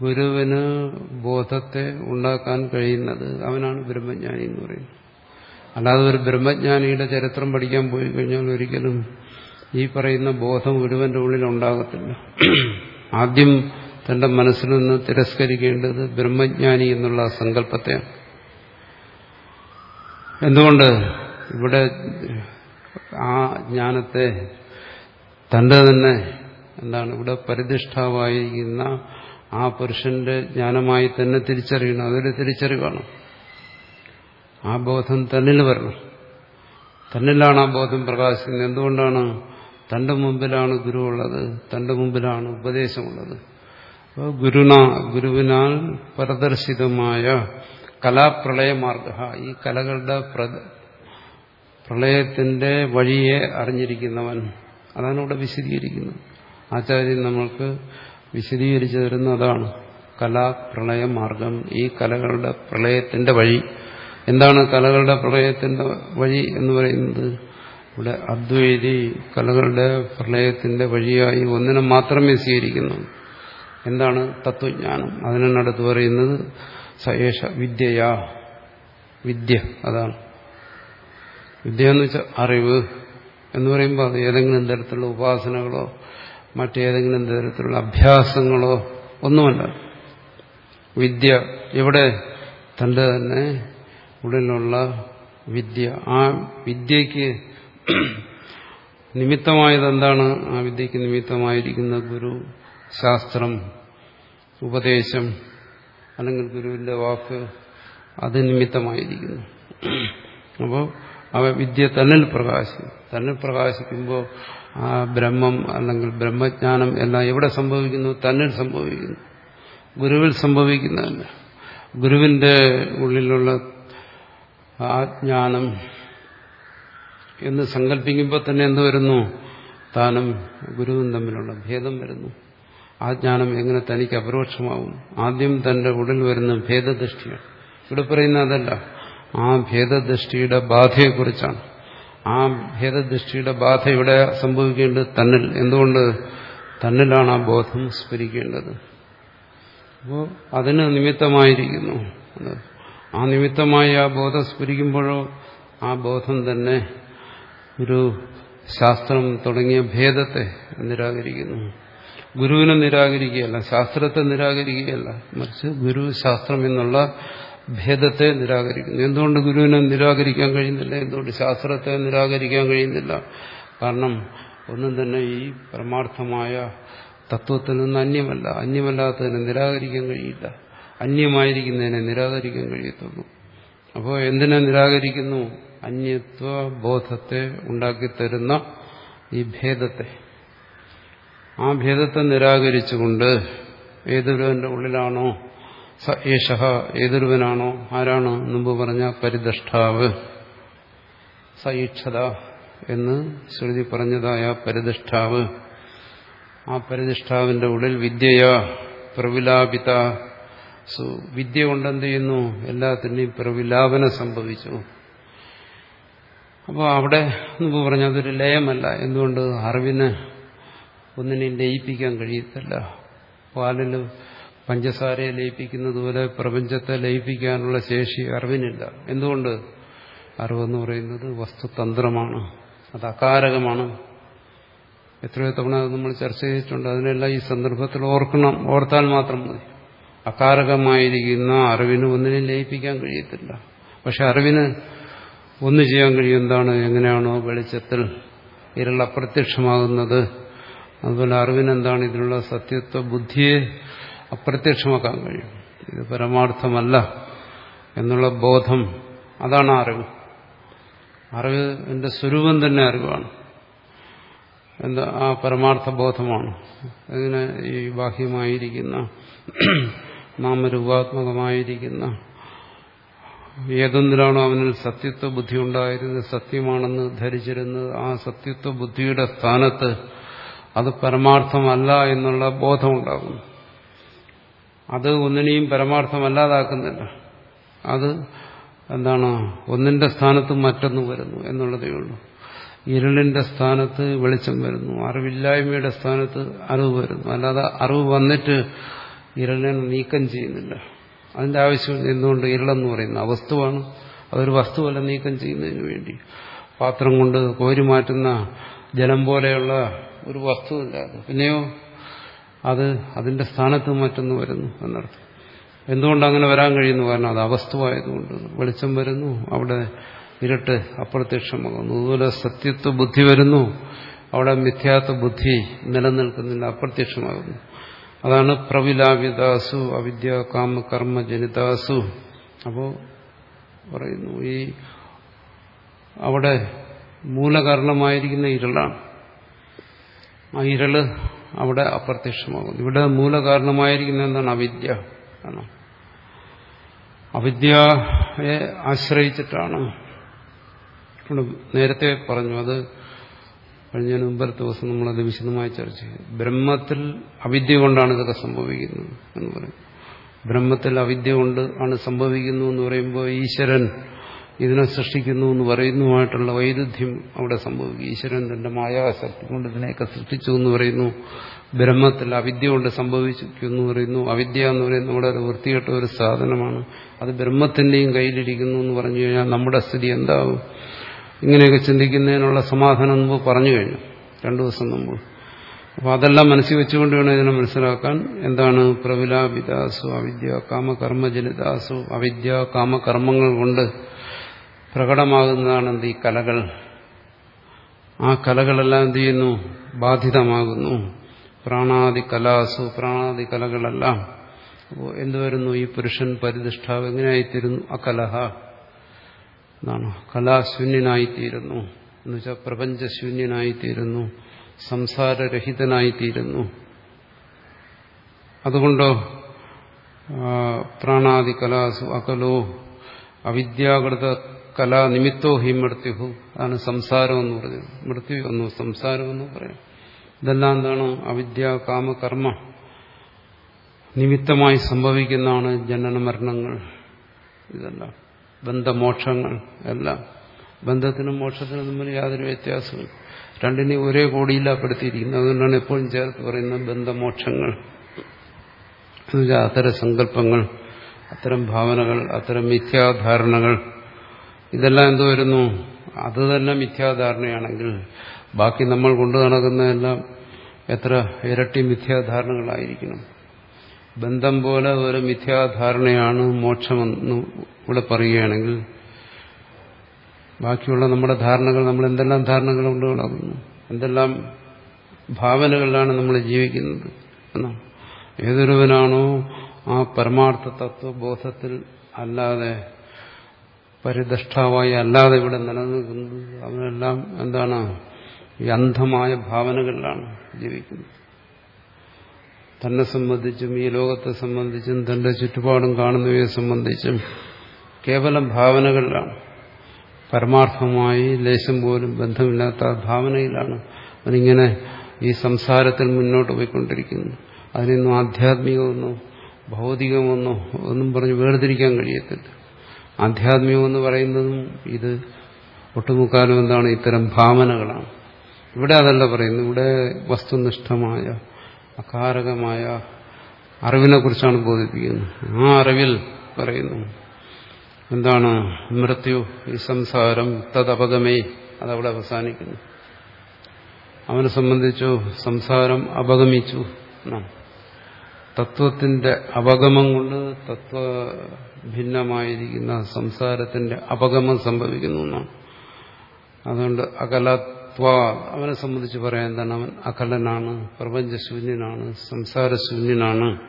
ഗുരുവിന് ബോധത്തെ ഉണ്ടാക്കാൻ കഴിയുന്നത്? അവനാണ് ബ്രഹ്മജ്ഞാനി എന്ന് പറയുന്നത്. അല്ലാതെ ഒരു ബ്രഹ്മജ്ഞാനിയുടെ ചരിത്രം പഠിക്കാൻ പോയി കഴിഞ്ഞാൽ ഒരിക്കലും ഈ പറയുന്ന ബോധം ഗുരുവന്റെ ഉള്ളിൽ ഉണ്ടാകത്തില്ല. ആദ്യം തന്റെ മനസ്സിൽ നിന്ന് തിരസ്കരിക്കേണ്ടത് ബ്രഹ്മജ്ഞാനി എന്നുള്ള സങ്കല്പത്തെയാണ്. എന്തുകൊണ്ട്? ഇവിടെ ആ ജ്ഞാനത്തെ തന്റെ തന്നെ എന്താണ് ഇവിടെ പരിധിഷ്ഠാവായിരിക്കുന്ന ആ പുരുഷന്റെ ജ്ഞാനമായി തന്നെ തിരിച്ചറിയണം അതൊരു തിരിച്ചറിവാണ്. ആ ബോധം തന്നിൽ വരണം. തന്നിലാണ് ആ ബോധം പ്രകാശിക്കുന്നത്. എന്തുകൊണ്ടാണ്? തന്റെ മുമ്പിലാണ് ഗുരു ഉള്ളത്. തന്റെ മുമ്പിലാണ് ഉപദേശമുള്ളത്. അപ്പോൾ ഗുരുന ഗുരുവിനാൽ പ്രദർശിതമായ കലാപ്രളയമാർഗ ഈ കലകളുടെ പ്രളയത്തിന്റെ വഴിയെ അറിഞ്ഞിരിക്കുന്നവൻ അതാണ് ഇവിടെ വിശദീകരിക്കുന്നത്. ആചാര്യൻ നമ്മൾക്ക് വിശദീകരിച്ചു തരുന്ന അതാണ്. കലാപ്രളയമാർഗം. ഈ കലകളുടെ പ്രളയത്തിന്റെ വഴി. എന്താണ് കലകളുടെ പ്രളയത്തിന്റെ വഴി എന്ന് പറയുന്നത്? ഇവിടെ അദ്വൈതി കലകളുടെ പ്രളയത്തിന്റെ വഴിയായി ഒന്നിനെ മാത്രമേ സ്വീകരിക്കുന്നു എന്താണ് തത്വജ്ഞാനം? അതിനടുത്ത് പറയുന്നത് സയേഷ വിദ്യയാ. വിദ്യ അതാണ്. വിദ്യ എന്ന് വെച്ചാൽ അറിവ് എന്ന് പറയുമ്പോൾ അത് ഏതെങ്കിലും തരത്തിലുള്ള ഉപാസനകളോ മറ്റേതെങ്കിലും തരത്തിലുള്ള അഭ്യാസങ്ങളോ ഒന്നുമല്ല. വിദ്യ ഇവിടെ തന്റെ തന്നെ ഉള്ളിലുള്ള വിദ്യ. ആ വിദ്യയ്ക്ക് നിമിത്തമായത് എന്താണ്? ആ വിദ്യയ്ക്ക് നിമിത്തമായിരിക്കുന്ന ഗുരു ശാസ്ത്രം ഉപദേശം അല്ലെങ്കിൽ ഗുരുവിന്റെ വാക്ക് അത് നിമിത്തമായിരിക്കുന്നു. അപ്പോൾ അവ വിദ്യ തന്നിൽ പ്രകാശിക്കും. തന്നിൽ പ്രകാശിക്കുമ്പോൾ ആ ബ്രഹ്മം അല്ലെങ്കിൽ ബ്രഹ്മജ്ഞാനം എല്ലാം എവിടെ സംഭവിക്കുന്നു? തന്നിൽ സംഭവിക്കുന്നു. ഗുരുവിൽ സംഭവിക്കുന്നതല്ല. ഗുരുവിന്റെ ഉള്ളിലുള്ള ആ ജ്ഞാനം എന്ന് സങ്കല്പിക്കുമ്പോൾ തന്നെ എന്ത് വരുന്നു? താനും ഗുരുവും തമ്മിലുള്ള ഭേദം വരുന്നു. ആ ജ്ഞാനം എങ്ങനെ തനിക്ക് അപരോക്ഷമാവും? ആദ്യം തന്റെ ഉള്ളിൽ വരുന്ന ഭേദദൃഷ്ടിയാണ്. ഇവിടെ പറയുന്ന അതല്ല. ആ ഭേദദൃഷ്ടിയുടെ ബാധയെക്കുറിച്ചാണ്. ആ ഭേദദൃഷ്ടിയുടെ ബാധ ഇവിടെ സംഭവിക്കേണ്ടത് തന്നിൽ. എന്തുകൊണ്ട്? തന്നിലാണ് ആ ബോധം സ്ഫരിക്കേണ്ടത്. അപ്പോൾ അതിന് നിമിത്തമായിരിക്കുന്നു. ആ നിമിത്തമായി ആ ബോധം സ്ഫുരിക്കുമ്പോഴോ ആ ബോധം തന്നെ ഒരു ശാസ്ത്രം തുടങ്ങിയ ഭേദത്തെ നിരാകരിക്കുന്നു. ഗുരുവിനെ നിരാകരിക്കുകയല്ല ശാസ്ത്രത്തെ നിരാകരിക്കുകയല്ല. മറിച്ച് ഗുരു ശാസ്ത്രം എന്നുള്ള ഭേദത്തെ നിരാകരിക്കുന്നു. എന്തുകൊണ്ട് ഗുരുവിനെ നിരാകരിക്കാൻ കഴിയുന്നില്ല? എന്തുകൊണ്ട് ശാസ്ത്രത്തെ നിരാകരിക്കാൻ കഴിയുന്നില്ല? കാരണം ഒന്നും തന്നെ ഈ പരമാർത്ഥമായ തത്വത്തിൽ നിന്ന് അന്യമല്ല. അന്യമല്ലാത്തതിനെ നിരാകരിക്കാൻ കഴിയില്ല. അന്യമായിരിക്കുന്നതിനെ നിരാകരിക്കാൻ കഴിയത്തുള്ളൂ. അപ്പോൾ എന്തിനെ നിരാകരിക്കുന്നു? അന്യത്വ ബോധത്തെ ഉണ്ടാക്കിത്തരുന്ന ഈ ഭേദത്തെ. ആ ഭേദത്തെ നിരാകരിച്ചുകൊണ്ട് ഏതൊരുവന്റെ ഉള്ളിലാണോ സ യേശ ഏതൊരുവനാണോ ആരാണ് മുമ്പ് പറഞ്ഞ പരിദഷ്ടാവ് സ ഈക്ഷത എന്ന് ശ്രുതി പറഞ്ഞതായ പരിദഷ്ടാവ് ആ പരിദിഷ്ടാവിന്റെ ഉള്ളിൽ വിദ്യയ പ്രവിലാപിത. വിദ്യ കൊണ്ടെന്ത് ചെയ്യുന്നു എല്ലാത്തിന്റെയും പ്രവിലാപനം സംഭവിച്ചു. അപ്പോൾ അവിടെ മുമ്പ് പറഞ്ഞ അതൊരു ലയമല്ല. എന്തുകൊണ്ട് അറിവിന് ഒന്നിനെയും ലയിപ്പിക്കാൻ കഴിയത്തില്ല? പാലിൽ പഞ്ചസാരയെ ലയിപ്പിക്കുന്നത് പോലെ പ്രപഞ്ചത്തെ ലയിപ്പിക്കാനുള്ള ശേഷി അറിവിനില്ല. എന്തുകൊണ്ട്? അറിവെന്ന് പറയുന്നത് വസ്തുതന്ത്രമാണ്. അത് അകാരകമാണ്. എത്രയോ തവണ നമ്മൾ ചർച്ച ചെയ്തിട്ടുണ്ട്. അതിനെല്ലാം ഈ സന്ദർഭത്തിൽ ഓർക്കണം. ഓർത്താൽ മാത്രം മതി. അകാരകമായിരിക്കുന്ന അറിവിന് ഒന്നിനും ലയിപ്പിക്കാൻ കഴിയത്തില്ല. പക്ഷെ അറിവിന് ഒന്ന് ചെയ്യാൻ കഴിയും. എന്താണ്? എങ്ങനെയാണോ വെളിച്ചത്തിൽ ഇരൾ അപ്രത്യക്ഷമാകുന്നത് അതുപോലെ അറിവിനെന്താണ് ഇതിനുള്ള സത്യത്വ ബുദ്ധിയെ അപ്രത്യക്ഷമാക്കാൻ കഴിയും. ഇത് പരമാർത്ഥമല്ല എന്നുള്ള ബോധം അതാണ് അറിവ്. അറിവ് എന്റെ സ്വരൂപം തന്നെ അറിവാണ്. എന്താ ആ പരമാർത്ഥ ബോധമാണ്. അങ്ങനെ ഈ ബാഹ്യമായിരിക്കുന്ന നാമരൂപാത്മകമായിരിക്കുന്ന ഏതൊന്നിലാണോ അവനിൽ സത്യത്വ ബുദ്ധി ഉണ്ടായിരുന്നത് സത്യമാണെന്ന് ധരിച്ചിരുന്നത് ആ സത്യത്വ ബുദ്ധിയുടെ സ്ഥാനത്ത് അത് പരമാർത്ഥമല്ല എന്നുള്ള ബോധമുണ്ടാകുന്നു. അത് ഒന്നിനെയും പരമാർത്ഥമല്ലാതാക്കുന്നില്ല അത് എന്താണ്? ഒന്നിന്റെ സ്ഥാനത്ത് മറ്റൊന്ന് വരുന്നു എന്നുള്ളതേ ഉള്ളൂ. ഇരുളിന്റെ സ്ഥാനത്ത് വെളിച്ചം വരുന്നു. അറിവില്ലായ്മയുടെ സ്ഥാനത്ത് അറിവ് വരുന്നു. അല്ലാതെ അറിവ് വന്നിട്ട് ഇരുളിനെ നീക്കം ചെയ്യുന്നില്ല. അതിന്റെ ആവശ്യം എന്തുകൊണ്ട് ഇരുളെന്ന് പറയുന്ന വസ്തുവാണ്. അതൊരു വസ്തുവല്ല നീക്കം ചെയ്യുന്നതിന് വേണ്ടി. പാത്രം കൊണ്ട് കോരി മാറ്റുന്ന ജലം പോലെയുള്ള ഒരു വസ്തുവില്ല പിന്നെയോ അത് അതിന്റെ സ്ഥാനത്ത് മറ്റൊന്ന് വരുന്നു എന്നർത്ഥം. എന്തുകൊണ്ട് അങ്ങനെ വരാൻ കഴിയുന്നു കാരണം അത് അവസ്തുവായതുകൊണ്ട് വെളിച്ചം വരുന്നു അവിടെ ഇരട്ട് അപ്രത്യക്ഷമാകുന്നു അതുപോലെ സത്യത്വ ബുദ്ധി വരുന്നു അവിടെ മിഥ്യാത്വ ബുദ്ധി നിലനിൽക്കുന്നില്ല അപ്രത്യക്ഷമാകുന്നു. അതാണ് പ്രവിലാപിതാസു അവിദ്യ കാമ കർമ്മ ജനിതാസു. അപ്പോ പറയുന്നു ഈ അവിടെ മൂലകാരണമായിരിക്കുന്ന ഇരളാണ്. ആ ഇരുൾ അവിടെ അപ്രത്യക്ഷമാകുന്നു. ഇവിടെ മൂലകാരണമായിരിക്കുന്ന എന്താണ് അവിദ്യ അവിദ്യയെ ആശ്രയിച്ചിട്ടാണ്. നേരത്തെ പറഞ്ഞു അത് കഴിഞ്ഞ മുമ്പത്തെ ദിവസം നമ്മളത് വിശദമായി ചർച്ച ചെയ്തു. ബ്രഹ്മത്തിൽ അവിദ്യ കൊണ്ടാണ് ഇതൊക്കെ സംഭവിക്കുന്നത് എന്ന് പറയും ബ്രഹ്മത്തിൽ അവിദ്യ കൊണ്ട് ആണ് സംഭവിക്കുന്നു എന്ന് പറയുമ്പോൾ ഈശ്വരൻ ഇതിനെ സൃഷ്ടിക്കുന്നു എന്ന് പറയുന്നതുമായിട്ടുള്ള വൈരുദ്ധ്യം അവിടെ സംഭവിക്കും. ഈശ്വരൻ തന്റെ മായാശക്തി കൊണ്ട് ഇതിനെയൊക്കെ സൃഷ്ടിച്ചു എന്ന് പറയുന്നു. ബ്രഹ്മത്തിൽ അവിദ്യ കൊണ്ട് സംഭവിച്ചു എന്ന് പറയുന്നു. അവിദ്യ എന്ന് പറയുന്നത് നമ്മുടെ ഒരു വൃത്തികെട്ട ഒരു സാധനമാണ്. അത് ബ്രഹ്മത്തിന്റെയും കയ്യിലിരിക്കുന്നു എന്ന് പറഞ്ഞു കഴിഞ്ഞാൽ നമ്മുടെ സ്ഥിതി എന്താവും? ഇങ്ങനെയൊക്കെ ചിന്തിക്കുന്നതിനുള്ള സമാധാനം മുമ്പ് പറഞ്ഞു കഴിഞ്ഞു രണ്ടു ദിവസം മുമ്പ്. അപ്പോൾ അതെല്ലാം മനസ്സിൽ വെച്ചുകൊണ്ട് വേണം ഇതിനെ മനസ്സിലാക്കാൻ. എന്താണ് പ്രവിലാ പ്രവിലാപിതാസു അവിദ്യ കാമകർമ്മജനിതാസു അവിദ്യ കാമകർമ്മങ്ങൾ കൊണ്ട് പ്രകടമാകുന്നതാണ് എന്ത് ഈ കലകൾ? ആ കലകളെല്ലാം എന്ത് ചെയ്യുന്നു? ബാധിതമാകുന്നു. പ്രാണാദി കലാസു പ്രാണാദി കലകളെല്ലാം. അപ്പോൾ എന്തുവരുന്നു ഈ പുരുഷൻ പരിധിഷ്ഠാവ് എങ്ങനെയായിത്തീരുന്നു? അകലഹ. എന്നാണ്. കലാശൂന്യനായിത്തീരുന്നു എന്നുവെച്ചാൽ പ്രപഞ്ചശൂന്യനായിത്തീരുന്നു സംസാരരഹിതനായിത്തീരുന്നു. അതുകൊണ്ടോ? പ്രാണാദി കലാസു അകലോ അവിദ്യാകൃത കലാനിമിത്തോ ഹി മൃത്യുഹു. അതാണ് സംസാരം എന്ന് പറഞ്ഞത് മൃത്യു എന്നു സംസാരം എന്ന് പറയാം. ഇതെല്ലാം എന്താണ്? അവിദ്യ കാമ കർമ്മ നിമിത്തമായി സംഭവിക്കുന്നതാണ് ജനന മരണങ്ങൾ. ഇതെല്ലാം. ബന്ധമോക്ഷങ്ങൾ എല്ലാം. ബന്ധത്തിനും മോക്ഷത്തിനും തമ്മിൽ യാതൊരു വ്യത്യാസവും രണ്ടിനെ ഒരേ കോടിയിലാപ്പെടുത്തിയിരിക്കുന്നത് അതുകൊണ്ടാണ് എപ്പോഴും ചേർത്ത് പറയുന്നത് ബന്ധമോക്ഷങ്ങൾ. അത്തരം സങ്കല്പങ്ങൾ അത്തരം ഭാവനകൾ അത്തരം മിഥ്യാധാരണകൾ. ഇതെല്ലാം എന്തു വരുന്നു? അത് തന്നെ മിഥ്യാധാരണയാണെങ്കിൽ ബാക്കി നമ്മൾ കൊണ്ടു നടക്കുന്നതെല്ലാം എത്ര ഇരട്ടി മിഥ്യാധാരണകളായിരിക്കണം. ബന്ധം പോലെ ഒരു മിഥ്യാധാരണയാണ് മോക്ഷമെന്ന് ഇവിടെ പറയുകയാണെങ്കിൽ ബാക്കിയുള്ള നമ്മുടെ ധാരണകൾ നമ്മൾ എന്തെല്ലാം ധാരണകൾ കൊണ്ട് നടക്കുന്നു എന്തെല്ലാം ഭാവനകളിലാണ് നമ്മൾ ജീവിക്കുന്നത് എന്നാണ്. ഏതൊരുവനാണോ ആ പരമാർത്ഥ തത്വബോധത്തിൽ അല്ലാതെ പരിദഷ്ടാവായി അല്ലാതെ ഇവിടെ നിലനിൽക്കുന്നത് അവനെല്ലാം എന്താണ്? ഈ അന്ധമായ ഭാവനകളിലാണ് ജീവിക്കുന്നത്. തന്നെ സംബന്ധിച്ചും ഈ ലോകത്തെ സംബന്ധിച്ചും തന്റെ ചുറ്റുപാടും കാണുന്നവയെ സംബന്ധിച്ചും കേവലം ഭാവനകളിലാണ്. പരമാർത്ഥമായി ലേശം പോലും ബന്ധമില്ലാത്ത ഭാവനയിലാണ് അവനിങ്ങനെ ഈ സംസാരത്തിൽ മുന്നോട്ട് പോയിക്കൊണ്ടിരിക്കുന്നു അതിനൊന്നും ആധ്യാത്മികമെന്നോ ഭൗതികമെന്നോ ഒന്നും പറഞ്ഞ് വേർതിരിക്കാൻ കഴിയത്തില്ല. ആധ്യാത്മികമെന്ന് പറയുന്നതും ഇത് ഒട്ടുമുക്കാലും എന്താണ് ഇത്തരം ഭാവനകളാണ്. ഇവിടെ അതല്ല പറയുന്നത്. ഇവിടെ വസ്തുനിഷ്ഠമായ അകാരകമായ അറിവിനെ കുറിച്ചാണ് ബോധിപ്പിക്കുന്നത്. ആ അറിവിൽ പറയുന്നു എന്താണ് മൃത്യു ഈ സംസാരം തദപഗമേ അതവിടെ അവസാനിക്കുന്നു. അവനെ സംബന്ധിച്ചു സംസാരം അപഗമിച്ചു തത്വത്തിന്റെ അപഗമം കൊണ്ട് തത്വ ഭിന്നമായിരിക്കുന്ന സംസാരത്തിന്റെ അപഗമം സംഭവിക്കുന്നു അതുകൊണ്ട് അകലത്വ അവനെ സംബന്ധിച്ച് പറയാൻ എന്താണ്? അവൻ അകലനാണ് പ്രപഞ്ചശൂന്യനാണ് സംസാരശൂന്യനാണ്.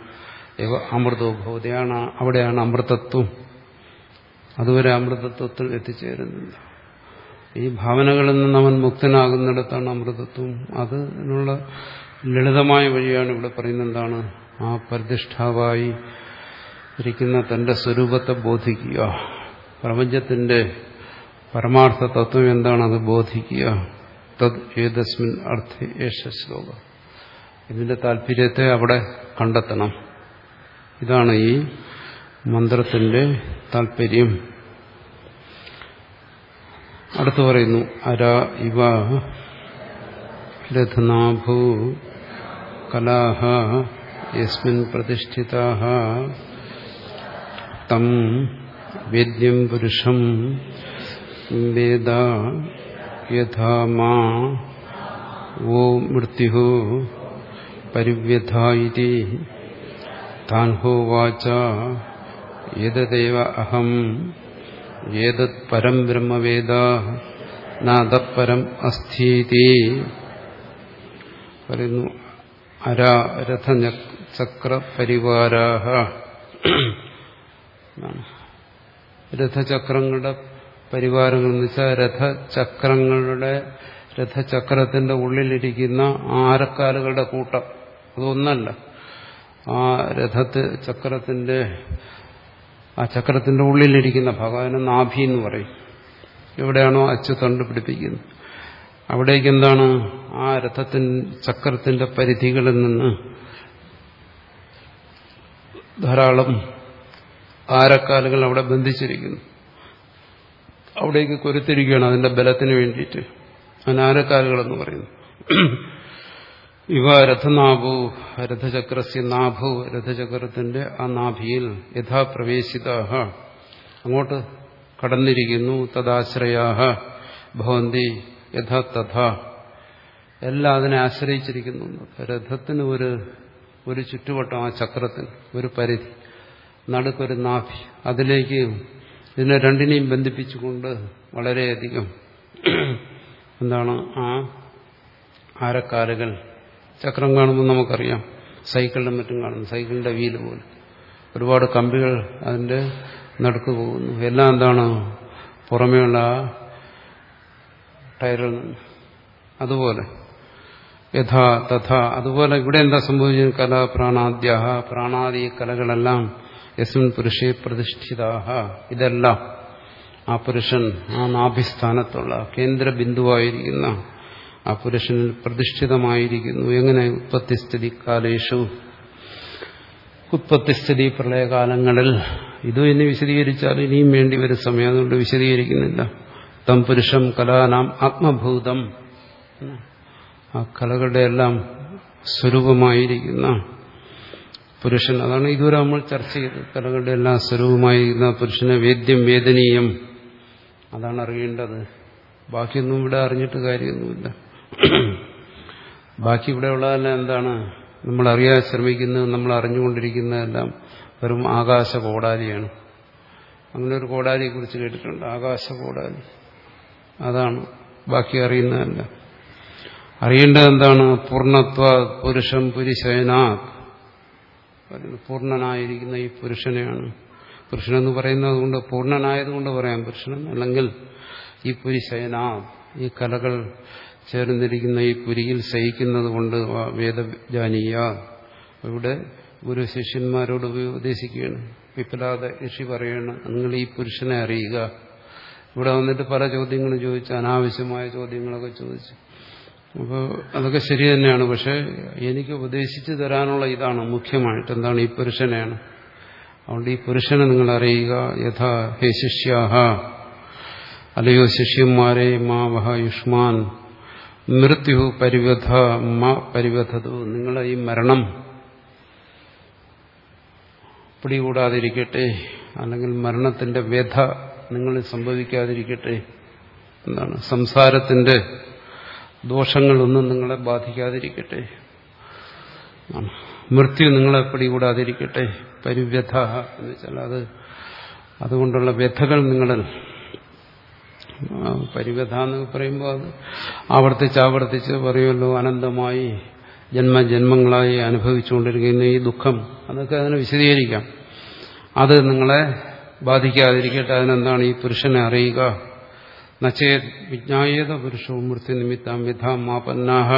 അമൃതോ ഭൗതയാണ് അവിടെയാണ് അമൃതത്വം. അതുവരെ അമൃതത്വത്തിൽ എത്തിച്ചേരുന്നില്ല. ഈ ഭാവനകളിൽ നിന്ന് അവൻ മുക്തനാകുന്നിടത്താണ് അമൃതത്വം. അതിനുള്ള ലളിതമായ വഴിയാണ് ഇവിടെ പറയുന്നത് എന്താണ്? ആ പ്രതിഷ്ഠാവായി ഇരിക്കുന്ന തന്റെ സ്വരൂപത്തെ ബോധിക്കുക. പ്രപഞ്ചത്തിന്റെ പരമാർത്ഥ തത്വം എന്താണത് ബോധിക്കുക. തത് ഏതസ്മിൻ അർത്ഥ ഏഷ ശ്ലോക. ഇതിന്റെ താല്പര്യത്തെ അവിടെ കണ്ടെത്തണം. ഇതാണ് ഈ മന്ത്രത്തിന്റെ താല്പര്യം അടുത്തു പറയുന്നു അര ഇവ രഥനാഭൂ കലാഹ യസ്മിൻ പ്രതിഷ്ഠിതാ തം വേദ്യം പുരുഷം വേദ യഥാ മാ ഓ മൃത്യു പരിവ്യഥായി താൻ ഹോവാച ഏതദേവ അഹം ഏതത് പരം ബ്രഹ്മവേദ നാദപ്പരം അസ്ഥീതി പറയുന്നു അരാ രഥചക്ര പരിവാരാഹ രഥചക്രങ്ങളുടെ പരിവാരങ്ങൾ എന്ന് വെച്ചാൽ രഥചക്രങ്ങളുടെ രഥചക്രത്തിന്റെ ഉള്ളിലിരിക്കുന്ന ആരക്കാലുകളുടെ കൂട്ടം. അതൊന്നല്ല. ആ രഥത്ത് ചക്രത്തിന്റെ ആ ചക്രത്തിന്റെ ഉള്ളിലിരിക്കുന്ന ഭഗവാന് നാഭി എന്ന് പറയും. എവിടെയാണോ അച്ചു കണ്ടുപിടിപ്പിക്കുന്നത് അവിടേക്ക് എന്താണ്? ആ രഥത്തിൻ ചക്രത്തിന്റെ പരിധികളിൽ നിന്ന് ധാരാളം ആരക്കാലുകൾ അവിടെ ബന്ധിച്ചിരിക്കുന്നു. അവിടേക്ക് കൊരുത്തിരിക്കുകയാണ് അതിന്റെ ബലത്തിന് വേണ്ടിയിട്ട്. അതിന് ആരക്കാലുകളെന്ന് പറയുന്നു. ഇവ രഥനാഭു രഥചക്രസ്യ നാഭു രഥചക്രത്തിന്റെ ആ നാഭിയിൽ യഥാപ്രവേശിത അങ്ങോട്ട് കടന്നിരിക്കുന്നു തദാശ്രയാഹ ഭവന്തി യഥാ തഥാ എല്ലാം അതിനെ ആശ്രയിച്ചിരിക്കുന്നു. രഥത്തിന് ഒരു ഒരു ചുറ്റുവട്ടം ആ ചക്രത്തിന് ഒരു പരിധി. നടുക്കൊരു നാഭി അതിലേക്ക് ഇതിനെ രണ്ടിനെയും ബന്ധിപ്പിച്ചുകൊണ്ട് വളരെയധികം എന്താണ് ആ ആരക്കാലുകൾ ചക്രം കാണുമ്പോൾ നമുക്കറിയാം. സൈക്കിളിലും മറ്റും കാണുന്നു. സൈക്കിളിന്റെ വീൽ പോലെ. ഒരുപാട് കമ്പികൾ അതിന്റെ നടുക്ക് പോകുന്നു. എല്ലാം എന്താണ് പുറമേയുള്ള ആ ടയറിൽ നിന്ന്. അതുപോലെ യഥാ തഥാ. അതുപോലെ ഇവിടെ എന്താ സംഭവിച്ചത്? കല പ്രാണാദ്യ പ്രാണാദി കലകളെല്ലാം യസ്മിൻ പുരുഷേ പ്രതിഷ്ഠിതാഹ. ഇതെല്ലാം ആ പുരുഷൻ ആ നാഭിസ്ഥാനത്തുള്ള കേന്ദ്ര ബിന്ദുവായിരിക്കുന്ന ആ പുരുഷനിൽ പ്രതിഷ്ഠിതമായിരിക്കുന്നു. എങ്ങനെ ഉത്പത്തിസ്ഥിതി കാലേഷു? ഉത്പത്തിസ്ഥിതി പ്രളയകാലങ്ങളിൽ ഇതും ഇനി വിശദീകരിച്ചാൽ ഇനിയും വേണ്ടി വരും സമയം. അതുകൊണ്ട് വിശദീകരിക്കുന്നില്ല. തം പുരുഷം കലാനാം ആത്മഭൂതം. ആ കലകളുടെ എല്ലാം സ്വരൂപമായിരിക്കുന്ന പുരുഷൻ അതാണ് ഇതുവരെ നമ്മൾ ചർച്ച ചെയ്ത് കലകളുടെ എല്ലാ സ്വരൂപമായിരിക്കുന്ന പുരുഷനെ വേദ്യം വേദനീയം അതാണ് അറിയേണ്ടത്. ബാക്കിയൊന്നും ഇവിടെ അറിഞ്ഞിട്ട് കാര്യമൊന്നുമില്ല. ബാക്കി ഇവിടെ ഉള്ളതെല്ലാം എന്താണ്? നമ്മൾ അറിയാൻ ശ്രമിക്കുന്നത് നമ്മൾ അറിഞ്ഞുകൊണ്ടിരിക്കുന്നതെല്ലാം വെറും ആകാശ കോടാലിയാണ്. അങ്ങനെ ഒരു കോടാലിയെ കുറിച്ച് കേട്ടിട്ടുണ്ട്. ആകാശ കോടാലി. അതാണ് ബാക്കി അറിയുന്നതല്ല. അറിയേണ്ടത് എന്താണ്? പൂർണത്വ പുരുഷം പുരുഷനാഥ് പൂർണനായിരിക്കുന്ന ഈ പുരുഷനെയാണ്. പുരുഷനെന്ന് പറയുന്നത് കൊണ്ട് പൂർണനായതുകൊണ്ട് പറയാം പുരുഷൻ അല്ലെങ്കിൽ ഈ പുരിശയനാ ഈ കലകൾ ചേർന്നിരിക്കുന്ന ഈ പുരിയിൽ സഹിക്കുന്നത് കൊണ്ട് വേദജാനീയ ഇവിടെ ഗുരു ശിഷ്യന്മാരോട് ഉപദേശിക്കുകയാണ്. പിപ്പലാതെ ഋഷി പറയാണ് നിങ്ങൾ ഈ പുരുഷനെ അറിയുക. ഇവിടെ വന്നിട്ട് പല ചോദ്യങ്ങളും ചോദിച്ചു അനാവശ്യമായ ചോദ്യങ്ങളൊക്കെ ചോദിച്ചു. അപ്പോൾ അതൊക്കെ ശരി തന്നെയാണ്. പക്ഷെ എനിക്ക് ഉപദേശിച്ചു തരാനുള്ള ഇതാണ് മുഖ്യമായിട്ട് എന്താണ് ഈ പുരുഷനെയാണ്. അതുകൊണ്ട് ഈ പുരുഷനെ നിങ്ങൾ അറിയുക. യഥാ ഹേ ശിഷ്യാഹ. അല്ലയോ ശിഷ്യന്മാരെ മാ വഹ യുഷ്മാൻ. മൃത്യു പരിവധ മാ പരിവധതു. നിങ്ങളെ ഈ മരണം പിടികൂടാതിരിക്കട്ടെ. അല്ലെങ്കിൽ മരണത്തിന്റെ വ്യഥ നിങ്ങളിൽ സംഭവിക്കാതിരിക്കട്ടെ. എന്താണ്? സംസാരത്തിന്റെ ദോഷങ്ങളൊന്നും നിങ്ങളെ ബാധിക്കാതിരിക്കട്ടെ. മൃത്യു നിങ്ങളെ പിടികൂടാതിരിക്കട്ടെ. പരിവ്യഥ എന്ന് വെച്ചാൽ അത് അതുകൊണ്ടുള്ള വ്യഥകൾ നിങ്ങളിൽ. പരിവ്യഥ എന്ന് പറയുമ്പോൾ അത് ആവർത്തിച്ച് ആവർത്തിച്ച് പറയുമല്ലോ അനന്തമായി ജന്മജന്മങ്ങളായി അനുഭവിച്ചുകൊണ്ടിരിക്കുന്ന ഈ ദുഃഖം. അതൊക്കെ അതിനെ വിശദീകരിക്കാം. അത് നിങ്ങളെ ബാധിക്കാതിരിക്കട്ടെ. അതിനെന്താണ് ഈ പുരുഷനെ അറിയുക? നച്ചേ വിജ്ഞായേത പുരുഷവും മൃത്യു നിമിത്തം വിധാം മാപന്നാഹ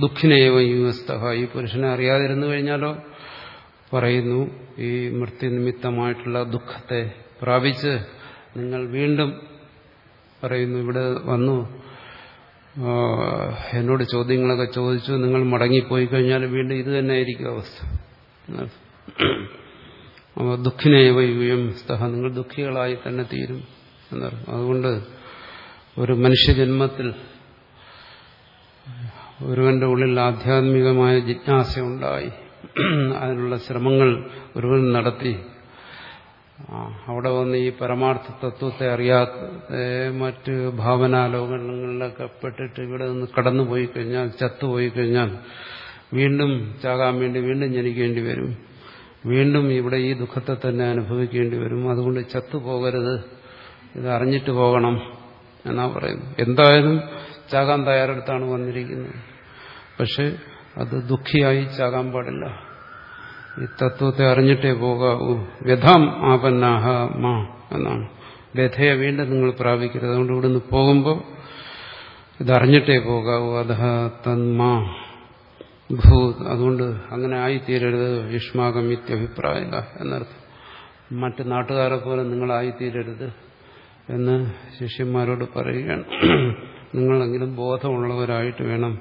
ദുഃഖിനേവ യുവസ്തഹ ഈ പുരുഷനെ അറിയാതിരുന്നു കഴിഞ്ഞാലോ? പറയുന്നു ഈ മൃത്യുനിമിത്തമായിട്ടുള്ള ദുഃഖത്തെ പ്രാപിച്ച് നിങ്ങൾ വീണ്ടും പറയുന്നു ഇവിടെ വന്നു. എന്നോട് ചോദ്യങ്ങളൊക്കെ ചോദിച്ചു നിങ്ങൾ മടങ്ങിപ്പോയി കഴിഞ്ഞാൽ വീണ്ടും ഇത് തന്നെ ആയിരിക്കും അവസ്ഥ. ദുഃഖിനേവ യുയം സ്ഥ നിങ്ങൾ ദുഃഖികളായി തന്നെ തീരും എന്നറിയും അതുകൊണ്ട് ഒരു മനുഷ്യജന്മത്തിൽ ഒരുവന്റെ ഉള്ളിൽ ആധ്യാത്മികമായ ജിജ്ഞാസയുണ്ടായി അതിനുള്ള ശ്രമങ്ങൾ ഒരുവൻ നടത്തി. അവിടെ വന്ന് ഈ പരമാർത്ഥ തത്വത്തെ അറിയാത്ത മറ്റ് ഭാവനാലോകങ്ങളിലൊക്കെ പെട്ടിട്ട് ഇവിടെ നിന്ന് കടന്നുപോയി കഴിഞ്ഞാൽ ചത്തുപോയി കഴിഞ്ഞാൽ വീണ്ടും ചാകാൻ വേണ്ടി വീണ്ടും ജനിക്കേണ്ടി വരും. വീണ്ടും ഇവിടെ ഈ ദുഃഖത്തെ തന്നെ അനുഭവിക്കേണ്ടി വരും. അതുകൊണ്ട് ചത്തുപോകരുത്. ഇത് അറിഞ്ഞിട്ട് പോകണം. എന്നാ പറയുന്നത്. എന്തായാലും ചാകാൻ തയ്യാറെടുത്താണ് വന്നിരിക്കുന്നത്. പക്ഷെ അത് ദുഃഖിയായി ചാകാൻ പാടില്ല. ഈ തത്വത്തെ അറിഞ്ഞിട്ടേ പോകാവൂ. വ്യഥാം ആപന്നാഹ മാ എന്നാണ്. വ്യഥയെ വീണ്ടും നിങ്ങൾ പ്രാപിക്കരുത്. അതുകൊണ്ട് ഇവിടുന്ന് പോകുമ്പോൾ ഇതറിഞ്ഞിട്ടേ പോകാവൂ. അധ തന്മാ ഭൂത്. അതുകൊണ്ട് അങ്ങനെ ആയിത്തീരരുത്. യുഷ്മാകം ഇത്യഭിപ്രായമില്ല എന്നർത്ഥം. മറ്റ് നാട്ടുകാരെ പോലെ നിങ്ങളായിത്തീരരുത് എന്ന് ശിഷ്യന്മാരോട് പറയുകയാണ്. നിങ്ങളെങ്കിലും ബോധമുള്ളവരായിട്ട് വേണം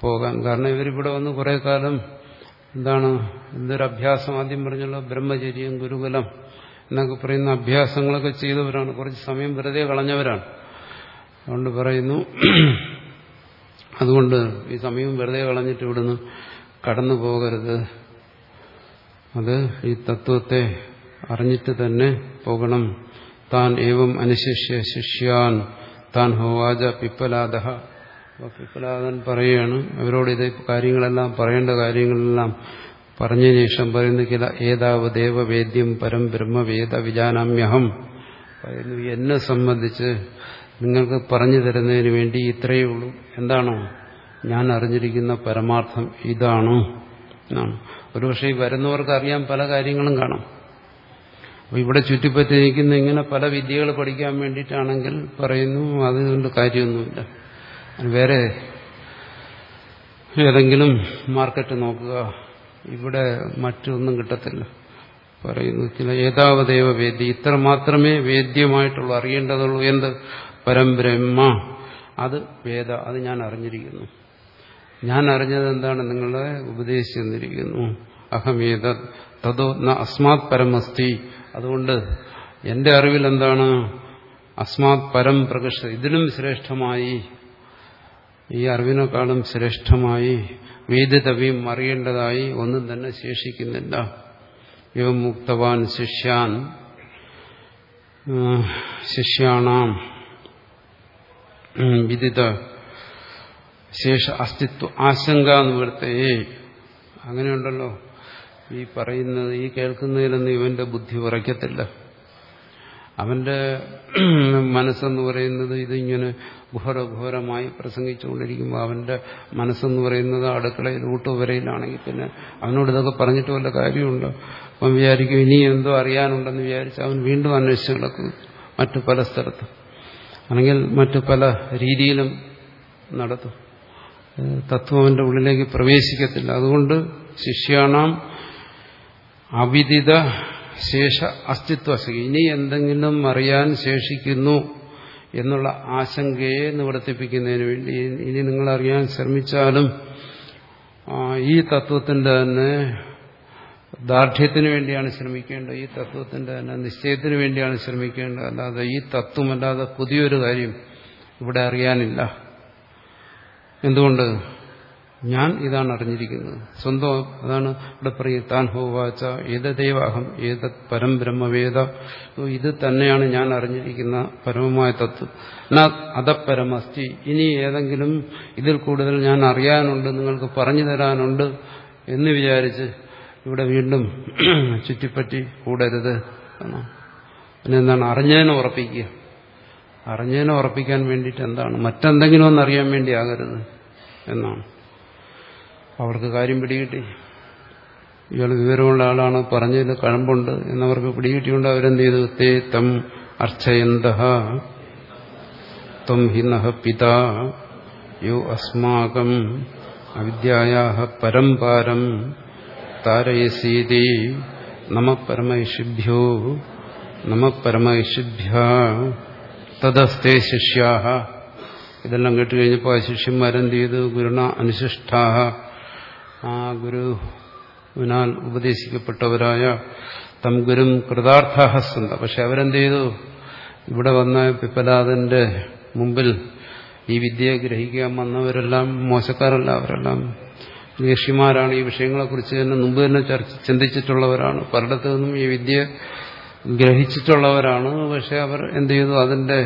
പോകാൻ. കാരണം ഇവരിവിടെ വന്ന് കുറെ കാലം എന്താണ് എന്തൊരു അഭ്യാസം ആദ്യം പറഞ്ഞല്ലോ ബ്രഹ്മചര്യം ഗുരുകുലം എന്നൊക്കെ പറയുന്ന അഭ്യാസങ്ങളൊക്കെ ചെയ്തവരാണ്. കുറച്ച് സമയം വെറുതെ കളഞ്ഞവരാണ്. അതുകൊണ്ട് പറയുന്നു അതുകൊണ്ട് ഈ സമയം വെറുതെ കളഞ്ഞിട്ട് ഇവിടുന്ന് കടന്നു പോകരുത്. അത് ഈ തത്വത്തെ അറിഞ്ഞിട്ട് തന്നെ പോകണം. താൻ ഏവം അനുശിഷ്യ ശിഷ്യാൻ താൻ ഹോവാജ പിപ്പലാദ പിപ്പലാദൻ പറയുകയാണ് അവരോട് ഇത് കാര്യങ്ങളെല്ലാം പറയേണ്ട കാര്യങ്ങളെല്ലാം പറഞ്ഞതിന് ശേഷം പറയുന്ന കില ഏതാവ് ദേവവേദ്യം പരം ബ്രഹ്മവേദ വിജാനാമ്യഹം. പറയുന്നു എന്നെ സംബന്ധിച്ച് നിങ്ങൾക്ക് പറഞ്ഞു തരുന്നതിന് വേണ്ടി ഇത്രയേ ഉള്ളൂ. എന്താണോ? ഞാൻ അറിഞ്ഞിരിക്കുന്ന പരമാർത്ഥം ഇതാണ്. എന്നാണ്. ഒരുപക്ഷെ ഈ വരുന്നവർക്ക് അറിയാൻ പല കാര്യങ്ങളും കാണാം. ഇവിടെ ചുറ്റിപ്പറ്റിയിരിക്കുന്ന ഇങ്ങനെ പല വിദ്യകൾ പഠിക്കാൻ വേണ്ടിയിട്ടാണെങ്കിൽ പറയുന്നു അതുകൊണ്ട് കാര്യമൊന്നുമില്ല. വേറെ ഏതെങ്കിലും മാർക്കറ്റ് നോക്കുക ഇവിടെ മറ്റൊന്നും കിട്ടത്തില്ല. പറയുന്നു ചില ഏതാവദേവ വേദ്യ? ഇത്ര മാത്രമേ വേദ്യമായിട്ടുള്ളൂ അറിയേണ്ടതുള്ളൂ. എന്ത്? പരംബ്രഹ്മ അത് വേദ അത് ഞാൻ അറിഞ്ഞിരിക്കുന്നു. ഞാൻ അറിഞ്ഞത് എന്താണ് നിങ്ങളെ ഉപദേശിച്ചു തന്നിരിക്കുന്നു. അഹമേത തതോ ന അസ്മാത് പരമസ്തി. അതുകൊണ്ട് എന്റെ അറിവിൽ എന്താണ് അസ്മാത് പരം പ്രകൃഷ്ഠ. ഇതിലും ശ്രേഷ്ഠമായി ഈ അറിവിനേക്കാളും ശ്രേഷ്ഠമായി വേദിതവ്യം അറിയേണ്ടതായി ഒന്നും തന്നെ ശേഷിക്കുന്നില്ല. ഇവ മുക്തവാൻ ശിഷ്യാൻ ശിഷ്യാണാം. വിദിത ശേഷ അസ്തിത്വ ആശങ്ക എന്ന് വരുത്തേ അങ്ങനെയുണ്ടല്ലോ. ഈ പറയുന്നത് ഈ കേൾക്കുന്നതിലൊന്നും ഇവന്റെ ബുദ്ധി ഉറയ്ക്കത്തില്ല. അവന്റെ മനസ്സെന്ന് പറയുന്നത് ഇതിങ്ങനെ ഘോരഘോരമായി പ്രസംഗിച്ചുകൊണ്ടിരിക്കുമ്പോൾ അവന്റെ മനസ്സെന്ന് പറയുന്നത് അടുക്കളയിൽ ഊട്ടുവരയിലാണെങ്കിൽ പിന്നെ അവനോട് ഇതൊക്കെ പറഞ്ഞിട്ട് വല്ല കാര്യമുണ്ടോ? അവൻ വിചാരിക്കും ഇനി എന്തോ അറിയാനുണ്ടെന്ന് വിചാരിച്ച് അവൻ വീണ്ടും അന്വേഷിച്ച് കിടക്കും മറ്റു പല സ്ഥലത്തും. അല്ലെങ്കിൽ മറ്റു പല രീതിയിലും നടത്തും. തത്വം അവന്റെ ഉള്ളിലേക്ക് പ്രവേശിക്കത്തില്ല. അതുകൊണ്ട് ശിഷ്യാണാം അവിദിത ശേഷ അസ്തിത്വ ഇനി എന്തെങ്കിലും അറിയാൻ ശേഷിക്കുന്നു എന്നുള്ള ആശങ്കയെ നിവർത്തിപ്പിക്കുന്നതിന് വേണ്ടി ഇനി നിങ്ങൾ അറിയാൻ ശ്രമിച്ചാലും ഈ തത്വത്തിന്റെ തന്നെ ദാർഢ്യത്തിന് വേണ്ടിയാണ് ശ്രമിക്കേണ്ടത്. ഈ തത്വത്തിന്റെ തന്നെ നിശ്ചയത്തിന് വേണ്ടിയാണ് ശ്രമിക്കേണ്ടത്. അല്ലാതെ ഈ തത്വമല്ലാതെ പുതിയൊരു കാര്യം ഇവിടെ അറിയാനില്ല. എന്തുകൊണ്ട്? ഞാൻ ഇതാണ് അറിഞ്ഞിരിക്കുന്നത്. സ്വന്തം അതാണ് ഇവിടെ പറയും താൻ ഹോവാച്ച ഏതദൈവാഹം ഏതത് പരം ബ്രഹ്മവേദ. ഇത് തന്നെയാണ് ഞാൻ അറിഞ്ഞിരിക്കുന്ന പരമമായ തത്വം. എന്നാ അതപ്പരമസ്തി ഇനി ഏതെങ്കിലും ഇതിൽ കൂടുതൽ ഞാൻ അറിയാനുണ്ട് നിങ്ങൾക്ക് പറഞ്ഞു തരാനുണ്ട് എന്ന് വിചാരിച്ച് ഇവിടെ വീണ്ടും ചുറ്റിപ്പറ്റി കൂടരുത് പിന്നെ എന്താണ്? അറിഞ്ഞതിനെ ഉറപ്പിക്കുക. അറിഞ്ഞതിനെ ഉറപ്പിക്കാൻ വേണ്ടിയിട്ട് എന്താണ്? മറ്റെന്തെങ്കിലും ഒന്നറിയാൻ വേണ്ടി ആകരുത് എന്നാണ്. അവർക്ക് കാര്യം പിടികിട്ടി. ഇയാൾ വിവരമുള്ള ആളാണ് പറഞ്ഞതിൽ കഴമ്പുണ്ട് എന്നവർക്ക് പിടികിട്ടിയുണ്ട് അവരെന്ത് ചെയ്തു തേ തം അർച്ചയന്ത ത്വം ഹി നഹ യോ അസ്മാകം അവിദ്യായാ പരംപാരം താരയസീതി നമ പരമൈഷിഭ്യോ നമ പരമൈഷിഭ്യ തദസ്തേ ശിഷ്യാഹ. ഇതെല്ലാം കേട്ട് കഴിഞ്ഞപ്പോൾ ആ ശിഷ്യന്മാരെന്ത് ചെയ്തു ഗുരുണ അനുശിഷ്ടാഹ ആ ഗുരുവിനാൽ ഉപദേശിക്കപ്പെട്ടവരായ തം ഗുരും കൃതാർത്ഥാഹസ്സന്ത പക്ഷെ അവരെന്ത് ചെയ്തു ഇവിടെ വന്ന പിപ്പലാദന്റെ മുമ്പിൽ ഈ വിദ്യയെ ഗ്രഹിക്കാൻ വന്നവരെല്ലാം മോശക്കാരല്ല അവരെല്ലാം ഋഷിമാരാണ്. ഈ വിഷയങ്ങളെക്കുറിച്ച് തന്നെ മുമ്പ് തന്നെ ചിന്തിച്ചിട്ടുള്ളവരാണ്. പലയിടത്തു നിന്നും ഈ വിദ്യ ഗ്രഹിച്ചിട്ടുള്ളവരാണ്. പക്ഷെ അവർ എന്ത് ചെയ്തു അതിന്റെ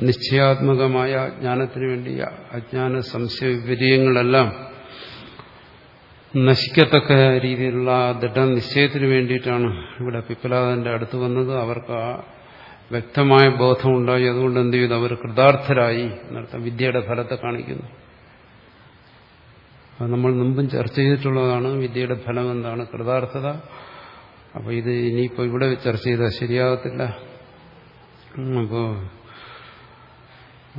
നിശ്ചയാത്മകമായ അജ്ഞാനത്തിന് വേണ്ടി അജ്ഞാന സംശയ വിപര്യങ്ങളെല്ലാം നശിക്കത്തക്ക രീതിയിലുള്ള ദൃഢനിശ്ചയത്തിന് വേണ്ടിയിട്ടാണ് ഇവിടെ പിപ്പലാദന്റെ അടുത്ത് വന്നത്. അവർക്ക് ആ വ്യക്തമായ ബോധമുണ്ടായി അതുകൊണ്ട് എന്ത് ചെയ്തു? അവർ കൃതാർത്ഥരായി എന്നർത്ഥം വിദ്യയുടെ ഫലത്തെ കാണിക്കുന്നു. അത് നമ്മൾ മുമ്പും ചർച്ച ചെയ്തിട്ടുള്ളതാണ്. വിദ്യയുടെ ഫലം എന്താണ്? കൃതാർത്ഥത. അപ്പോൾ ഇത് ഇനിയിപ്പോൾ ഇവിടെ ചർച്ച ചെയ്താൽ ശരിയാകത്തില്ല. അപ്പോൾ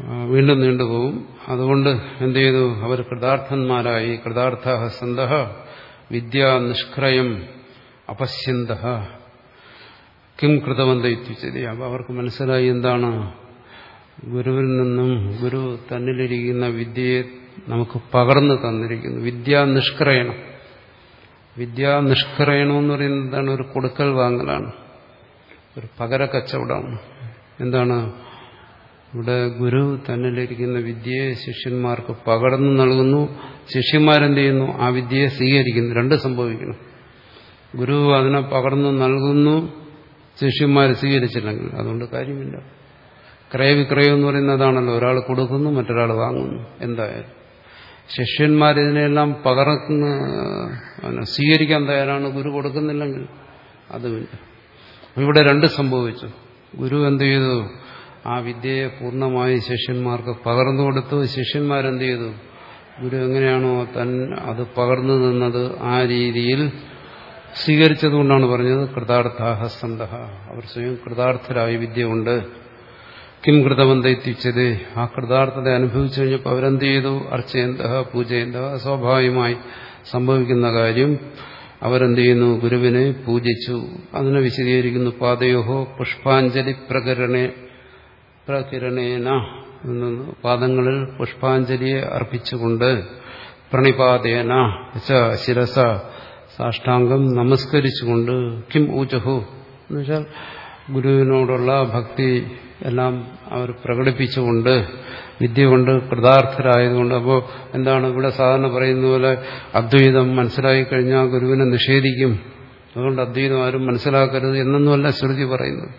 വീണ്ടും നീണ്ടുപോകും അതുകൊണ്ട് എന്ത് ചെയ്തു? അവർ കൃതാർത്ഥന്മാരായി. കൃതാർത്ഥ സന്ത വിദ്യ നിഷ്ക്രയം അപശ്യന്ത കിം കൃതവന്ത അപ്പം അവർക്ക് മനസ്സിലായി എന്താണ്? ഗുരുവിൽ നിന്നും ഗുരു തന്നിലിരിക്കുന്ന വിദ്യയെ നമുക്ക് പകർന്നു തന്നിരിക്കുന്നു. വിദ്യാ നിഷ്ക്രയണം. വിദ്യാ നിഷ്ക്രയണം എന്ന് പറയുന്നതാണ് ഒരു കൊടുക്കൽ വാങ്ങലാണ്. ഒരു പകര കച്ചവടമാണ് എന്താണ്? ഇവിടെ ഗുരു തന്നിലിരിക്കുന്ന വിദ്യയെ ശിഷ്യന്മാർക്ക് പകർന്നു നൽകുന്നു. ശിഷ്യന്മാരെന്ത് ചെയ്യുന്നു? ആ വിദ്യയെ സ്വീകരിക്കുന്നു. രണ്ട് സംഭവിക്കണം ഗുരു അതിനെ പകർന്നു നൽകുന്നു. ശിഷ്യന്മാർ സ്വീകരിച്ചില്ലെങ്കിൽ അതുകൊണ്ട് കാര്യമില്ല. ക്രയവിക്രയം എന്ന് പറയുന്നതാണല്ലോ. ഒരാൾ കൊടുക്കുന്നു മറ്റൊരാൾ വാങ്ങുന്നു. എന്തായാലും. ശിഷ്യന്മാരിതിനെല്ലാം പകർന്ന് സ്വീകരിക്കാൻ തയ്യാറാണ്. ഗുരു കൊടുക്കുന്നില്ലെങ്കിൽ അതുമില്ല. ഇവിടെ രണ്ട് സംഭവിച്ചു. ഗുരു എന്ത് ചെയ്തു? ആ വിദ്യയെ പൂർണമായി ശിഷ്യന്മാർക്ക് പകർന്നു കൊടുത്തു. ശിഷ്യന്മാരെന്ത് ചെയ്തു? ഗുരു എങ്ങനെയാണോ തൻ അത് പകർന്നു നിന്നത് ആ രീതിയിൽ സ്വീകരിച്ചതുകൊണ്ടാണ് പറഞ്ഞത്. കൃതാർത്ഥാഹസന്ത അവർ സ്വയം കൃതാർത്ഥരായ വിദ്യ കൊണ്ട് കിം കൃതവന്ത എത്തിച്ചത് ആ കൃതാർത്ഥത അനുഭവിച്ചു കഴിഞ്ഞപ്പോൾ അവരെന്ത് ചെയ്തു? അർച്ചയന്ത പൂജയന്ത സ്വാഭാവികമായി സംഭവിക്കുന്ന കാര്യം അവരെന്ത് ചെയ്യുന്നു? ഗുരുവിനെ പൂജിച്ചു. അതിനെ വിശദീകരിക്കുന്നു. പാതയോഹോ പുഷ്പാഞ്ജലി പ്രകരണേ പ്രകിരണേന പാദങ്ങളിൽ പുഷ്പാഞ്ജലിയെ അർപ്പിച്ചുകൊണ്ട് പ്രണിപാതേന ശിരസ സാഷ്ടാംഗം നമസ്കരിച്ചുകൊണ്ട് കിം ഊചഹു എന്നുവെച്ചാൽ ഗുരുവിനോടുള്ള ഭക്തി എല്ലാം അവർ പ്രകടിപ്പിച്ചുകൊണ്ട് വിദ്യ കൊണ്ട് കൃതാർത്ഥരായതുകൊണ്ട് അപ്പോൾ എന്താണ് ഇവിടെ സാധാരണ പറയുന്ന പോലെ അദ്വൈതം മനസ്സിലാക്കി കഴിഞ്ഞാൽ ഗുരുവിനെ നിഷേധിക്കും. അതുകൊണ്ട് അദ്വൈതം ആരും മനസ്സിലാക്കരുത് എന്നൊന്നുമല്ല ശ്രുതി പറയുന്നത്.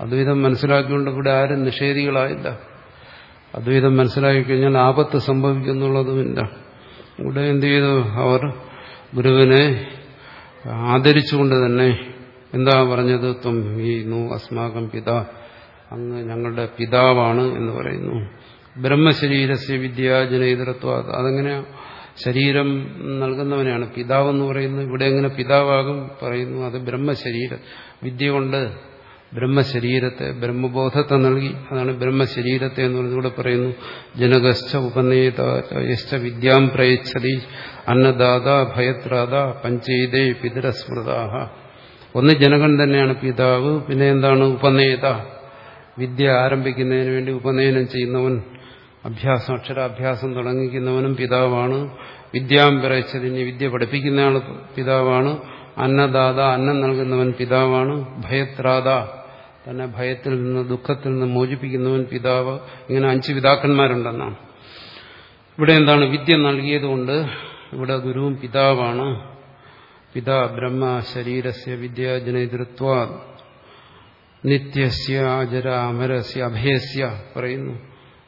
അദ്വൈതം മനസ്സിലാക്കിക്കൊണ്ട് ഇവിടെ ആരും നിഷേധികളായില്ല. അദ്വൈതം മനസ്സിലാക്കി കഴിഞ്ഞാൽ ആപത്ത് സംഭവിക്കുന്നുള്ളതുമില്ല. ഇവിടെ എന്ത് ചെയ്തു? അവർ ഗുരുവിനെ ആദരിച്ചുകൊണ്ട് തന്നെ എന്താ പറഞ്ഞത്? ത്വം ഈ നു അസ്മാകം പിത. അങ്ങ് ഞങ്ങളുടെ പിതാവാണ് എന്ന് പറയുന്നു. ബ്രഹ്മശരീരസ്യ വിദ്യാജനേതൃത്വ അതങ്ങനെ ശരീരം നൽകുന്നവനെയാണ്. പിതാവെന്ന് പറയുന്നത് ഇവിടെ എങ്ങനെ പിതാവാകും പറയുന്നു. അത് ബ്രഹ്മശരീരം വിദ്യ കൊണ്ട് ബ്രഹ്മശരീരത്തെ ബ്രഹ്മബോധത്തെ നൽകി. അതാണ് ബ്രഹ്മശരീരത്തെ എന്ന് പറഞ്ഞുകൂടെ പറയുന്നു. ജനകശ്ച ഉപനേതശ്ച വിദ്യാം പ്രയച്ഛതി. അന്നദാത ഭയത്രാത പഞ്ചേതേ പിതരസ്മൃതാഹ. ഒന്ന് ജനകൻ തന്നെയാണ് പിതാവ് പിന്നെ എന്താണ് ഉപനേത? വിദ്യ ആരംഭിക്കുന്നതിന് വേണ്ടി ഉപനയനം ചെയ്യുന്നവൻ അഭ്യാസം അക്ഷരാഭ്യാസം തുടങ്ങിക്കുന്നവനും പിതാവാണ്. വിദ്യാം വിറച്ചതിന് വിദ്യ പഠിപ്പിക്കുന്നയാൾ പിതാവാണ്. അന്നദാത അന്നം നൽകുന്നവൻ പിതാവാണ്. ഭയത്രാത തന്നെ ഭയത്തിൽ നിന്ന് ദുഃഖത്തിൽ നിന്ന് മോചിപ്പിക്കുന്നവൻ പിതാവ്. ഇങ്ങനെ അഞ്ച് പിതാക്കന്മാരുണ്ടെന്നാണ്. ഇവിടെ എന്താണ് വിദ്യ നൽകിയതുകൊണ്ട് ഇവിടെ ഗുരുവും പിതാവാണ്. പിതാ ബ്രഹ്മ ശരീരസ്യ വിദ്യാജനേതൃത്വ നിത്യസ്യ അജര അമരസ്യ അഭയസ്യ പറയുന്നു.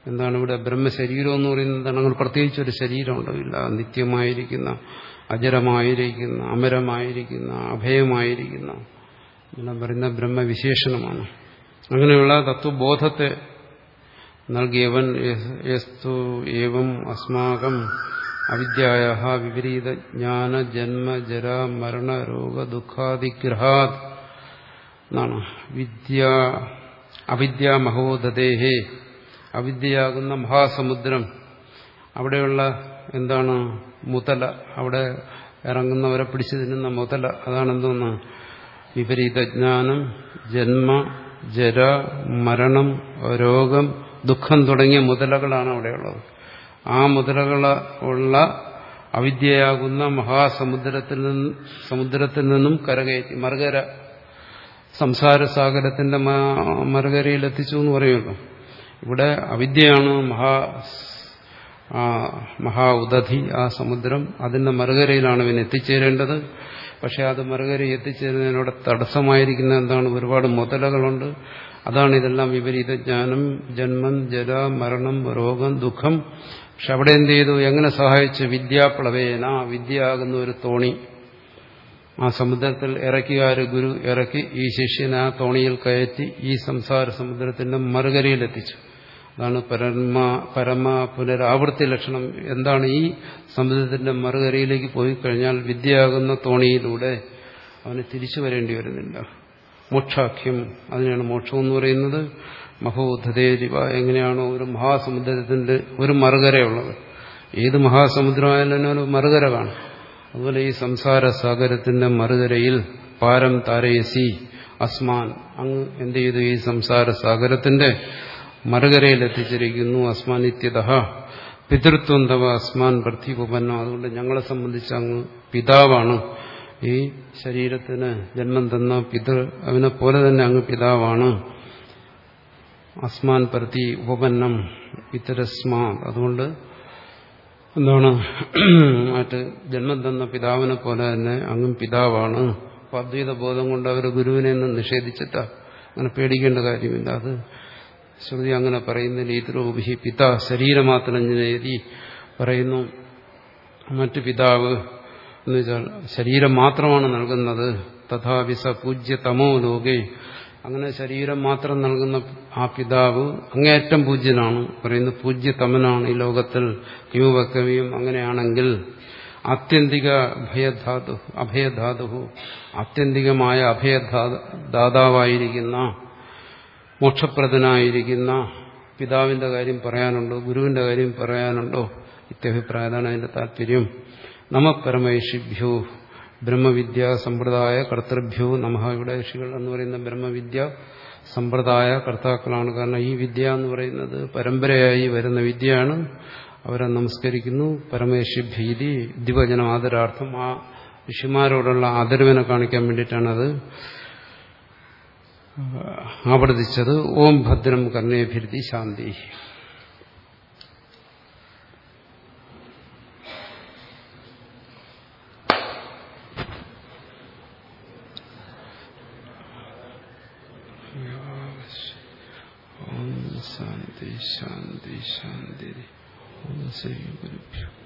എന്താണ് ഇവിടെ ബ്രഹ്മശരീരം എന്ന് പറയുന്നത്? അങ്ങനെ പ്രത്യേകിച്ച് ഒരു ശരീരം ഉണ്ടാവില്ല നിത്യമായിരിക്കുന്ന അജരമായിരിക്കുന്ന അമരമായിരിക്കുന്ന അഭയമായിരിക്കുന്ന. എല്ലാം പറയുന്ന ബ്രഹ്മവിശേഷണമാണ്. അങ്ങനെയുള്ള തത്വബോധത്തെ നൽകിയവൻ യസ്തു ഏവം അസ്മാകം അവിദ്യായ വിപരീത ജ്ഞാന ജന്മ ജര മരണ രോഗ ദുഃഖാദിഗ്രഹാത് എന്നാണ്. വിദ്യ അവിദ്യ മഹോദതേഹേ അവിദ്യയാകുന്ന മഹാസമുദ്രം. അവിടെയുള്ള എന്താണ് മുതല? അവിടെ ഇറങ്ങുന്നവരെ പിടിച്ചു തിന്നുന്ന മുതല അതാണെന്തോന്ന് വിപരീത ജ്ഞാനം ജന്മ ജര മരണം രോഗം ദുഃഖം തുടങ്ങിയ മുതലകളാണ് അവിടെയുള്ളത്. ആ മുതലകൾ ഉള്ള അവിദ്യയാകുന്ന മഹാസമുദ്രത്തിൽ നിന്ന് സമുദ്രത്തിൽ നിന്നും കരകയറ്റി മറുകര സംസാരസാഗരത്തിന്റെ മറുകരയിൽ എത്തിച്ചു എന്ന് പറയുമല്ലോ. ഇവിടെ അവിദ്യയാണ് മഹാ മഹാ ഉദധി ആ സമുദ്രം. അതിന്റെ മറുകരയിലാണ് ഇവൻ എത്തിച്ചേരേണ്ടത്. പക്ഷെ അത് മറുകരെ എത്തിച്ചേരുന്നതിനോട് തടസ്സമായിരിക്കുന്ന എന്താണ്? ഒരുപാട് മുതലകളുണ്ട്. അതാണ് ഇതെല്ലാം വിപരീത ജ്ഞാനം. ജന്മം ജല മരണം രോഗം ദുഃഖം. പക്ഷെ അവിടെ എന്ത് ചെയ്തു? എങ്ങനെ സഹായിച്ചു? വിദ്യാപ്ലവേന വിദ്യയാകുന്ന ഒരു തോണി. ആ സമുദ്രത്തിൽ ഇറക്കിയ ഒരു ഗുരു ഇറക്കി ഈ ശിഷ്യനെ ആ തോണിയിൽ കയറ്റി ഈ സംസാര സമുദ്രത്തിന്റെ മറുകരയിലെത്തിച്ചു. അതാണ് പരമാ പരമ പുനരാവൃത്തി ലക്ഷണം. എന്താണ് ഈ സമുദ്രത്തിന്റെ മറുകരയിലേക്ക് പോയി കഴിഞ്ഞാൽ വിദ്യയാകുന്ന തോണിയിലൂടെ അവന് തിരിച്ചു വരേണ്ടി വരുന്നില്ല. മോക്ഷാഖ്യം അതിനാണ് മോക്ഷം എന്ന് പറയുന്നത്. മഹോധതേരിവ എങ്ങനെയാണോ ഒരു മഹാസമുദ്രത്തിന്റെ ഒരു മറുകരയുള്ളത്. ഏത് മഹാസമുദ്രമായാലും ഒരു മറുകര കാണും. അതുപോലെ ഈ സംസാര സാഗരത്തിന്റെ മറുകരയിൽ പാരം താരയസി അസ്മാൻ അങ്ങ് എന്ത് ചെയ്തു? ഈ സംസാര സാഗരത്തിന്റെ മറുകരയിൽ എത്തിച്ചിരിക്കുന്നു അസ്മാനിത്യത പിതൃത്വം തവ അസ്മാൻ പ്രത്യുപന്നം അതുകൊണ്ട് ഞങ്ങളെ സംബന്ധിച്ച് അങ്ങ് പിതാവാണ്. ഈ ശരീരത്തിന് ജന്മം തന്ന പിതൃ അവനെ പോലെ തന്നെ അങ്ങ് പിതാവാണ്. അസ്മാൻ പ്രതി ഉപപന്നം ഇത്തരസ്മാ അതുകൊണ്ട് എന്താണ്? മറ്റ് ജന്മം തന്ന പിതാവിനെ പോലെ തന്നെ അങ്ങും പിതാവാണ്. അദ്വൈത ബോധം കൊണ്ട് അവർ ഗുരുവിനെ നിഷേധിച്ചിട്ടാ. അങ്ങനെ പേടിക്കേണ്ട കാര്യമില്ല. അത് ശ്രുതി അങ്ങനെ പറയുന്നില്ല ഈത്രൂപി പിത ശരീരമാത്രഞ്ജനേതി പറയുന്നു. മറ്റു പിതാവ് എന്ന് വെച്ചാൽ ശരീരം മാത്രമാണ് നൽകുന്നത്. തഥാപി സ പൂജ്യ തമോ ലോകെ. അങ്ങനെ ശരീരം മാത്രം നൽകുന്ന ആ പിതാവ് അങ്ങേയറ്റം പൂജ്യനാണ്. പറയുന്നത് പൂജ്യതമനാണ് ഈ ലോകത്തിൽ. യുവകവിയും അങ്ങനെയാണെങ്കിൽ ആത്യന്തിക അഭയധാതു അഭയധാതു ആത്യന്തികമായ അഭയദാതാവായിരിക്കുന്ന മോക്ഷപ്രദനായിരിക്കുന്ന പിതാവിന്റെ കാര്യം പറയാനുണ്ടോ? ഗുരുവിന്റെ കാര്യം പറയാനുണ്ടോ? ഇത്യഭിപ്രായതാണ് അതിന്റെ താല്പര്യം. നമ പരമേഷിഭ്യോ ബ്രഹ്മവിദ്യ സമ്പ്രദായ കർത്തൃഭ്യോ നമ. ഇവിടെ ഋഷികൾ എന്ന് പറയുന്ന ബ്രഹ്മവിദ്യ സമ്പ്രദായ കർത്താക്കളാണ്. കാരണം ഈ വിദ്യ എന്ന് പറയുന്നത് പരമ്പരയായി വരുന്ന വിദ്യയാണ്. അവരെ നമസ്കരിക്കുന്നു. പരമേശ്വ ഭീതി ദിവചനം ആദരാർത്ഥം. ആ ഋഷിമാരോടുള്ള ആദരവിനെ കാണിക്കാൻ വേണ്ടിയിട്ടാണ് അത് ആവർത്തിച്ചത് ഓം ഭദ്രം കർണേഭിരുതി ശാന്തി. ശാന്തി ശാന്തി ശാന്തി. ഓം ശ്രീ ഗുരുഭ്യോ